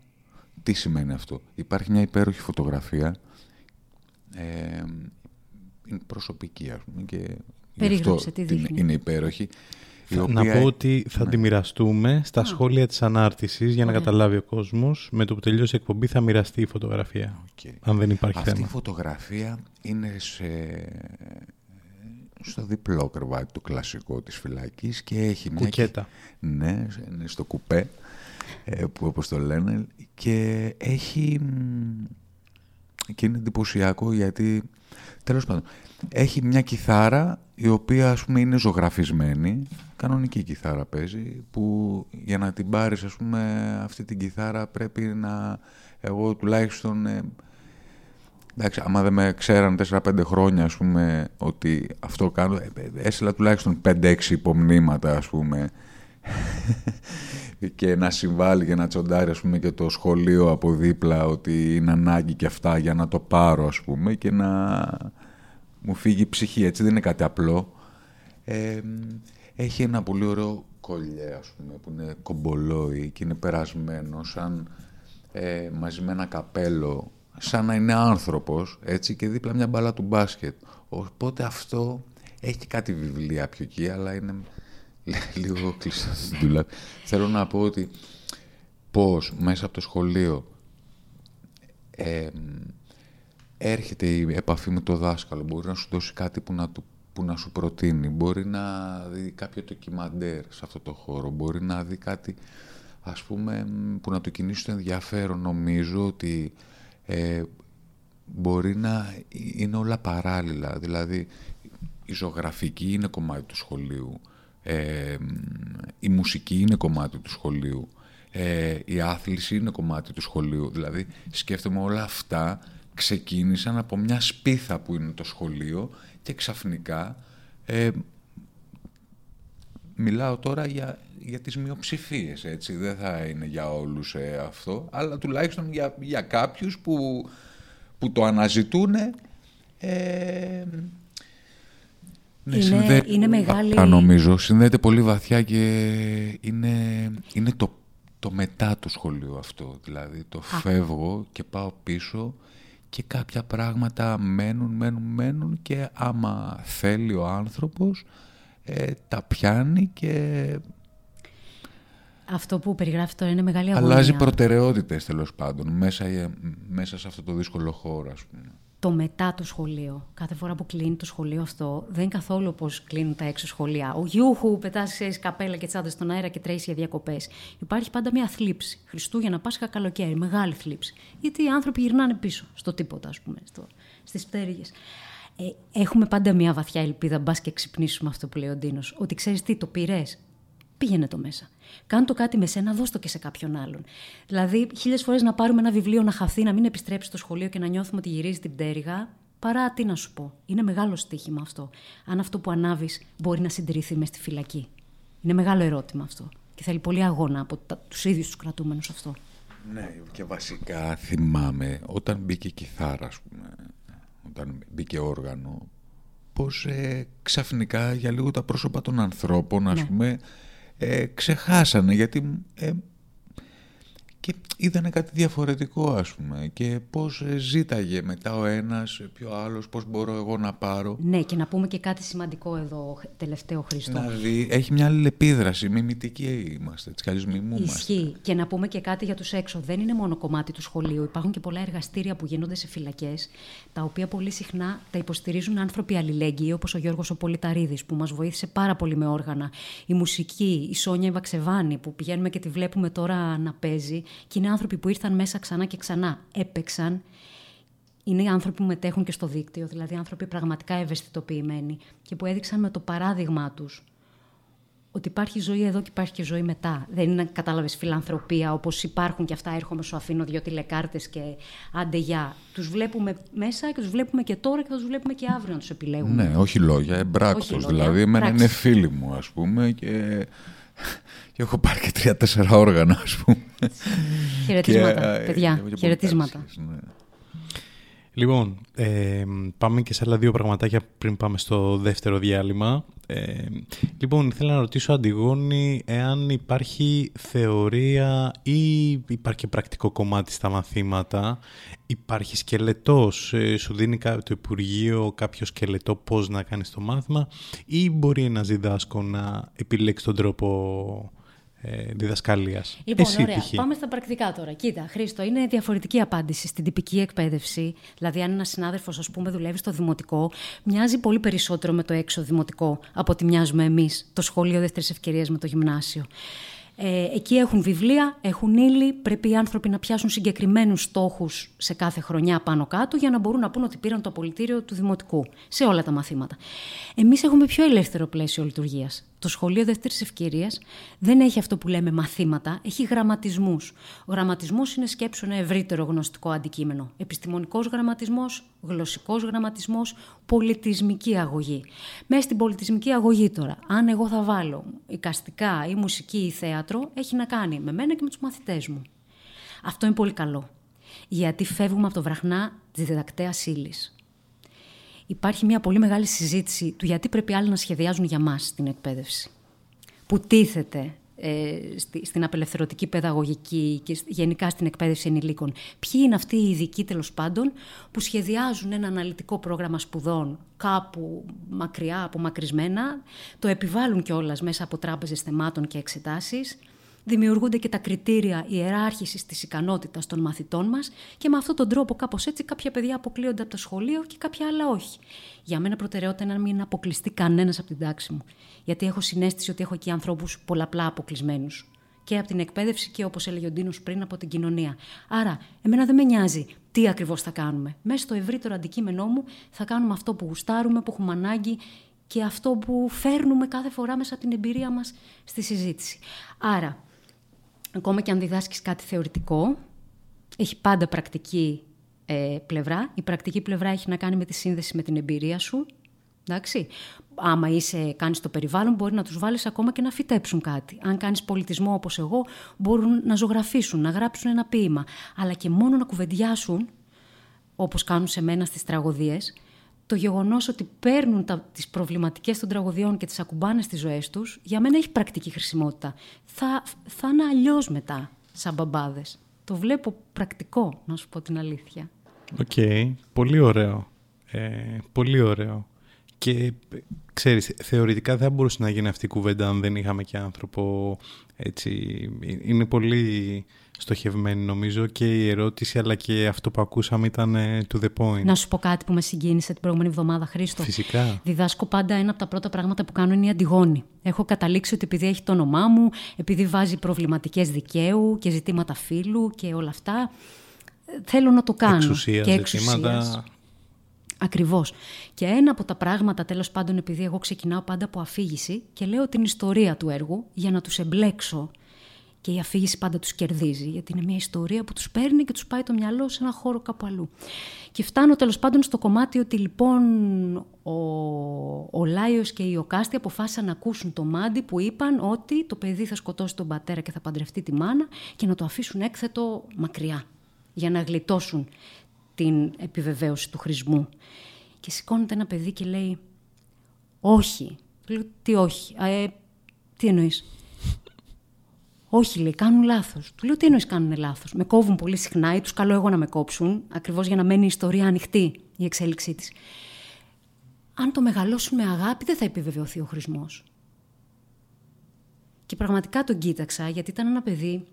Τι σημαίνει αυτό; Υπάρχει μια υπέροχη φωτογραφία, ε, είναι προσωπική ας πούμε και γι' Περίγραψε αυτό τι την- δείχνει. είναι υπέροχη. Η Να οποία- πω ότι θα Ναι. τη μοιραστούμε στα σχόλια της ανάρτησης για να Ωραία. καταλάβει ο κόσμος. Με το που τελειώσει η εκπομπή θα μοιραστεί η φωτογραφία. Οκ. Αν δεν υπάρχει Αυτή θέμα. η φωτογραφία είναι σε... στο διπλό κρεβάτι του κλασικού της φυλακής και έχει μια... Κουκέτα. Ναι, είναι στο κουπέ, ε, που όπως το λένε, και έχει... μ, και είναι εντυπωσιακό γιατί, τέλος πάντων, έχει μια κιθάρα η οποία ας πούμε είναι ζωγραφισμένη, κανονική κιθάρα παίζει, που για να την πάρεις ας πούμε αυτή την κιθάρα πρέπει να, εγώ τουλάχιστον, ε, εντάξει, άμα δεν με ξέραν 4-5 χρόνια ας πούμε ότι αυτό κάνω, ε, ε, έστειλα τουλάχιστον 5-6 υπομνήματα ας πούμε και να συμβάλλει και να τσοντάρει ας πούμε και το σχολείο από δίπλα ότι είναι ανάγκη και αυτά για να το πάρω ας πούμε και να μου φύγει η ψυχή. Έτσι δεν είναι κάτι απλό. Ε, έχει ένα πολύ ωραίο κολλιέ ας πούμε που είναι κομπολόι και είναι περασμένο σαν ε, μαζί με ένα καπέλο σαν να είναι άνθρωπος έτσι και δίπλα μια μπάλα του μπάσκετ. Οπότε αυτό έχει κάτι βιβλία πιο εκεί αλλά είναι λίγο κλειστά στην ντουλάπη. Θέλω να πω ότι πώς μέσα από το σχολείο ε, έρχεται η επαφή με το δάσκαλο, μπορεί να σου δώσει κάτι που να, του, που να σου προτείνει, μπορεί να δει κάποιο ντοκιμαντέρ σε αυτό το χώρο, μπορεί να δει κάτι ας πούμε μ, που να του κινήσει το ενδιαφέρον. Νομίζω ότι ε, μπορεί να είναι όλα παράλληλα, δηλαδή η ζωγραφική είναι κομμάτι του σχολείου, ε, η μουσική είναι κομμάτι του σχολείου, ε, η άθληση είναι κομμάτι του σχολείου. Δηλαδή σκέφτομαι όλα αυτά ξεκίνησαν από μια σπίθα που είναι το σχολείο και ξαφνικά ε, μιλάω τώρα για, για τις μειοψηφίες, έτσι, δεν θα είναι για όλους ε, αυτό, αλλά τουλάχιστον για, για κάποιους που, που το αναζητούν ε, ναι, είναι, είναι μεγάλη... νομίζω, συνδέεται πολύ βαθιά και είναι, είναι το, το μετά το σχολείο αυτό. Δηλαδή το φεύγω και πάω πίσω και κάποια πράγματα μένουν, μένουν, μένουν και άμα θέλει ο άνθρωπος ε, τα πιάνει και... Αυτό που περιγράφει τώρα είναι μεγάλη αγωνία. Αλλάζει προτεραιότητες τέλος πάντων μέσα, ε, μέσα σε αυτό το δύσκολο χώρο ας πούμε το μετά το σχολείο. Κάθε φορά που κλείνει το σχολείο αυτό, δεν είναι καθόλου όπως κλείνουν τα έξω σχολεία. Ο γιούχου πετάς καπέλα και τσάντες στον αέρα και τρέχεις για διακοπές. Υπάρχει πάντα μια θλίψη. Χριστούγεννα, Πάσχα, καλοκαίρι. Μεγάλη θλίψη. Γιατί οι άνθρωποι γυρνάνε πίσω στο τίποτα, ας πούμε, στις πτέρυγες. Ε, έχουμε πάντα μια βαθιά ελπίδα, μπας και ξυπνήσουμε αυτό που λέει ο Ντίνος. Ότι ξέρεις τι, το πειρέ. Πήγαινε το μέσα. Κάνε το κάτι με σένα, δώσ' το και σε κάποιον άλλον. Δηλαδή, χίλιες φορές να πάρουμε ένα βιβλίο να χαθεί, να μην επιστρέψει στο σχολείο και να νιώθουμε ότι γυρίζει την πτέρυγα, παρά τι να σου πω. Είναι μεγάλο στοίχημα αυτό. Αν αυτό που ανάβεις μπορεί να συντηρηθεί μες στη φυλακή. Είναι μεγάλο ερώτημα αυτό. Και θέλει πολύ αγώνα από τους ίδιους τους κρατούμενους αυτό. Ναι, και βασικά θυμάμαι όταν μπήκε κιθάρα, ας πούμε, όταν μπήκε όργανο, πως ε, ξαφνικά για λίγο τα πρόσωπα των ανθρώπων, ας ναι. πούμε, ε, ξεχάσανε γιατί ε, και είδανε κάτι διαφορετικό ας πούμε και πώς ε, ζήταγε μετά ο ένας, πιο άλλος, πώς μπορώ εγώ να πάρω. Ναι και να πούμε και κάτι σημαντικό εδώ τελευταίο Χριστό. Να δει, έχει μια αλληλεπίδραση, μιμητική είμαστε, έτσι καλώς μιμούμαστε. Ισχύει και να πούμε και κάτι για τους έξω, δεν είναι μόνο κομμάτι του σχολείου, υπάρχουν και πολλά εργαστήρια που γίνονται σε φυλακές, τα οποία πολύ συχνά τα υποστηρίζουν άνθρωποι αλληλέγγυοι όπως ο Γιώργος ο Πολιταρίδης που μας βοήθησε πάρα πολύ με όργανα, η μουσική, η Σόνια Βαξεβάνη που πηγαίνουμε και τη βλέπουμε τώρα να παίζει και είναι άνθρωποι που ήρθαν μέσα ξανά και ξανά, έπαιξαν. Είναι οι άνθρωποι που μετέχουν και στο δίκτυο, δηλαδή άνθρωποι πραγματικά ευαισθητοποιημένοι και που έδειξαν με το παράδειγμά τους ότι υπάρχει ζωή εδώ και υπάρχει και ζωή μετά. Δεν είναι, κατάλαβες, φιλανθρωπία, όπως υπάρχουν και αυτά. Έρχομαι, σου αφήνω δύο τηλεκάρτες και άντε για. Τους βλέπουμε μέσα και τους βλέπουμε και τώρα και θα τους βλέπουμε και αύριο να τους επιλέγουμε. Ναι, όχι λόγια, εμπράκτος. Δηλαδή, εμένα είναι φίλοι μου, ας πούμε, και και έχω πάρει και τρία-τέσσερα όργανα, ας πούμε. Χαιρετίσματα, και, παιδιά. Χαιρετίσματα. Ναι. Λοιπόν, ε, πάμε και σε άλλα δύο πραγματάκια πριν πάμε στο δεύτερο διάλειμμα. Ε, λοιπόν, ήθελα να ρωτήσω, Αντιγόνη, εάν υπάρχει θεωρία ή υπάρχει και πρακτικό κομμάτι στα μαθήματα. Υπάρχει σκελετός, ε, σου δίνει το Υπουργείο κάποιο σκελετό πώς να κάνεις το μάθημα ή μπορεί ένας διδάσκο να επιλέξει τον τρόπο ε, διδασκαλίας. Λοιπόν, Εσύ, ωραία. Πάμε στα πρακτικά τώρα. Κοίτα, Χρήστο, είναι διαφορετική απάντηση στην τυπική εκπαίδευση. Δηλαδή, αν ένας συνάδελφος, ας πούμε, δουλεύει στο δημοτικό, μοιάζει πολύ περισσότερο με το έξω δημοτικό από ότι μοιάζουμε εμείς, το σχολείο δεύτερης ευκαιρίας με το γυμνάσιο. Ε, εκεί έχουν βιβλία, έχουν ύλη, πρέπει οι άνθρωποι να πιάσουν συγκεκριμένους στόχους σε κάθε χρονιά πάνω κάτω για να μπορούν να πούν ότι πήραν το απολυτήριο του δημοτικού σε όλα τα μαθήματα. Εμείς έχουμε πιο ελεύθερο πλαίσιο λειτουργίας. Το σχολείο δεύτερης ευκαιρίας δεν έχει αυτό που λέμε μαθήματα, έχει γραμματισμούς. Ο γραμματισμός είναι σκέψου ένα ευρύτερο γνωστικό αντικείμενο. Επιστημονικός γραμματισμός, γλωσσικός γραμματισμός, πολιτισμική αγωγή. Μέσα στην πολιτισμική αγωγή τώρα, αν εγώ θα βάλω οικαστικά ή μουσική ή θέατρο, έχει να κάνει με μένα και με τους μαθητές μου. Αυτό είναι πολύ καλό. Γιατί φεύγουμε από το βραχνά της διδακτέας ύλης υπάρχει μια πολύ μεγάλη συζήτηση του γιατί πρέπει άλλοι να σχεδιάζουν για μας την εκπαίδευση. Που τίθεται ε, στην απελευθερωτική παιδαγωγική και γενικά στην εκπαίδευση ενηλίκων. Ποιοι είναι αυτοί οι ειδικοί τέλος πάντων που σχεδιάζουν ένα αναλυτικό πρόγραμμα σπουδών κάπου μακριά, απομακρυσμένα, το επιβάλλουν κιόλας μέσα από τράπεζες θεμάτων και εξετάσεις δημιουργούνται και τα κριτήρια ιεράρχησης της ικανότητας των μαθητών μας και με αυτόν τον τρόπο κάπως έτσι κάποια παιδιά αποκλείονται από το σχολείο και κάποια άλλα όχι. Για μένα προτεραιότητα είναι να μην αποκλειστεί κανένας από την τάξη μου. Γιατί έχω συνέστηση ότι έχω εκεί ανθρώπους πολλαπλά αποκλεισμένους. Και από την εκπαίδευση και όπως έλεγε ο Ντίνος πριν από την κοινωνία. Άρα, εμένα δεν με νοιάζει τι ακριβώς θα κάνουμε. Μέσα στο ευρύτερο αντικείμενό μου θα κάνουμε αυτό που γουστάρουμε, που έχουμε ανάγκη και αυτό που φέρνουμε κάθε φορά μέσα από την εμπειρία μας στη συζήτηση. Άρα, ακόμα και αν διδάσκεις κάτι θεωρητικό, έχει πάντα πρακτική ε, πλευρά. Η πρακτική πλευρά έχει να κάνει με τη σύνδεση με την εμπειρία σου. Εντάξει. Άμα είσαι, κάνεις το περιβάλλον, μπορεί να τους βάλεις ακόμα και να φυτέψουν κάτι. Αν κάνεις πολιτισμό όπως εγώ, μπορούν να ζωγραφίσουν, να γράψουν ένα ποίημα. Αλλά και μόνο να κουβεντιάσουν, όπως κάνουν σε μένα στις τραγωδίες, το γεγονός ότι παίρνουν τα, τις προβληματικές των τραγωδιών και τις ακουμπάνε στις ζωές τους, για μένα έχει πρακτική χρησιμότητα. Θα, θα είναι αλλιώς μετά, σαν μπαμπάδες. Το βλέπω πρακτικό, να σου πω την αλήθεια. ΟΚ, πολύ ωραίο. Ε, πολύ ωραίο. Και ξέρεις, θεωρητικά δεν μπορούσε να γίνει αυτή η κουβέντα αν δεν είχαμε και άνθρωπο έτσι. Είναι πολύ στοχευμένη νομίζω και η ερώτηση αλλά και αυτό που ακούσαμε ήταν ε, to the point. Να σου πω κάτι που με συγκίνησε την προηγούμενη εβδομάδα, Χρήστο. Φυσικά. Διδάσκω πάντα ένα από τα πρώτα πράγματα που κάνω είναι η Αντιγόνη. Έχω καταλήξει ότι επειδή έχει το όνομά μου, επειδή βάζει προβληματικές δικαίου και ζητήματα φύλου και όλα αυτά, θέλω να το κάνω. Εξουσίας, και ζητήματα. Ακριβώς. Και ένα από τα πράγματα, τέλος πάντων, επειδή εγώ ξεκινάω πάντα από αφήγηση και λέω την ιστορία του έργου για να τους εμπλέξω και η αφήγηση πάντα τους κερδίζει, γιατί είναι μια ιστορία που τους παίρνει και τους πάει το μυαλό σε ένα χώρο κάπου αλλού. Και φτάνω τέλος πάντων στο κομμάτι ότι λοιπόν ο, ο Λάιος και η Οκάστη αποφάσισαν να ακούσουν το μάντι που είπαν ότι το παιδί θα σκοτώσει τον πατέρα και θα παντρευτεί τη μάνα και να το αφήσουν έκθετο μακριά για να γλιτώσουν την επιβεβαίωση του χρησμού. Και σηκώνεται ένα παιδί και λέει «Όχι». Του λέω «Τι όχι, ε, τι εννοείς». Όχι, λέει, κάνουν λάθος. Του λέω: Τι εννοείς κάνουν λάθος; Με κόβουν πολύ συχνά ή τους καλώ εγώ να με κόψουν, ακριβώς για να μένει η ιστορία ανοιχτή, η εξέλιξή της. Αν το μεγαλώσουν με αγάπη, δεν θα επιβεβαιωθεί ο χρησμός. Και πραγματικά τον κοίταξα, γιατί ήταν ένα παιδί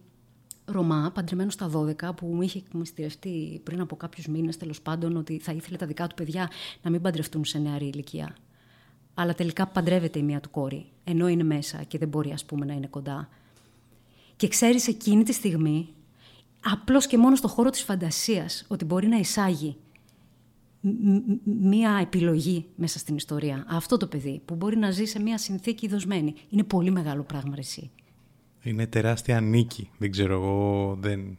Ρωμά, παντρεμένο στα 12, που μου είχε μυστηρευτεί πριν από κάποιους μήνες, τέλος πάντων, ότι θα ήθελε τα δικά του παιδιά να μην παντρευτούν σε νεαρή ηλικία. Αλλά τελικά παντρεύεται η μία του κόρη, ενώ είναι μέσα και δεν μπορεί, ας πούμε, να είναι κοντά. Και ξέρεις εκείνη τη στιγμή, απλώς και μόνο στο χώρο της φαντασίας, ότι μπορεί να εισάγει μία επιλογή μέσα στην ιστορία. Αυτό το παιδί που μπορεί να ζει σε μία συνθήκη δοσμένη. Είναι πολύ μεγάλο πράγμα, εσύ. Είναι τεράστια νίκη. Δεν ξέρω εγώ, δεν,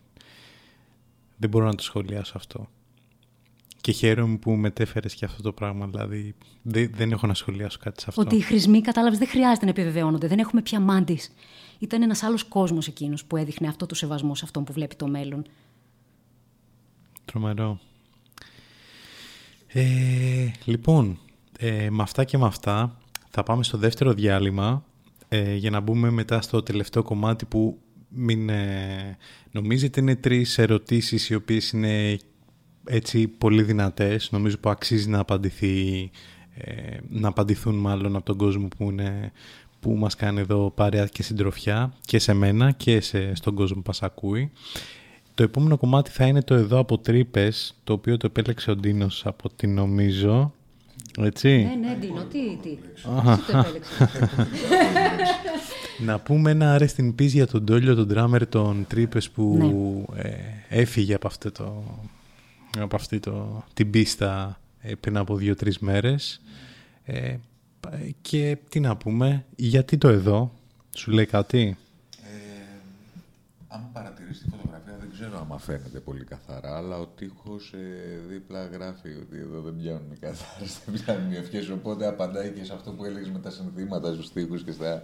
δεν μπορώ να το σχολιάσω αυτό. Και χαίρομαι που μετέφερες και αυτό το πράγμα. Δηλαδή, δεν, δεν έχω να σχολιάσω κάτι σε αυτό. Ότι οι χρησμοί, κατάλαβες, δεν χρειάζεται να επιβεβαιώνονται. Δεν έχουμε πια μάντη. Ήταν ένας άλλος κόσμος εκείνος που έδειχνε αυτό το σεβασμό σε αυτόν που βλέπει το μέλλον. Τρομερό. Ε, λοιπόν, ε, με αυτά και με αυτά θα πάμε στο δεύτερο διάλειμμα ε, για να μπούμε μετά στο τελευταίο κομμάτι που μην ε, νομίζετε είναι τρεις ερωτήσεις οι οποίες είναι έτσι πολύ δυνατές νομίζω που αξίζει να απαντηθεί ε, να απαντηθούν μάλλον από τον κόσμο που, είναι, που μας κάνει εδώ παρέα και συντροφιά και σε μένα και σε, στον κόσμο που μας ακούει. Το επόμενο κομμάτι θα είναι το εδώ από τρύπες, το οποίο το επέλεξε ο Ντίνος από ό,τι νομίζω. Έτσι. Ναι, ναι, Ντίνο, τι, τι. Εσύ το επέλεξες. Να πούμε ένα rest in peace για τον Τόλιο, τον drummer των Τρύπες που Ναι. ε, έφυγε από, αυτό το, από αυτή το, την πίστα ε, πριν από δύο-τρεις μέρες. Ε, και τι να πούμε, γιατί το εδώ, σου λέει κάτι; Ε, αν παρατηρήσει τη φωτογραφία, δεν ξέρω άμα φαίνεται πολύ καθαρά, αλλά ο τείχος ε, δίπλα γράφει ότι εδώ δεν πιάνουν οι καθάρες, δεν πιάνουν οι ευχές, οπότε απαντάει και σε αυτό που έλεγες με τα συνθήματα στους τείχους και στα...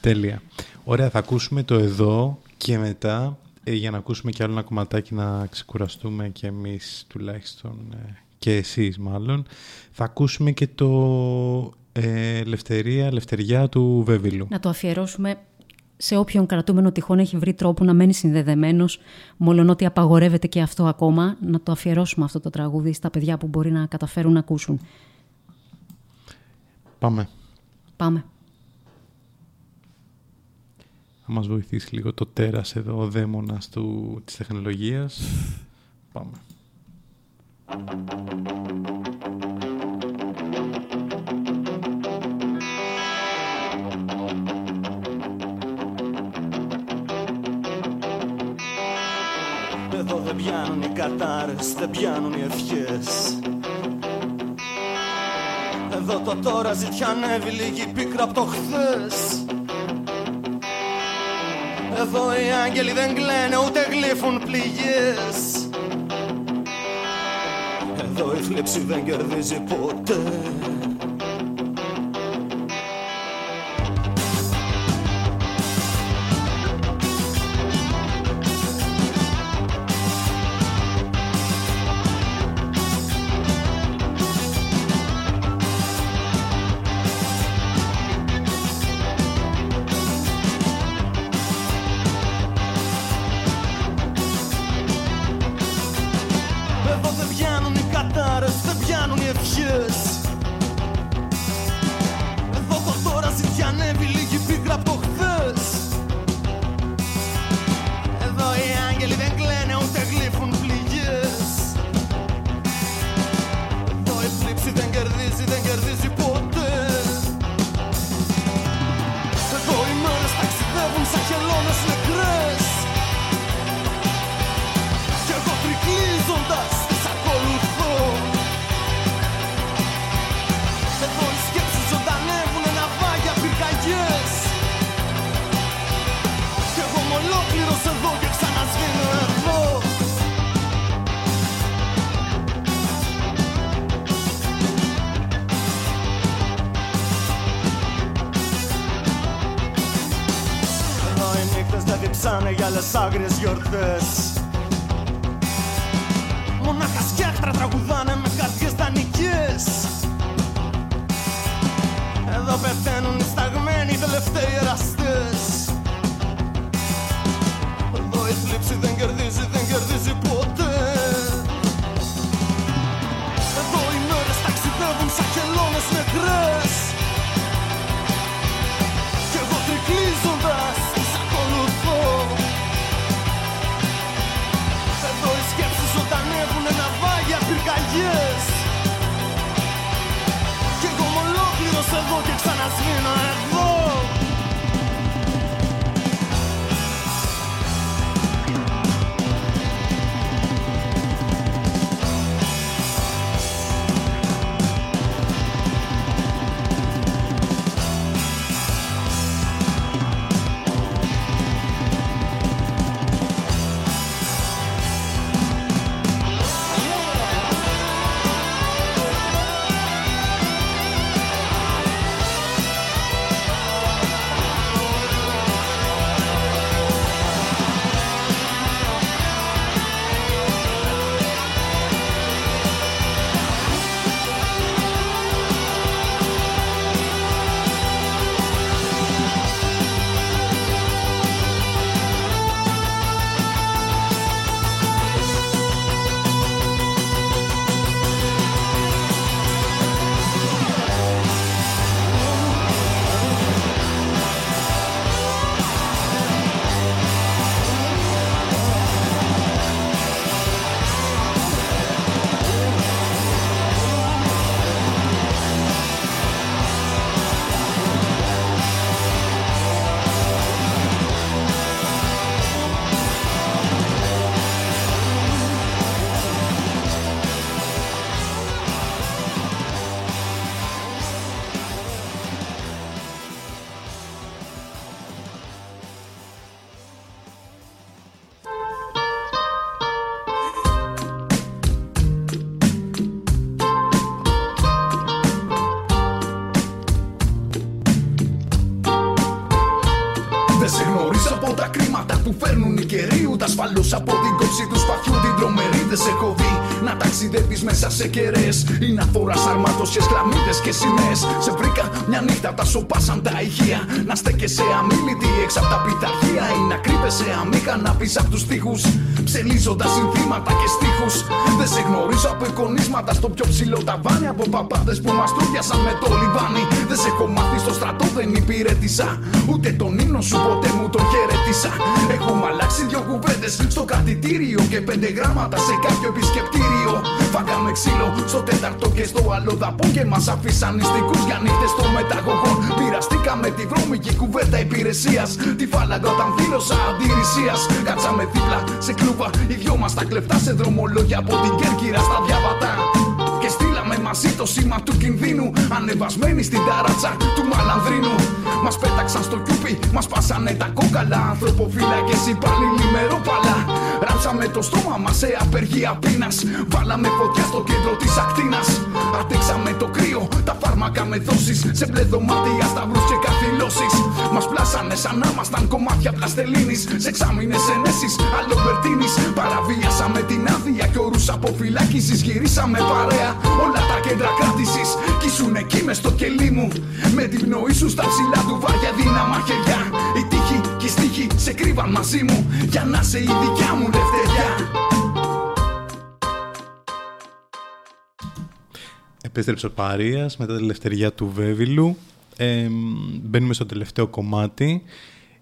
Τέλεια. Ωραία, θα ακούσουμε το εδώ και μετά ε, για να ακούσουμε και άλλο ένα κομματάκι να ξεκουραστούμε και εμείς τουλάχιστον ε, και εσείς μάλλον. Θα ακούσουμε και το ε, Ελευθερία, Ελευθεριά του Βέβυλου. να το αφιερώσουμε σε όποιον κρατούμενο τυχόν έχει βρει τρόπο να μένει συνδεδεμένος, μόλον ότι απαγορεύεται και αυτό ακόμα, να το αφιερώσουμε αυτό το τραγούδι στα παιδιά που μπορεί να καταφέρουν να ακούσουν. Πάμε. Πάμε. Θα μας βοηθήσει λίγο το τέρας εδώ, ο δαίμονας του, της τεχνολογίας. Πάμε. Εδώ δεν πιάνουν οι κατάρες, δεν πιάνουν οι ευχές. Εδώ το τώρα ζητιανεύει λίγη πίκρα από το χθες. Εδώ οι άγγελοι δεν κλαίνε ούτε γλύφουν πληγές Εδώ η θλίψη δεν κερδίζει ποτέ μέσα σε κεραίες. Ή να φοράς αρμάτωσες κλαμίδες και σημαίες. Σε βρήκα μια νύχτα τα σοπάσαν τα ηχεία. Να στέκεσαι αμήλυτη έξω από τα πειθαρχία Ή να κρύβεσαι αμήχανα πίσω από τους τοίχους. Ψελίζοντας συνθήματα και στίχους Δεν σε γνωρίζω από εικονίσματα στο πιο ψηλό ταβάνι. Από παπάδες που μας τρούδιασαν με το λιβάνι. Δεν σε έχω μάθει στο στρατό δεν υπηρέτησα. Ούτε τον ύμνο σου ποτέ μου τον χαιρετήσα. Έχουμε αλλάξει δυο κουβέντες στο κρατητήριο Και πέντε γράμματα σε κάποιο επισκεπτήριο. Φάγαμε ξύλο στο τέταρτο και στο άλλο δαπό Και μας αφήσαν νηστικούς για νύχτες των μεταγωγών. Μοιραστήκαμε τη βρώμικη κουβέντα υπηρεσίας. Τη φάλαγγα όταν δήλωσα αντιρρησίας. Κάτσαμε δίπλα σε κλούβα Οι δυο μας τα κλεφτά σε δρομολόγια Από την Κέρκυρα στα διαβατά Και στείλαμε Πήραμε μαζί το σήμα του κινδύνου. Ανεβασμένοι στην ταράτσα του μαλανδρίνου. Μας πέταξαν στο κιούπι, μας πάσανε τα κόκαλα. Ανθρωποφύλακες υπαλλήλοι με ρόπαλα. Ράψαμε το στόμα μας σε απεργία πείνας. Βάλαμε φωτιά στο κέντρο της ακτίνας. Αντέξαμε το κρύο, τα φάρμακα με δόσεις. Σε μπλε δωμάτια, σταυρούς και καθυλώσεις. Μας πλάσανε σαν να ήμασταν κομμάτια πλαστελίνης. Σε εξάμεινες ενέσεις, αλλοπερτίνης. Παραβίασαμε την άδεια και όρους αποφυλάκησης. Γυρίσαμε παρέα όλα τα κέντρα κράτησης. Κι ήσουν εκεί μες στο κελί μου. Με την πνοή σου στα ψηλά του βάρια δύναμα χεριά. Η τύχη και η στίχη σε κρύβαν μαζί μου. Για να σε η δικιά μου λευτεριά. Επέστρεψε ο Παρίας μετά τη ελευθεριά του Βέβυλου. Ε, μπαίνουμε στο τελευταίο κομμάτι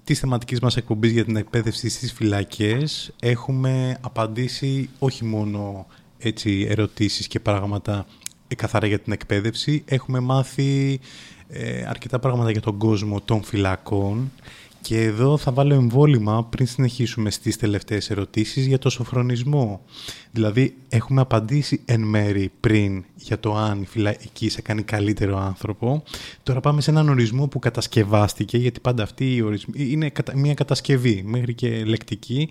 της θεματικής μας εκπομπής για την εκπαίδευση στις φυλακές. Έχουμε απαντήσει όχι μόνο έτσι, ερωτήσεις και πράγματα ε, καθαρά για την εκπαίδευση. Έχουμε μάθει ε, αρκετά πράγματα για τον κόσμο των φυλακών και εδώ θα βάλω εμβόλυμα πριν συνεχίσουμε στις τελευταίες ερωτήσεις για το σοφρονισμό. Δηλαδή έχουμε απαντήσει εν μέρη πριν για το αν η φυλακή σε κάνει καλύτερο άνθρωπο. Τώρα πάμε σε έναν ορισμό που κατασκευάστηκε γιατί πάντα αυτή η ορισμοί είναι μια κατασκευή μέχρι και λεκτική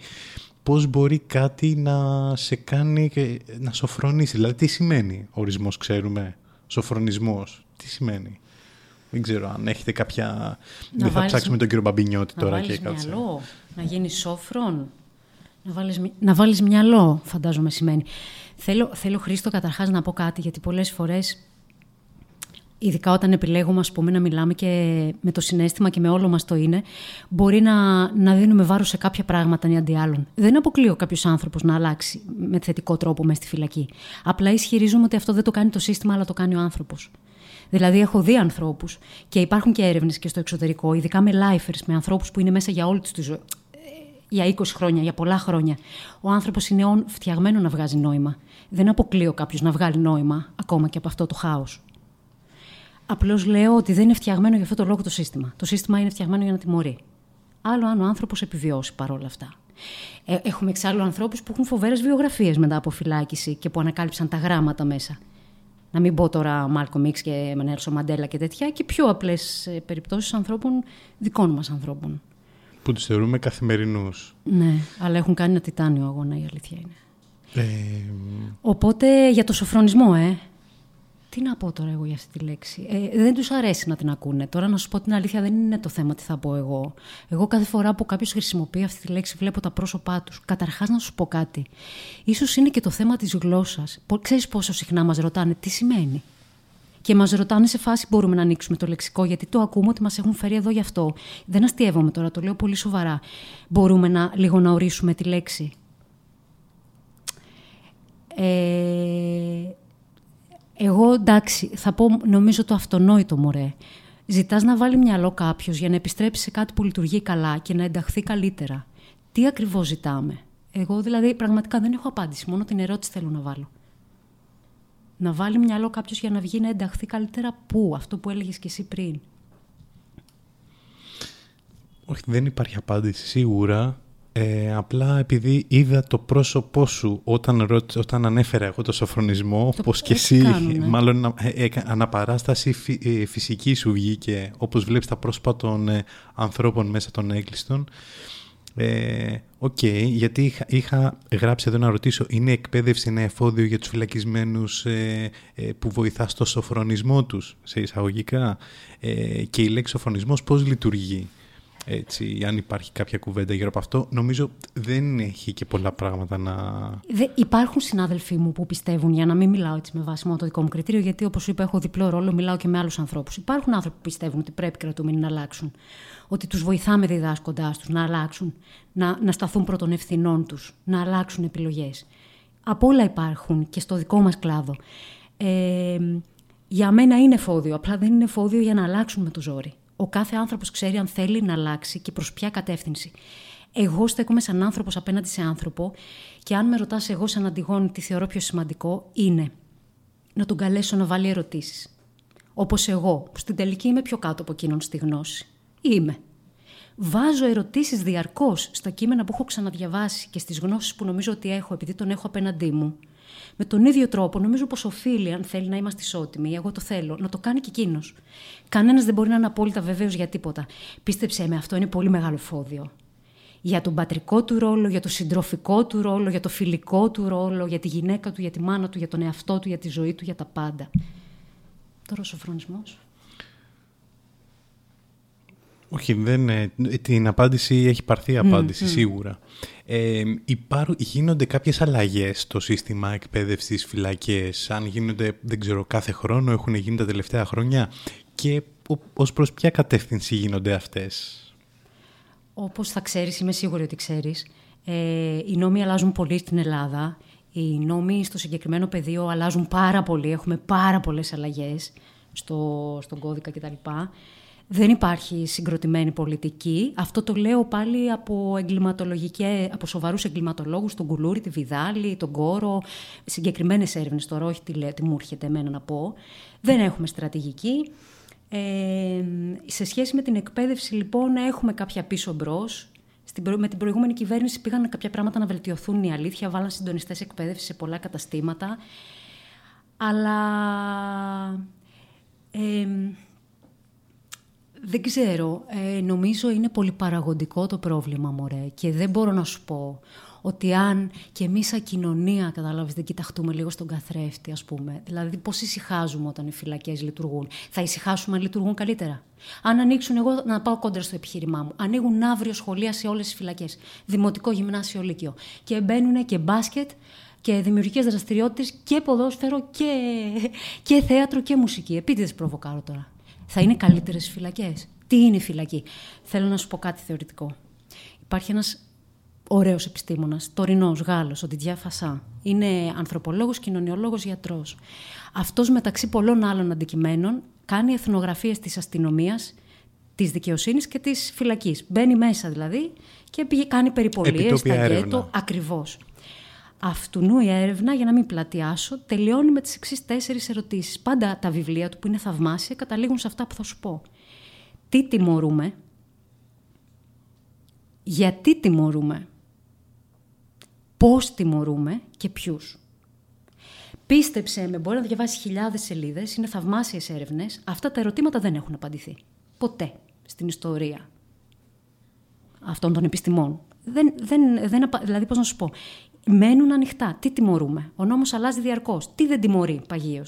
πώς μπορεί κάτι να σε κάνει να σοφρονήσει. Δηλαδή τι σημαίνει ορισμός ξέρουμε, σοφρονισμός, τι σημαίνει; Δεν ξέρω αν έχετε κάποια... Δεν θα ψάξουμε τον κύριο Μπαμπινιώτη τώρα και κάτσε. Μυαλό, να γίνεις σόφρον, να βάλεις, να βάλεις μυαλό, φαντάζομαι σημαίνει. Θέλω, θέλω Χρήστο καταρχάς να πω κάτι, γιατί πολλές φορές, ειδικά όταν επιλέγουμε ας πούμε, να μιλάμε και με το συνέστημα και με όλο μας το είναι, μπορεί να, να δίνουμε βάρος σε κάποια πράγματα ή αντί άλλων. Δεν αποκλείω κάποιος άνθρωπος να αλλάξει με θετικό τρόπο μέσα στη φυλακή. Απλά ισχυρίζομαι ότι αυτό δεν το κάνει το σύστημα, αλλά το κάνει ο άνθρωπος. Δηλαδή, έχω δει ανθρώπους και υπάρχουν και έρευνες και στο εξωτερικό, ειδικά με lifers, με ανθρώπους που είναι μέσα για όλη τους τη ζωή. Για 20 χρόνια, για πολλά χρόνια. Ο άνθρωπος είναι on, φτιαγμένο να βγάζει νόημα. Δεν αποκλείω κάποιος να βγάλει νόημα ακόμα και από αυτό το χάος. Απλώς λέω ότι δεν είναι φτιαγμένο για αυτό το λόγο το σύστημα. Το σύστημα είναι φτιαγμένο για να τιμωρεί. Άλλο αν ο άνθρωπος επιβιώσει παρόλα αυτά. Ε, έχουμε εξάλλου ανθρώπους που έχουν φοβέρε βιογραφίες μετά από φυλάκιση και που ανακάλυψαν τα γράμματα μέσα να μην πω τώρα Μάρκο Μίξ και Μενέλσο Μαντέλα και τέτοια, και πιο απλές περιπτώσεις ανθρώπων, δικών μας ανθρώπων. Που τους θεωρούμε καθημερινούς. Ναι, αλλά έχουν κάνει ένα τιτάνιο αγώνα, η αλήθεια είναι. Ε... Οπότε για το σοφρονισμό, ε. Τι να πω τώρα εγώ για αυτή τη λέξη; Ε, δεν τους αρέσει να την ακούνε. Τώρα να σου πω την αλήθεια, δεν είναι το θέμα τι θα πω εγώ. Εγώ κάθε φορά που κάποιος χρησιμοποιεί αυτή τη λέξη, βλέπω τα πρόσωπά τους. Καταρχάς, να σου πω κάτι. σω είναι και το θέμα της γλώσσας. Ξέρεις πόσο συχνά μας ρωτάνε τι σημαίνει; Και μας ρωτάνε σε φάση μπορούμε να ανοίξουμε το λεξικό, γιατί το ακούμε ότι μας έχουν φέρει εδώ γι' αυτό. Δεν αστείευομαι τώρα, το λέω πολύ σοβαρά. Μπορούμε να, λίγο να ορίσουμε τη λέξη; Ε, εγώ εντάξει, θα πω νομίζω το αυτονόητο μωρέ. Ζητάς να βάλει μυαλό κάποιος για να επιστρέψει σε κάτι που λειτουργεί καλά και να ενταχθεί καλύτερα. Τι ακριβώς ζητάμε; Εγώ δηλαδή πραγματικά δεν έχω απάντηση. Μόνο την ερώτηση θέλω να βάλω. Να βάλει μυαλό κάποιος για να βγει να ενταχθεί καλύτερα πού, αυτό που έλεγες και εσύ πριν. Όχι, δεν υπάρχει απάντηση σίγουρα. Ε, απλά επειδή είδα το πρόσωπό σου όταν, όταν ανέφερα εγώ το σοφρονισμό, το όπως και εσύ, μάλλον ε, ε, αναπαράσταση ε, φυσική σου βγήκε, όπως βλέπεις τα πρόσωπα των ανθρώπων μέσα των έγκλειστων. ΟΚ, okay, γιατί είχα, είχα, γράψει εδώ να ρωτήσω, είναι εκπαίδευση ένα εφόδιο για τους φυλακισμένους που βοηθάς στο σωφρονισμό τους, σε εισαγωγικά, και η λέξη σωφρονισμός πώς λειτουργεί; Έτσι, αν υπάρχει κάποια κουβέντα γύρω από αυτό, νομίζω δεν έχει και πολλά πράγματα να. Δε, υπάρχουν συνάδελφοί μου που πιστεύουν, για να μην μιλάω έτσι με βάση μόνο το δικό μου κριτήριο, γιατί όπως είπα, έχω διπλό ρόλο, μιλάω και με άλλους ανθρώπους. Υπάρχουν άνθρωποι που πιστεύουν ότι πρέπει κρατούμενοι να αλλάξουν. Ότι τους βοηθάμε διδάσκοντάς τους να αλλάξουν, να, να σταθούν πρώτων ευθυνών τους, να αλλάξουν επιλογές. Από όλα υπάρχουν και στο δικό μας κλάδο. Ε, για μένα είναι φόδιο, απλά δεν είναι φόδιο για να αλλάξουν με το ζόρι ο κάθε άνθρωπος ξέρει αν θέλει να αλλάξει και προς ποια κατεύθυνση. Εγώ στέκομαι σαν άνθρωπος απέναντι σε άνθρωπο και αν με ρωτάς εγώ σαν Αντιγόνη τι θεωρώ πιο σημαντικό, είναι να τον καλέσω να βάλει ερωτήσεις. Όπως εγώ, που στην τελική είμαι πιο κάτω από εκείνον στη γνώση. Είμαι. Βάζω ερωτήσεις διαρκώς στα κείμενα που έχω ξαναδιαβάσει και στις γνώσεις που νομίζω ότι έχω, επειδή τον έχω απέναντί μου. Με τον ίδιο τρόπο, νομίζω πως οφείλει, αν θέλει να είμαστε ισότιμοι, εγώ το θέλω, να το κάνει και εκείνος. Κανένας δεν μπορεί να είναι απόλυτα βεβαίω για τίποτα. Πίστεψέ με, αυτό είναι πολύ μεγάλο φόδιο. Για τον πατρικό του ρόλο, για το συντροφικό του ρόλο, για το φιλικό του ρόλο, για τη γυναίκα του, για τη μάνα του, για τον εαυτό του, για τη ζωή του, για τα πάντα. Τώρα ο σοφρονισμός. Όχι, δεν, ε, την απάντηση έχει πάρθει απάντηση σίγουρα. Ε, υπάρχουν, γίνονται κάποιες αλλαγές στο σύστημα εκπαίδευσης στις φυλακές, αν γίνονται, δεν ξέρω, κάθε χρόνο, έχουν γίνει τα τελευταία χρόνια και ως προς ποια κατεύθυνση γίνονται αυτές; Όπως θα ξέρεις, είμαι σίγουρη ότι ξέρεις, ε, οι νόμοι αλλάζουν πολύ στην Ελλάδα. Οι νόμοι στο συγκεκριμένο πεδίο αλλάζουν πάρα πολύ. Έχουμε πάρα πολλές αλλαγές στο, στον κώδικα κτλ. Δεν υπάρχει συγκροτημένη πολιτική. Αυτό το λέω πάλι από, από σοβαρούς εγκληματολόγους, τον Κουλούρη, τη Βιδάλη, τον Κόρο, συγκεκριμένες έρευνες τώρα, όχι τι, τι μου έρχεται εμένα να πω. Δεν έχουμε στρατηγική. Ε, σε σχέση με την εκπαίδευση, λοιπόν, έχουμε κάποια πίσω μπρος. Με την προηγούμενη κυβέρνηση πήγαν κάποια πράγματα να βελτιωθούν η αλήθεια, βάλαν συντονιστές εκπαίδευσης σε πολλά καταστήματα. Αλλά ε, δεν ξέρω. Ε, νομίζω είναι πολύ παραγωγικό το πρόβλημα, μωρέ. Και δεν μπορώ να σου πω ότι αν και εμείς σαν κοινωνία, καταλάβεις, δεν κοιταχτούμε λίγο στον καθρέφτη, ας πούμε. Δηλαδή, πώς ησυχάζουμε όταν οι φυλακές λειτουργούν. Θα ησυχάσουμε αν λειτουργούν καλύτερα. Αν ανοίξουν, εγώ να πάω κόντρα στο επιχείρημά μου, ανοίγουν αύριο σχολεία σε όλες τις φυλακές, δημοτικό, γυμνάσιο, λύκειο και μπαίνουν και μπάσκετ και δημιουργικές δραστηριότητες και ποδόσφαιρο και, και θέατρο και μουσική. Επίτηδες προβοκάρω τώρα. Θα είναι καλύτερες φυλακές; Τι είναι η φυλακή; Θέλω να σου πω κάτι θεωρητικό. Υπάρχει ένας ωραίος επιστήμονας, τωρινός Γάλλος, ο Ντιτιά Φασά. Είναι ανθρωπολόγος, κοινωνιολόγος, γιατρός. Αυτός μεταξύ πολλών άλλων αντικειμένων κάνει εθνογραφίες της αστυνομίας, της δικαιοσύνης και της φυλακής. Μπαίνει μέσα δηλαδή και κάνει περιπολίες, στα ακριβώς. Αυτού η έρευνα, για να μην πλατιάσω, τελειώνει με τις εξής τέσσερις ερωτήσεις. Πάντα τα βιβλία του που είναι θαυμάσια καταλήγουν σε αυτά που θα σου πω. Τι τιμωρούμε, γιατί τιμωρούμε, πώς τιμωρούμε και ποιους; Πίστεψε με, μπορεί να διαβάσεις χιλιάδες σελίδες, είναι θαυμάσιες έρευνες. Αυτά τα ερωτήματα δεν έχουν απαντηθεί. Ποτέ στην ιστορία αυτών των επιστημών. Δεν, δεν, δεν, δηλαδή, πώς να σου πω, μένουν ανοιχτά. Τι τιμωρούμε; Ο νόμος αλλάζει διαρκώς. Τι δεν τιμωρεί παγίω.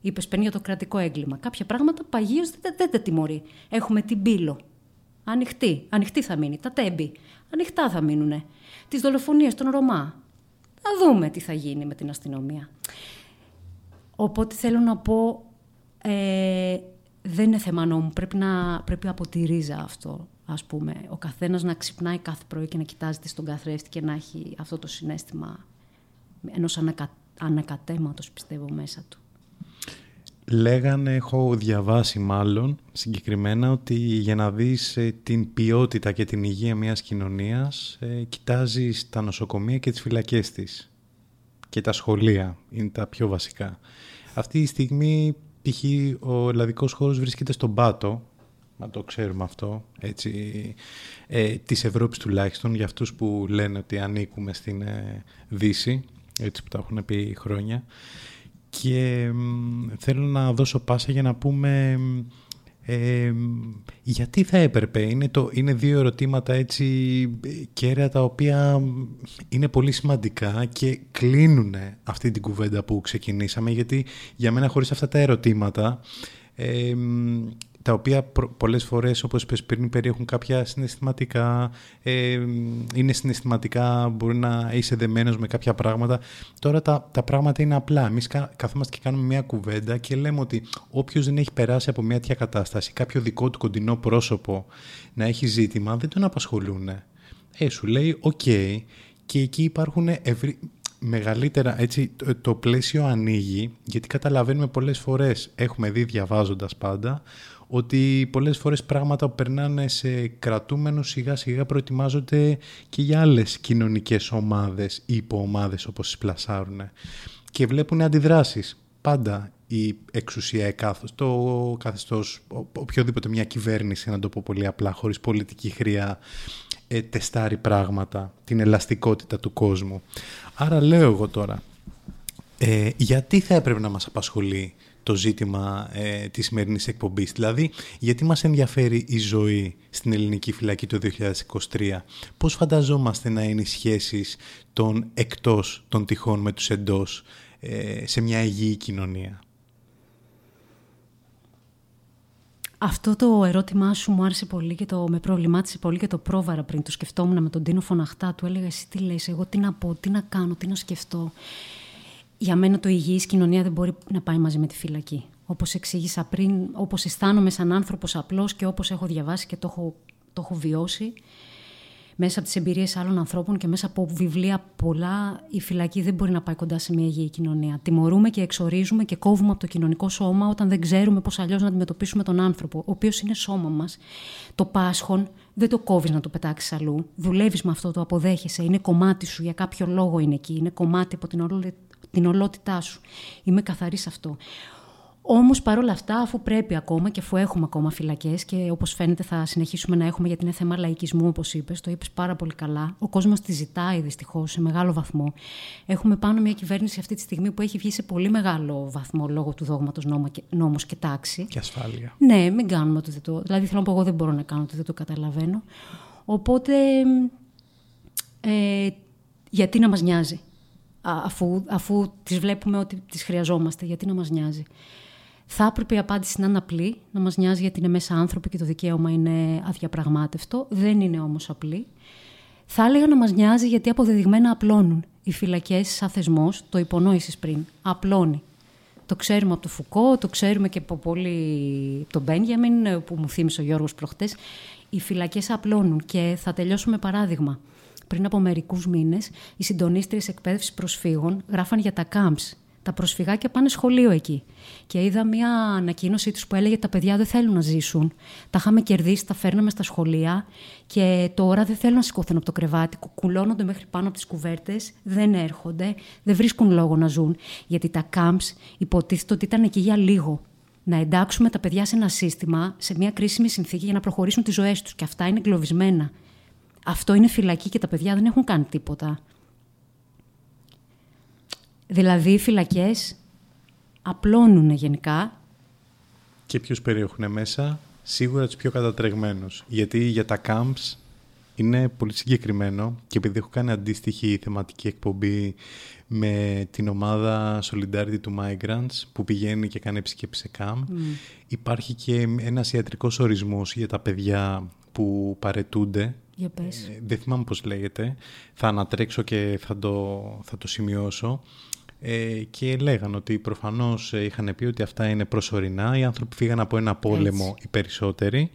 Είπες πριν για το κρατικό έγκλημα. Κάποια πράγματα παγίω δεν, δεν, τα τιμωρεί. Έχουμε την πύλο. Ανοιχτή. Ανοιχτή θα μείνει. Τα τέμπη. Ανοιχτά θα μείνουν. Τις δολοφονίες των Ρωμά. Θα δούμε τι θα γίνει με την αστυνομία. Οπότε θέλω να πω, ε, δεν είναι θέμα νόμου. Πρέπει, να, πρέπει από τη ρίζα αυτό ας πούμε, ο καθένας να ξυπνάει κάθε πρωί και να κοιτάζεται στον καθρέφτη και να έχει αυτό το συνέστημα ενός ανακα, ανακατέματος, πιστεύω, μέσα του. Λέγανε, έχω διαβάσει μάλλον συγκεκριμένα, ότι για να δεις ε, την ποιότητα και την υγεία μιας κοινωνίας, ε, κοιτάζεις τα νοσοκομεία και τις φυλακές της. Και τα σχολεία είναι τα πιο βασικά. Αυτή τη στιγμή, π.χ. ο ελλαδικός χώρος βρίσκεται στον Πάτο, να το ξέρουμε αυτό, έτσι, ε, της Ευρώπης τουλάχιστον, για αυτούς που λένε ότι ανήκουμε στην ε, Δύση, έτσι που τα έχουν πει χρόνια. Και θέλω να δώσω πάσα για να πούμε ε, γιατί θα έπρεπε. Είναι, το, είναι δύο ερωτήματα έτσι κέρια τα οποία είναι πολύ σημαντικά και κλείνουν αυτή την κουβέντα που ξεκινήσαμε γιατί για μένα χωρίς αυτά τα ερωτήματα ε, τα οποία πολλές φορές, όπως είπες πριν, περιέχουν κάποια συναισθηματικά, ε, είναι συναισθηματικά, μπορεί να είσαι δεμένος με κάποια πράγματα. Τώρα τα, τα πράγματα είναι απλά. Εμείς καθόμαστε και κάνουμε μια κουβέντα και λέμε ότι όποιος δεν έχει περάσει από μια τέτοια κατάσταση, κάποιο δικό του κοντινό πρόσωπο να έχει ζήτημα, δεν τον απασχολούν. Ε, σου λέει, ΟΚ, και εκεί υπάρχουν ευρύ μεγαλύτερα, έτσι, το, το πλαίσιο ανοίγει, γιατί καταλαβαίνουμε πολλές φορές, έχουμε δει διαβάζοντας πάντα, ότι πολλές φορές πράγματα που περνάνε σε κρατούμενους σιγά σιγά προετοιμάζονται και για άλλες κοινωνικές ομάδες ή υποομάδες όπως τις πλασάρουν και βλέπουν αντιδράσεις. Πάντα η εξουσία εκάθος, το καθεστώς, οποιοδήποτε μια κυβέρνηση, να το πω πολύ απλά, χωρίς πολιτική χρειά, ε, τεστάρει πράγματα, την ελαστικότητα του κόσμου. Άρα λέω εγώ τώρα, Ε, γιατί θα έπρεπε να μας απασχολεί το ζήτημα ε, της σημερινής εκπομπής; Δηλαδή, γιατί μας ενδιαφέρει η ζωή στην ελληνική φυλακή το 2023. Πώς φανταζόμαστε να είναι οι σχέσεις των εκτός των τυχών με τους εντός ε, σε μια υγιή κοινωνία; Αυτό το ερώτημά σου μου άρεσε πολύ και το, με προβλημάτισε πολύ και το πρόβαρα πριν. Το σκεφτόμουν με τον Τίνο Φωναχτά. Του έλεγα εσύ τι λες, εγώ τι να πω, τι να κάνω, τι να σκεφτώ. Για μένα το υγιής κοινωνία δεν μπορεί να πάει μαζί με τη φυλακή. Όπως εξήγησα πριν, όπως αισθάνομαι σαν άνθρωπος απλός και όπως έχω διαβάσει και το έχω, το έχω βιώσει μέσα από τις εμπειρίες άλλων ανθρώπων και μέσα από βιβλία πολλά, η φυλακή δεν μπορεί να πάει κοντά σε μια υγιή κοινωνία. Τιμωρούμε και εξορίζουμε και κόβουμε από το κοινωνικό σώμα όταν δεν ξέρουμε πώς αλλιώς να αντιμετωπίσουμε τον άνθρωπο, ο οποίος είναι σώμα μας. Το πάσχον δεν το κόβεις να το πετάξεις αλλού. Δουλεύεις με αυτό, το αποδέχεσαι. Είναι κομμάτι σου, για κάποιο λόγο είναι εκεί. Είναι κομμάτι από την, την ολότητά σου. Είμαι καθαρή σε αυτό. Όμως παρόλα αυτά, αφού πρέπει ακόμα και αφού έχουμε ακόμα φυλακές και όπως φαίνεται θα συνεχίσουμε να έχουμε γιατί είναι θέμα λαϊκισμού, όπως είπες, το είπες πάρα πολύ καλά. Ο κόσμος τη ζητάει δυστυχώς σε μεγάλο βαθμό. Έχουμε πάνω μια κυβέρνηση αυτή τη στιγμή που έχει βγει σε πολύ μεγάλο βαθμό λόγω του δόγματος νόμο και τάξη. Και ασφάλεια. Ναι, μην κάνουμε ότι δεν το. Δηλαδή θέλω να πω, εγώ δεν μπορώ να κάνω ότι δεν το καταλαβαίνω. Οπότε. Ε, γιατί να μας νοιάζει αφού, αφού τις βλέπουμε ότι τις χρειαζόμαστε, γιατί να μας νοιάζει. Θα έπρεπε η απάντηση να είναι απλή, να μας νοιάζει γιατί είναι μέσα άνθρωποι και το δικαίωμα είναι αδιαπραγμάτευτο. Δεν είναι όμως απλή. Θα έλεγα να μας νοιάζει γιατί αποδεδειγμένα απλώνουν. Οι φυλακές σαν θεσμός, το υπονόησες πριν, απλώνει. Το ξέρουμε από το Φουκώ, το ξέρουμε και από πολύ τον Μπένιαμιν που μου θύμισε ο Γιώργος προχτές. Οι φυλακές απλώνουν και θα τελειώσω με παράδειγμα. Πριν από μερικούς μήνες, οι συντονίστριες εκπαίδευσης προσφύγων γράφαν για τα camps τα προσφυγάκια πάνε σχολείο εκεί. Και είδα μια ανακοίνωσή τους που έλεγε τα παιδιά δεν θέλουν να ζήσουν. Τα είχαμε κερδίσει, τα φέρναμε στα σχολεία και τώρα δεν θέλουν να σηκωθούν από το κρεβάτι. Κουκουλώνονται μέχρι πάνω από τις κουβέρτες, δεν έρχονται, δεν βρίσκουν λόγο να ζουν. Γιατί τα camps υποτίθεται ότι ήταν εκεί για λίγο. Να εντάξουμε τα παιδιά σε ένα σύστημα, σε μια κρίσιμη συνθήκη για να προχωρήσουν τις ζωές τους. Και αυτά είναι εγκλωβισμένα. Αυτό είναι φυλακή και τα παιδιά δεν έχουν κάνει τίποτα. Δηλαδή οι φυλακές απλώνουν γενικά. Και ποιους περιέχουν μέσα, σίγουρα τους πιο κατατρεγμένους. Γιατί για τα camps είναι πολύ συγκεκριμένο και επειδή έχω κάνει αντίστοιχη θεματική εκπομπή με την ομάδα Solidarity to Migrants που πηγαίνει και κάνει επισκέψη σε camp, υπάρχει και ένας ιατρικός ορισμός για τα παιδιά που παρετούνται. Για πες. Ε, δεν θυμάμαι πώς λέγεται. Θα ανατρέξω και θα το, θα το σημειώσω. Ε, και λέγαν ότι προφανώς ε, είχαν πει ότι αυτά είναι προσωρινά. Οι άνθρωποι φύγαν από ένα πόλεμο Έτσι. οι περισσότεροι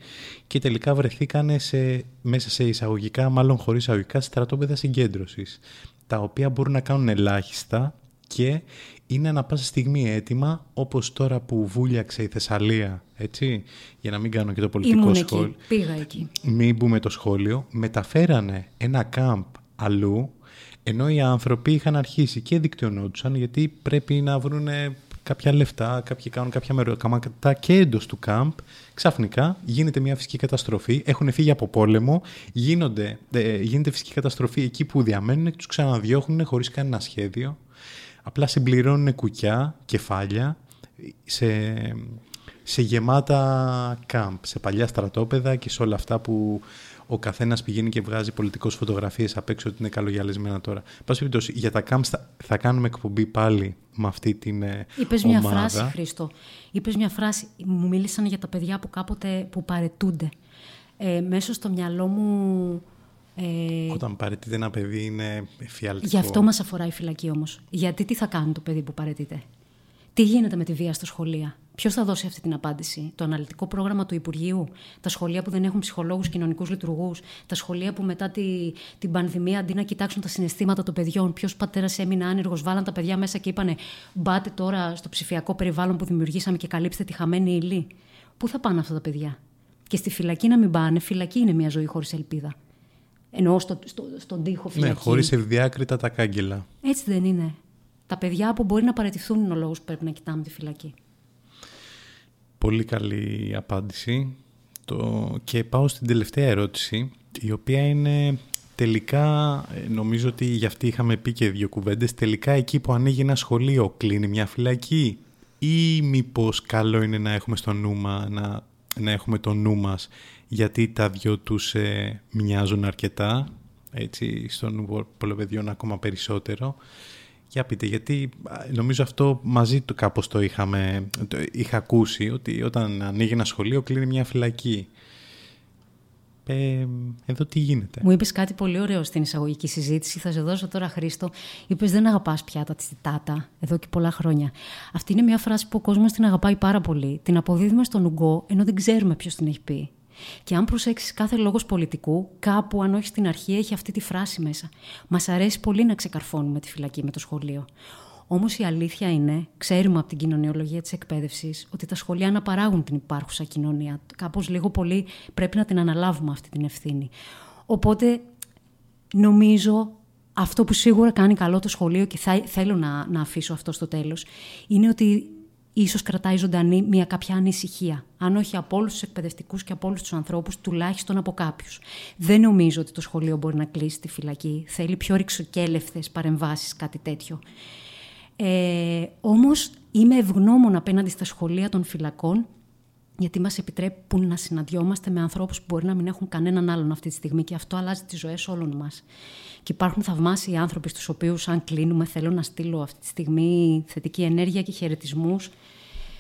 και τελικά βρεθήκαν σε, μέσα σε εισαγωγικά, μάλλον χωρίς εισαγωγικά, στρατόπεδα συγκέντρωσης, τα οποία μπορούν να κάνουν ελάχιστα και είναι ανα πάσα στιγμή έτοιμα, όπως τώρα που βούλιαξε η Θεσσαλία, έτσι, για να μην κάνω και το πολιτικό Ήμουν σχόλιο. Εκεί, πήγα εκεί. Μην μπούμε το σχόλιο. Μεταφέρανε ένα κάμπ αλλού ενώ οι άνθρωποι είχαν αρχίσει και δικτυωνόντουσαν γιατί πρέπει να βρουν κάποια λεφτά, κάποιοι κάνουν κάποια μεροκαμάτα και εντός του κάμπ. Ξαφνικά γίνεται μια φυσική καταστροφή, έχουν φύγει από πόλεμο, γίνονται, ε, γίνεται φυσική καταστροφή εκεί που διαμένουν και τους ξαναδιώχνουν χωρίς κανένα σχέδιο. Απλά συμπληρώνουν κουκιά, κεφάλια σε, σε γεμάτα κάμπ, σε παλιά στρατόπεδα και σε όλα αυτά που ο καθένας πηγαίνει και βγάζει πολιτικώς φωτογραφίες απ' έξω ότι είναι καλογιαλισμένα τώρα. Πάση περιπτώσει, για τα camps θα, θα κάνουμε εκπομπή πάλι με αυτή την ε, Είπες μια φράση, Χρήστο. Είπες μια φράση. Μου μίλησαν για τα παιδιά που κάποτε που παρετούνται. Ε, μέσω στο μυαλό μου. Ε, Όταν παρετείται ένα παιδί είναι εφιαλτικό. Γι' αυτό μας αφορά η φυλακή όμως. Γιατί τι θα κάνει το παιδί που παρετείται; Τι γίνεται με τη βία στα σχολεία; Ποιος θα δώσει αυτή την απάντηση, Το αναλυτικό πρόγραμμα του Υπουργείου, τα σχολεία που δεν έχουν ψυχολόγους, κοινωνικούς λειτουργούς, τα σχολεία που μετά τη, την πανδημία αντί να κοιτάξουν τα συναισθήματα των παιδιών, ποιος πατέρας έμεινε άνεργος, βάλαν τα παιδιά μέσα και είπανε Μπάτε τώρα στο ψηφιακό περιβάλλον που δημιουργήσαμε και καλύψτε τη χαμένη ύλη. Πού θα πάνε αυτά τα παιδιά; Και στη φυλακή να μην πάνε, φυλακή είναι μια ζωή χωρίς ελπίδα. Εννοώ στο, στο, στον τοίχο φυλακή. Ναι, χωρίς ευδιάκριτα τα κάγκελα. Έτσι δεν είναι. Τα παιδιά που μπορεί να παραιτηθούν είναι ο λόγος που πρέπει να κοιτάμε τη φυλακή. Πολύ καλή απάντηση. Το... Και πάω στην τελευταία ερώτηση, η οποία είναι τελικά, ε, νομίζω ότι γι' αυτή είχαμε πει και δύο κουβέντες, τελικά εκεί που ανοίγει ένα σχολείο κλείνει μια φυλακή ή μήπως καλό είναι να έχουμε στο νου μα- να, να έχουμε το νου μας γιατί τα δυο τους ε, μοιάζουν αρκετά, έτσι, στο νου πολλοπαιδιών ακόμα περισσότερο. Για πείτε, γιατί α, νομίζω αυτό μαζί του κάπως το είχαμε, το είχα ακούσει, ότι όταν ανοίγει ένα σχολείο κλείνει μια φυλακή. Ε, εδώ τι γίνεται; Μου είπες κάτι πολύ ωραίο στην εισαγωγική συζήτηση. Θα σε δώσω τώρα, Χρήστο. Είπες Δεν αγαπάς πια τα τσιτάτα εδώ και πολλά χρόνια. Αυτή είναι μια φράση που ο κόσμος την αγαπάει πάρα πολύ. Την αποδίδουμε στον Ουγκό, ενώ δεν ξέρουμε ποιος την έχει πει. Και αν προσέξεις κάθε λόγος πολιτικού, κάπου, αν όχι στην αρχή, έχει αυτή τη φράση μέσα. Μας αρέσει πολύ να ξεκαρφώνουμε τη φυλακή με το σχολείο. Όμως η αλήθεια είναι, ξέρουμε από την κοινωνιολογία της εκπαίδευσης, ότι τα σχολεία αναπαράγουν την υπάρχουσα κοινωνία. Κάπως λίγο πολύ πρέπει να την αναλάβουμε αυτή την ευθύνη. Οπότε νομίζω αυτό που σίγουρα κάνει καλό το σχολείο και θα, θέλω να, να αφήσω αυτό στο τέλος, είναι ότι ίσως κρατάει ζωντανή μια κάποια ανησυχία. Αν όχι από όλους τους εκπαιδευτικούς και από όλους τους ανθρώπους, τουλάχιστον από κάποιους. Δεν νομίζω ότι το σχολείο μπορεί να κλείσει τη φυλακή. Θέλει πιο ρηξοκέλευθες παρεμβάσεις, κάτι τέτοιο. Ε, όμως είμαι ευγνώμων απέναντι στα σχολεία των φυλακών γιατί μας επιτρέπουν να συναντιόμαστε με ανθρώπους που μπορεί να μην έχουν κανέναν άλλον αυτή τη στιγμή και αυτό αλλάζει τις ζωές όλων μας. Και υπάρχουν θαυμάσιοι άνθρωποι στους οποίους αν κλείνουμε θέλω να στείλω αυτή τη στιγμή θετική ενέργεια και χαιρετισμούς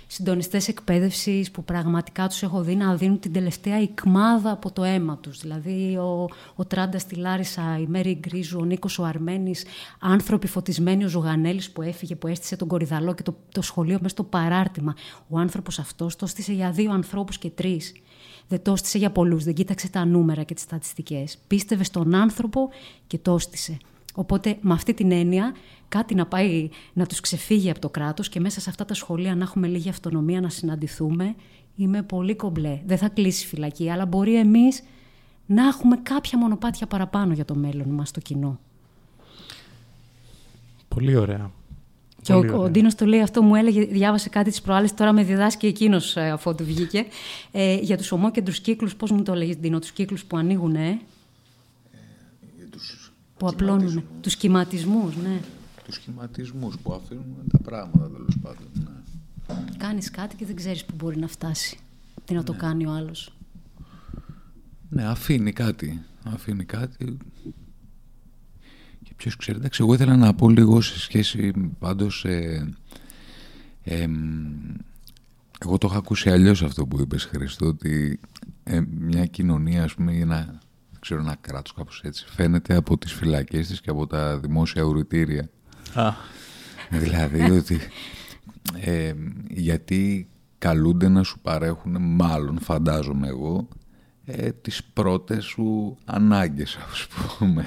συντονιστές εκπαίδευσης που πραγματικά τους έχω δει να δίνουν την τελευταία ικμάδα από το αίμα τους. Δηλαδή ο, ο Τράντας στη Λάρισα, η Μέρη Γκρίζου, ο Νίκος ο Αρμένης, άνθρωποι φωτισμένοι, ο Ζωγανέλης που έφυγε, που έστησε τον Κορυδαλό και το, το σχολείο μέσα στο παράρτημα. Ο άνθρωπος αυτός το έστησε για δύο ανθρώπους και τρεις. Δεν το έστησε για πολλούς, δεν κοίταξε τα νούμερα και τις στατιστικές. Πίστευε στον άνθρωπο και το έστησε. Οπότε με αυτή την έννοια κάτι να πάει να τους ξεφύγει από το κράτος και μέσα σε αυτά τα σχολεία να έχουμε λίγη αυτονομία να συναντηθούμε, είμαι πολύ κομπλέ. Δεν θα κλείσει η φυλακή, αλλά μπορεί εμείς να έχουμε κάποια μονοπάτια παραπάνω για το μέλλον μας στο κοινό. Πολύ ωραία. Και Πολύ ο, ο ωραία. Ντίνος το λέει αυτό, μου έλεγε, διάβασε κάτι τις προάλλες, τώρα με διδάσκει εκείνος ε, αφού του βγήκε. Ε, για τους ομόκεντρους κύκλους, πώς μου το έλεγες Ντίνο, τους κύκλους που ανοίγουν, ε, που απλώνουν, τους κυματισμούς, ναι. Τους σχηματισμούς που αφήνουν τα πράγματα τέλος πάντων. Ναι. Κάνεις κάτι και δεν ξέρεις που μπορεί να φτάσει. Τι να το κάνει ο άλλος. Ναι, αφήνει κάτι. Αφήνει κάτι. Και ποιος ξέρει. Εντάξει, εγώ ήθελα να πω λίγο σε σχέση πάντως... Ε, εμ, εγώ το έχω ακούσει αλλιώς αυτό που είπες Χριστό, ότι ε, μια κοινωνία, ας πούμε, ή ένα, δεν ξέρω, ένα κράτος κάπως έτσι, φαίνεται από τις φυλακές της και από τα δημόσια ουρητήρια. Α, Δηλαδή *laughs* ότι ε, γιατί καλούνται να σου παρέχουν μάλλον φαντάζομαι εγώ ε, τις πρώτες σου ανάγκες *laughs* ας πούμε.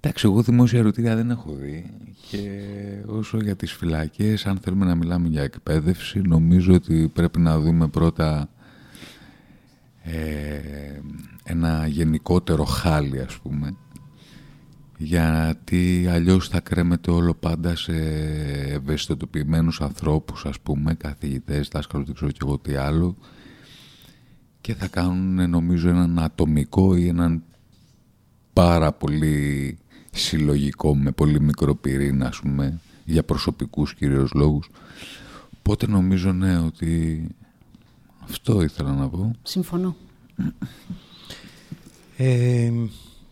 Εντάξει, εγώ δημόσια ερωτήρια δεν έχω δει και όσο για τις φυλακές, αν θέλουμε να μιλάμε για εκπαίδευση, νομίζω ότι πρέπει να δούμε πρώτα ε, ένα γενικότερο χάλι ας πούμε γιατί αλλιώς θα κρέμεται όλο πάντα σε ευαισθητοποιημένους ανθρώπους ας πούμε, καθηγητές, δάσκαλους, δεν ξέρω και εγώ τι άλλο και θα κάνουν νομίζω έναν ατομικό ή έναν πάρα πολύ συλλογικό με πολύ μικρό πυρήνα ας πούμε για προσωπικούς κυρίως λόγους οπότε νομίζω ναι ότι αυτό ήθελα να πω Συμφωνώ. Ε,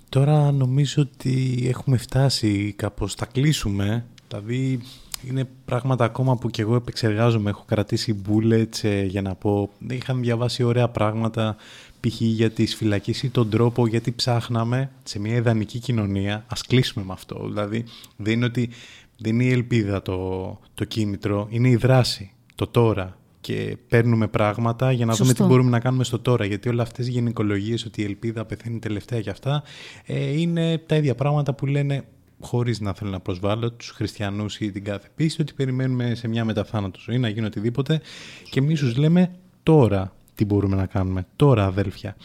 τώρα νομίζω ότι έχουμε φτάσει κάπως, θα κλείσουμε. Δηλαδή είναι πράγματα ακόμα που και εγώ επεξεργάζομαι. Έχω κρατήσει bullets ε, για να πω. Είχαμε διαβάσει ωραία πράγματα π.χ. για τις φυλακές ή τον τρόπο γιατί ψάχναμε σε μια ιδανική κοινωνία. Ας κλείσουμε με αυτό. Δηλαδή δεν είναι ότι δεν είναι η ελπίδα το, το κίνητρο, είναι η δράση, το τώρα. Και παίρνουμε πράγματα για να δούμε Σωστό. τι μπορούμε να κάνουμε στο τώρα. Γιατί όλα αυτές οι γενικολογίες ότι η ελπίδα πεθαίνει τελευταία και αυτά ε, είναι τα ίδια πράγματα που λένε χωρίς να θέλω να προσβάλλω τους χριστιανούς ή την κάθε πίστη ότι περιμένουμε σε μια μεταθάνατο ζωή να γίνει οτιδήποτε και εμείς τους λέμε τώρα τι μπορούμε να κάνουμε, τώρα αδέλφια.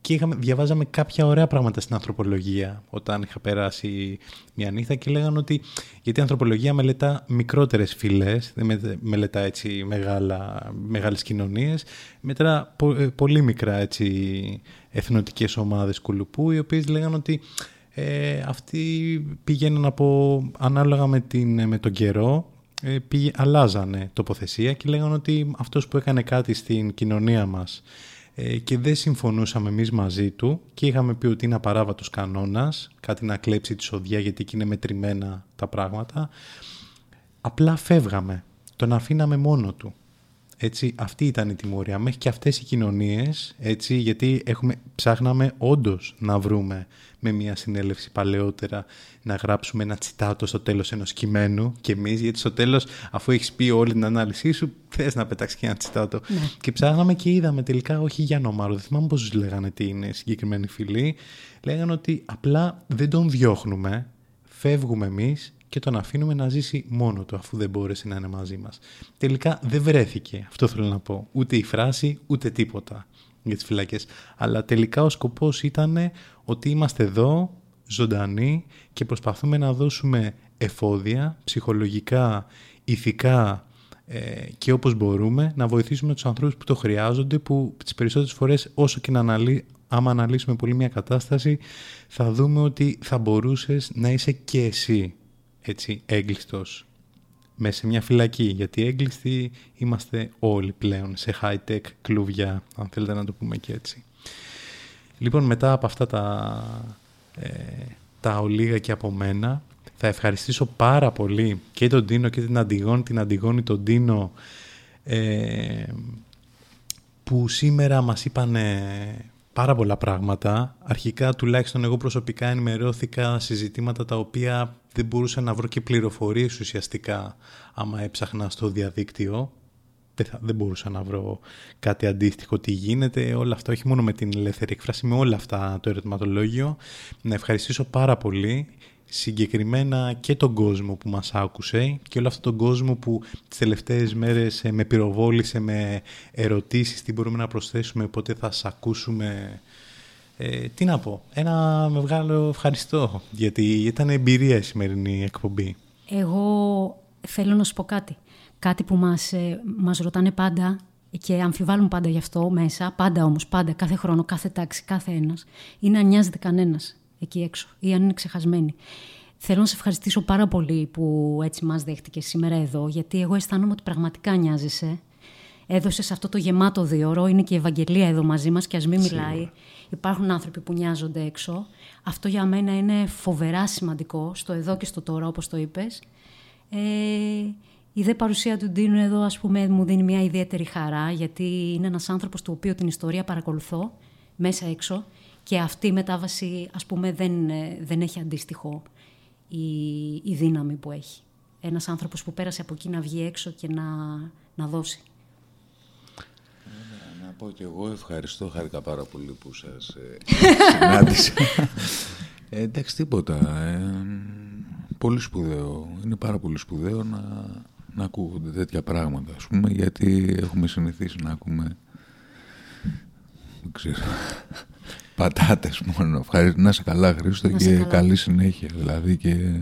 Και είχαμε, διαβάζαμε κάποια ωραία πράγματα στην ανθρωπολογία όταν είχα περάσει μια νύχτα και λέγανε ότι γιατί η ανθρωπολογία μελετά μικρότερες φυλές, δεν με- μελετά έτσι μεγάλα, μεγάλες κοινωνίες, μετρά πο- ε, πολύ μικρά έτσι, εθνοτικές ομάδες κουλουπού, οι οποίες λέγανε ότι ε, αυτοί πήγαιναν από, ανάλογα με, την, με τον καιρό, ε, πήγε, αλλάζανε τοποθεσία και λέγανε ότι αυτός που έκανε κάτι στην κοινωνία μας ε, και δεν συμφωνούσαμε εμείς μαζί του και είχαμε πει ότι είναι απαράβατος κανόνας, κάτι να κλέψει τη σοδιά γιατί εκεί είναι μετρημένα τα πράγματα, απλά φεύγαμε, τον αφήναμε μόνο του. Έτσι, αυτή ήταν η τιμωρία. Μέχρι και αυτές οι κοινωνίες, έτσι, γιατί έχουμε, ψάχναμε όντως να βρούμε με μια συνέλευση παλαιότερα να γράψουμε ένα τσιτάτο στο τέλος ενός κειμένου και εμείς, γιατί στο τέλος, αφού έχεις πει όλη την ανάλυση σου, θες να πετάξεις και ένα τσιτάτο. Ναι. Και ψάχναμε και είδαμε τελικά, όχι για νομάρο, δεν θυμάμαι πώς λέγανε τι είναι συγκεκριμένοι φίλοι, λέγανε ότι απλά δεν τον διώχνουμε, φεύγουμε εμείς και τον αφήνουμε να ζήσει μόνο του αφού δεν μπόρεσε να είναι μαζί μας. Τελικά δεν βρέθηκε, αυτό θέλω να πω, ούτε η φράση ούτε τίποτα για τις φυλακές. Αλλά τελικά ο σκοπός ήταν ότι είμαστε εδώ ζωντανοί και προσπαθούμε να δώσουμε εφόδια, ψυχολογικά, ηθικά ε, και όπως μπορούμε να βοηθήσουμε τους ανθρώπους που το χρειάζονται που τις περισσότερες φορές όσο και να αναλύ, άμα αναλύσουμε πολύ μια κατάσταση θα δούμε ότι θα μπορούσες να είσαι και εσύ έτσι έγκλειστος μέσα σε μια φυλακή γιατί έγκλειστοι είμαστε όλοι πλέον σε high-tech κλουβιά αν θέλετε να το πούμε και έτσι. Λοιπόν μετά από αυτά τα, ε, τα ολίγα και από μένα θα ευχαριστήσω πάρα πολύ και τον Τίνο και την Αντιγόνη, την Αντιγόνη, τον Τίνο ε, που σήμερα μας είπαν πάρα πολλά πράγματα. Αρχικά τουλάχιστον εγώ προσωπικά ενημερώθηκα σε ζητήματα τα οποία δεν μπορούσα να βρω και πληροφορίες ουσιαστικά άμα έψαχνα στο διαδίκτυο. Δεν, θα, δεν μπορούσα να βρω κάτι αντίστοιχο τι γίνεται, όλα αυτά, όχι μόνο με την ελεύθερη εκφράση, με όλα αυτά το ερωτηματολόγιο. Να ευχαριστήσω πάρα πολύ συγκεκριμένα και τον κόσμο που μας άκουσε και όλο αυτόν τον κόσμο που τις τελευταίες μέρες ε, με πυροβόλησε με ερωτήσεις, τι μπορούμε να προσθέσουμε, πότε θα σας ακούσουμε. Ε, τι να πω, ένα μεγάλο ευχαριστώ γιατί ήταν εμπειρία η σημερινή εκπομπή. Εγώ θέλω να σου πω κάτι. Κάτι που μας, ε, μας ρωτάνε πάντα και αμφιβάλλουν πάντα γι' αυτό μέσα, πάντα όμως, πάντα, κάθε χρόνο, κάθε τάξη, κάθε ένας, είναι αν νοιάζεται κανένας εκεί έξω ή αν είναι ξεχασμένοι. Θέλω να σε ευχαριστήσω πάρα πολύ που έτσι μας δέχτηκες σήμερα εδώ, γιατί εγώ αισθάνομαι ότι πραγματικά νοιάζεσαι. Έδωσες αυτό το γεμάτο δίωρο, είναι και η Ευαγγελία εδώ μαζί μας και ας μην μιλάει. Υπάρχουν άνθρωποι που νοιάζονται έξω. Αυτό για μένα είναι φοβερά σημαντικό, στο εδώ και στο τώρα, όπως το είπες. Ε, η δε παρουσία του Ντίνου εδώ, ας πούμε, μου δίνει μια ιδιαίτερη χαρά, γιατί είναι ένας άνθρωπος του οποίου την ιστορία παρακολουθώ μέσα έξω και αυτή η μετάβαση, ας πούμε, δεν, ε, δεν έχει αντίστοιχο η, η δύναμη που έχει. Ένας άνθρωπος που πέρασε από εκεί να βγει έξω και να, να δώσει. Να πω και εγώ ευχαριστώ, χάρηκα πάρα πολύ που σας ε, *laughs* συνάντησα. ε, εντάξει, τίποτα. Ε, πολύ σπουδαίο. Είναι πάρα πολύ σπουδαίο να, να ακούγονται τέτοια πράγματα, ας πούμε, γιατί έχουμε συνηθίσει να ακούμε... Δεν ξέρω. Πατάτες μόνο. Ευχαριστώ. Να είσαι καλά, Χρήστο, Να είσαι και καλά. καλή συνέχεια. Δηλαδή και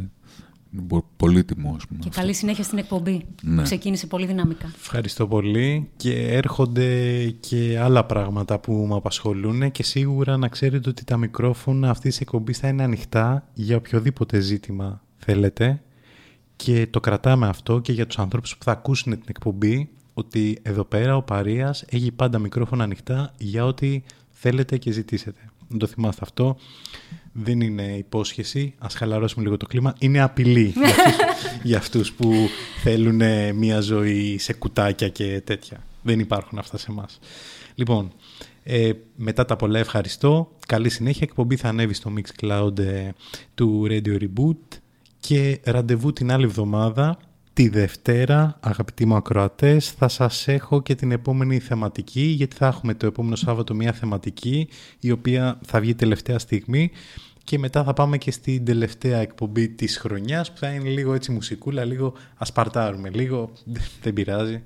μπο- πολύτιμο, ας πούμε. Και αυτό. καλή συνέχεια στην εκπομπή. Ναι. Ξεκίνησε πολύ δυναμικά. Ευχαριστώ πολύ και έρχονται και άλλα πράγματα που με απασχολούν και σίγουρα να ξέρετε ότι τα μικρόφωνα αυτής της εκπομπής θα είναι ανοιχτά για οποιοδήποτε ζήτημα θέλετε και το κρατάμε αυτό και για τους ανθρώπους που θα ακούσουν την εκπομπή ότι εδώ πέρα ο Παρίας έχει πάντα μικρόφωνα ανοιχτά για ό,τι θέλετε και ζητήσετε. Να το θυμάστε αυτό. Δεν είναι υπόσχεση. Ας χαλαρώσουμε λίγο το κλίμα. Είναι απειλή *laughs* για αυτούς, για αυτούς που θέλουν ε, μια ζωή σε κουτάκια και τέτοια. Δεν υπάρχουν αυτά σε εμάς. Λοιπόν, ε, μετά τα πολλά ευχαριστώ. Καλή συνέχεια. Η εκπομπή θα ανέβει στο Mixcloud ε, του Radio Reboot και ραντεβού την άλλη εβδομάδα τη Δευτέρα, αγαπητοί μου ακροατές, θα σας έχω και την επόμενη θεματική, γιατί θα έχουμε το επόμενο Σάββατο μια θεματική, η οποία θα βγει τελευταία στιγμή και μετά θα πάμε και στην τελευταία εκπομπή της χρονιάς, που θα είναι λίγο έτσι μουσικούλα, λίγο ασπαρτάρουμε, λίγο *laughs* δεν πειράζει.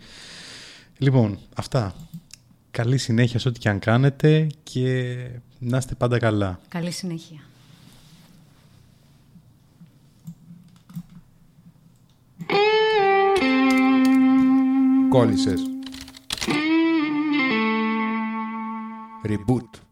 Λοιπόν, αυτά. Καλή συνέχεια σε ό,τι και αν κάνετε και να είστε πάντα καλά. Καλή συνέχεια. Κόλλησες. Reboot.